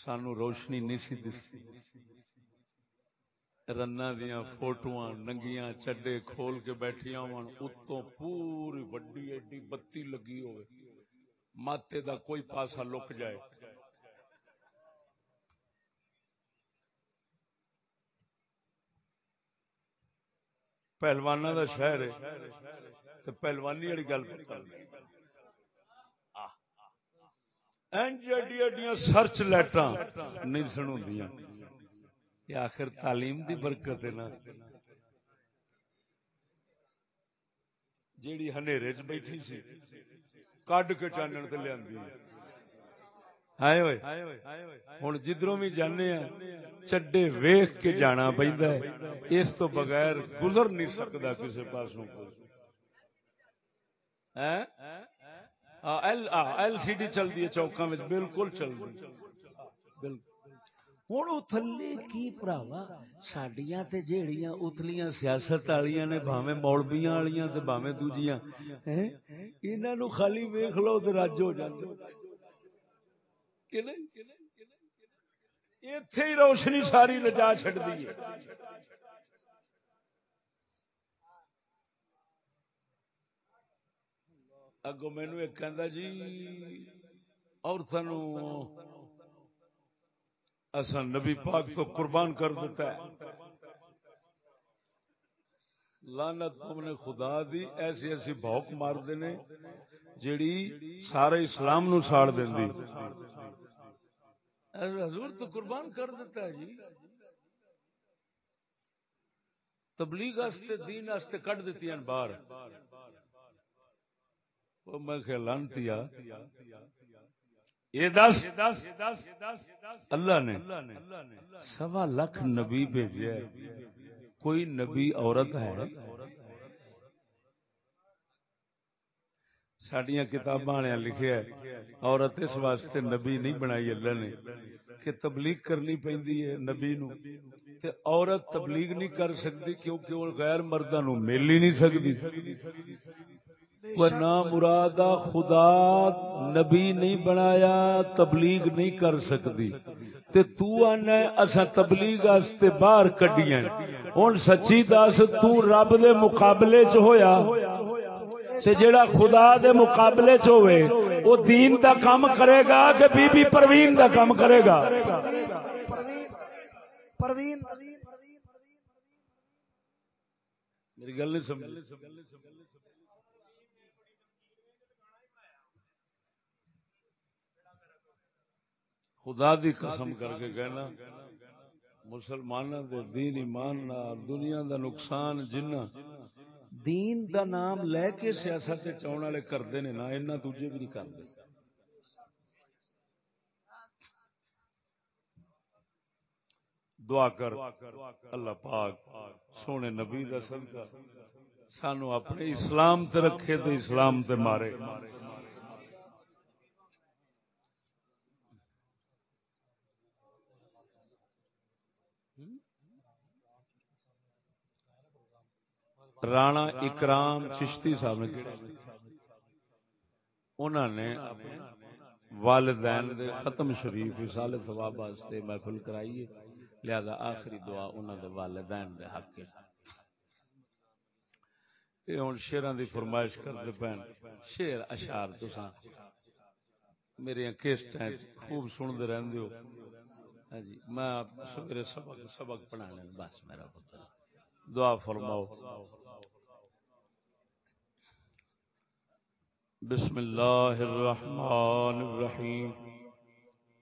سانو روشنی نہیں سی دستی۔ رنا دیا فوٹو ننگیاں، چڈے کھول کے بیٹھیا ہون، اتوں پوری وڈی ایڈی بتی لگی ہوئے ماتے دا کوئی پاسا لک جائے۔ پہلوانا دا شہر ہے پہلوانی والی گل ایڈیاں سرچ لائٹاں نہیں سنوندیاں یہ آخر تعلیم دی برکت ہے نا۔ جیڑی ہنیرے چ بیٹھی سی، کڈ کے چانن تے لیاندی ہائے ہوئے ہن جدروں بھی جانے ہیں چڈے ویکھ کے جانا پیندا ہے اس تو بغیر گزر نہیں سکدا کسے پاسوں کو ایل سی ڈی چلتی ہے چوکاں میں بالکل چل رہی بالکل ہوں تھلے کی پراوا سڈیا جیڑیاں اتلیاں سیاست والیاں نے بھاویں مولبیاں والیاں تے بھاویں دوجیاں انہاں نو خالی ویکھ لو تے رج ہو جاندے اتے ہی روشنی ساری لجا چڑ دی اگو مینو ایک کہندا جی عورتوں اصا نبی پاک تو قربان کر دیتا ہے۔ لانت تم نے خدا دی، ایسی ایسی بھوک مار دینے، جیڑی سارے اسلام نو ساڑ دیندی حضور تو قربان کر دیتا ہے جی۔ تبلیغ واسطے دین واسطے کٹ دیتی ہیں باہر۔ وہ میں لانتی یہ دس۔ اللہ نے سوا لکھ نبی بھیجے۔ کوئی نبی عورت ہے۔ سڈیا کتاباں نے لکھیا عورت اس واسطے نبی نہیں بنائی اللہ نے، کہ تبلیغ کرنی پی نبی نو۔ تے عورت تبلیغ نہیں کر سکتی کیونکہ وہ غیر مردہ نو مل ہی نہیں سکتی نہ مراد خدا نبی نہیں بنایا، تبلیغ نہیں کر سکتی تے تو آنا اسا تبلیغ واسطے باہر کڈیاں ہن سچی دس، تو رب دے مقابلے چ ہویا۔ تے جیڑا خدا دے مقابلے چ ہوئے او دین دا کام کرے گا کہ بی بی پروین دا کام کرے گا؟ میری گل نہیں سمجھ۔ خدا دی قسم کر کے کہنا مسلمانوں دے دین ایمان دنیا دا نقصان جنہ دین دا نام لے کے سیاست چاؤن والے کرتے ہیں نا اینا دوجے بھی نہیں کرتے۔ دعا کر، اللہ پاک سونے نبی دا صدقہ، سانو اپنے اسلام تے رکھے تے اسلام تے مارے۔ رانا اکرام چشتی صاحب نے انہوں نے والدین دے ختم شریف سال ثواب واسطے محفل کرائی ہے لہذا آخری دعا انہوں دے والدین دے حق کے یہ ہوں شیران دی فرمائش کرتے پین شیر اشار تو میری کیسٹ خوب سنتے رہتے ہو ہاں جی میں سویرے سبق سبق پڑھانے بس میرا پتر دعا فرماؤ بسم الله الرحمن الرحيم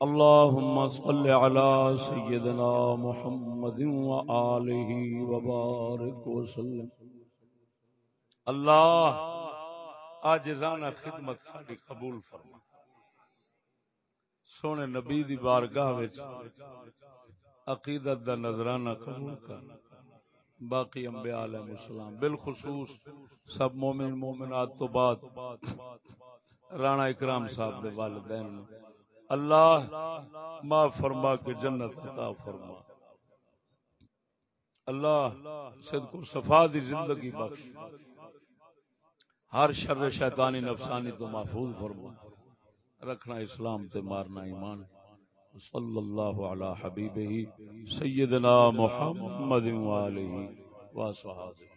اللهم صل على سيدنا محمد وآله وبارك وسلم اللہ آجزانہ خدمت ساری قبول فرما۔ سونے نبی دی بارگاہ وچ عقیدت دا نظرانہ قبول کرنا باقی انبیاء علیہ السلام، بالخصوص سب مومن، مومنات تو بعد رانا اکرام صاحب دے والدین اللہ معاف فرما کے جنت عطا فرما۔ اللہ صدق و صفا دی زندگی بخش۔ ہر شر شیطانی نفسانی تو محفوظ فرما۔ رکھنا اسلام تے مارنا ایمان۔ صلی اللہ علی حبیبہ سیدنا محمد و آلہ و صحابہ.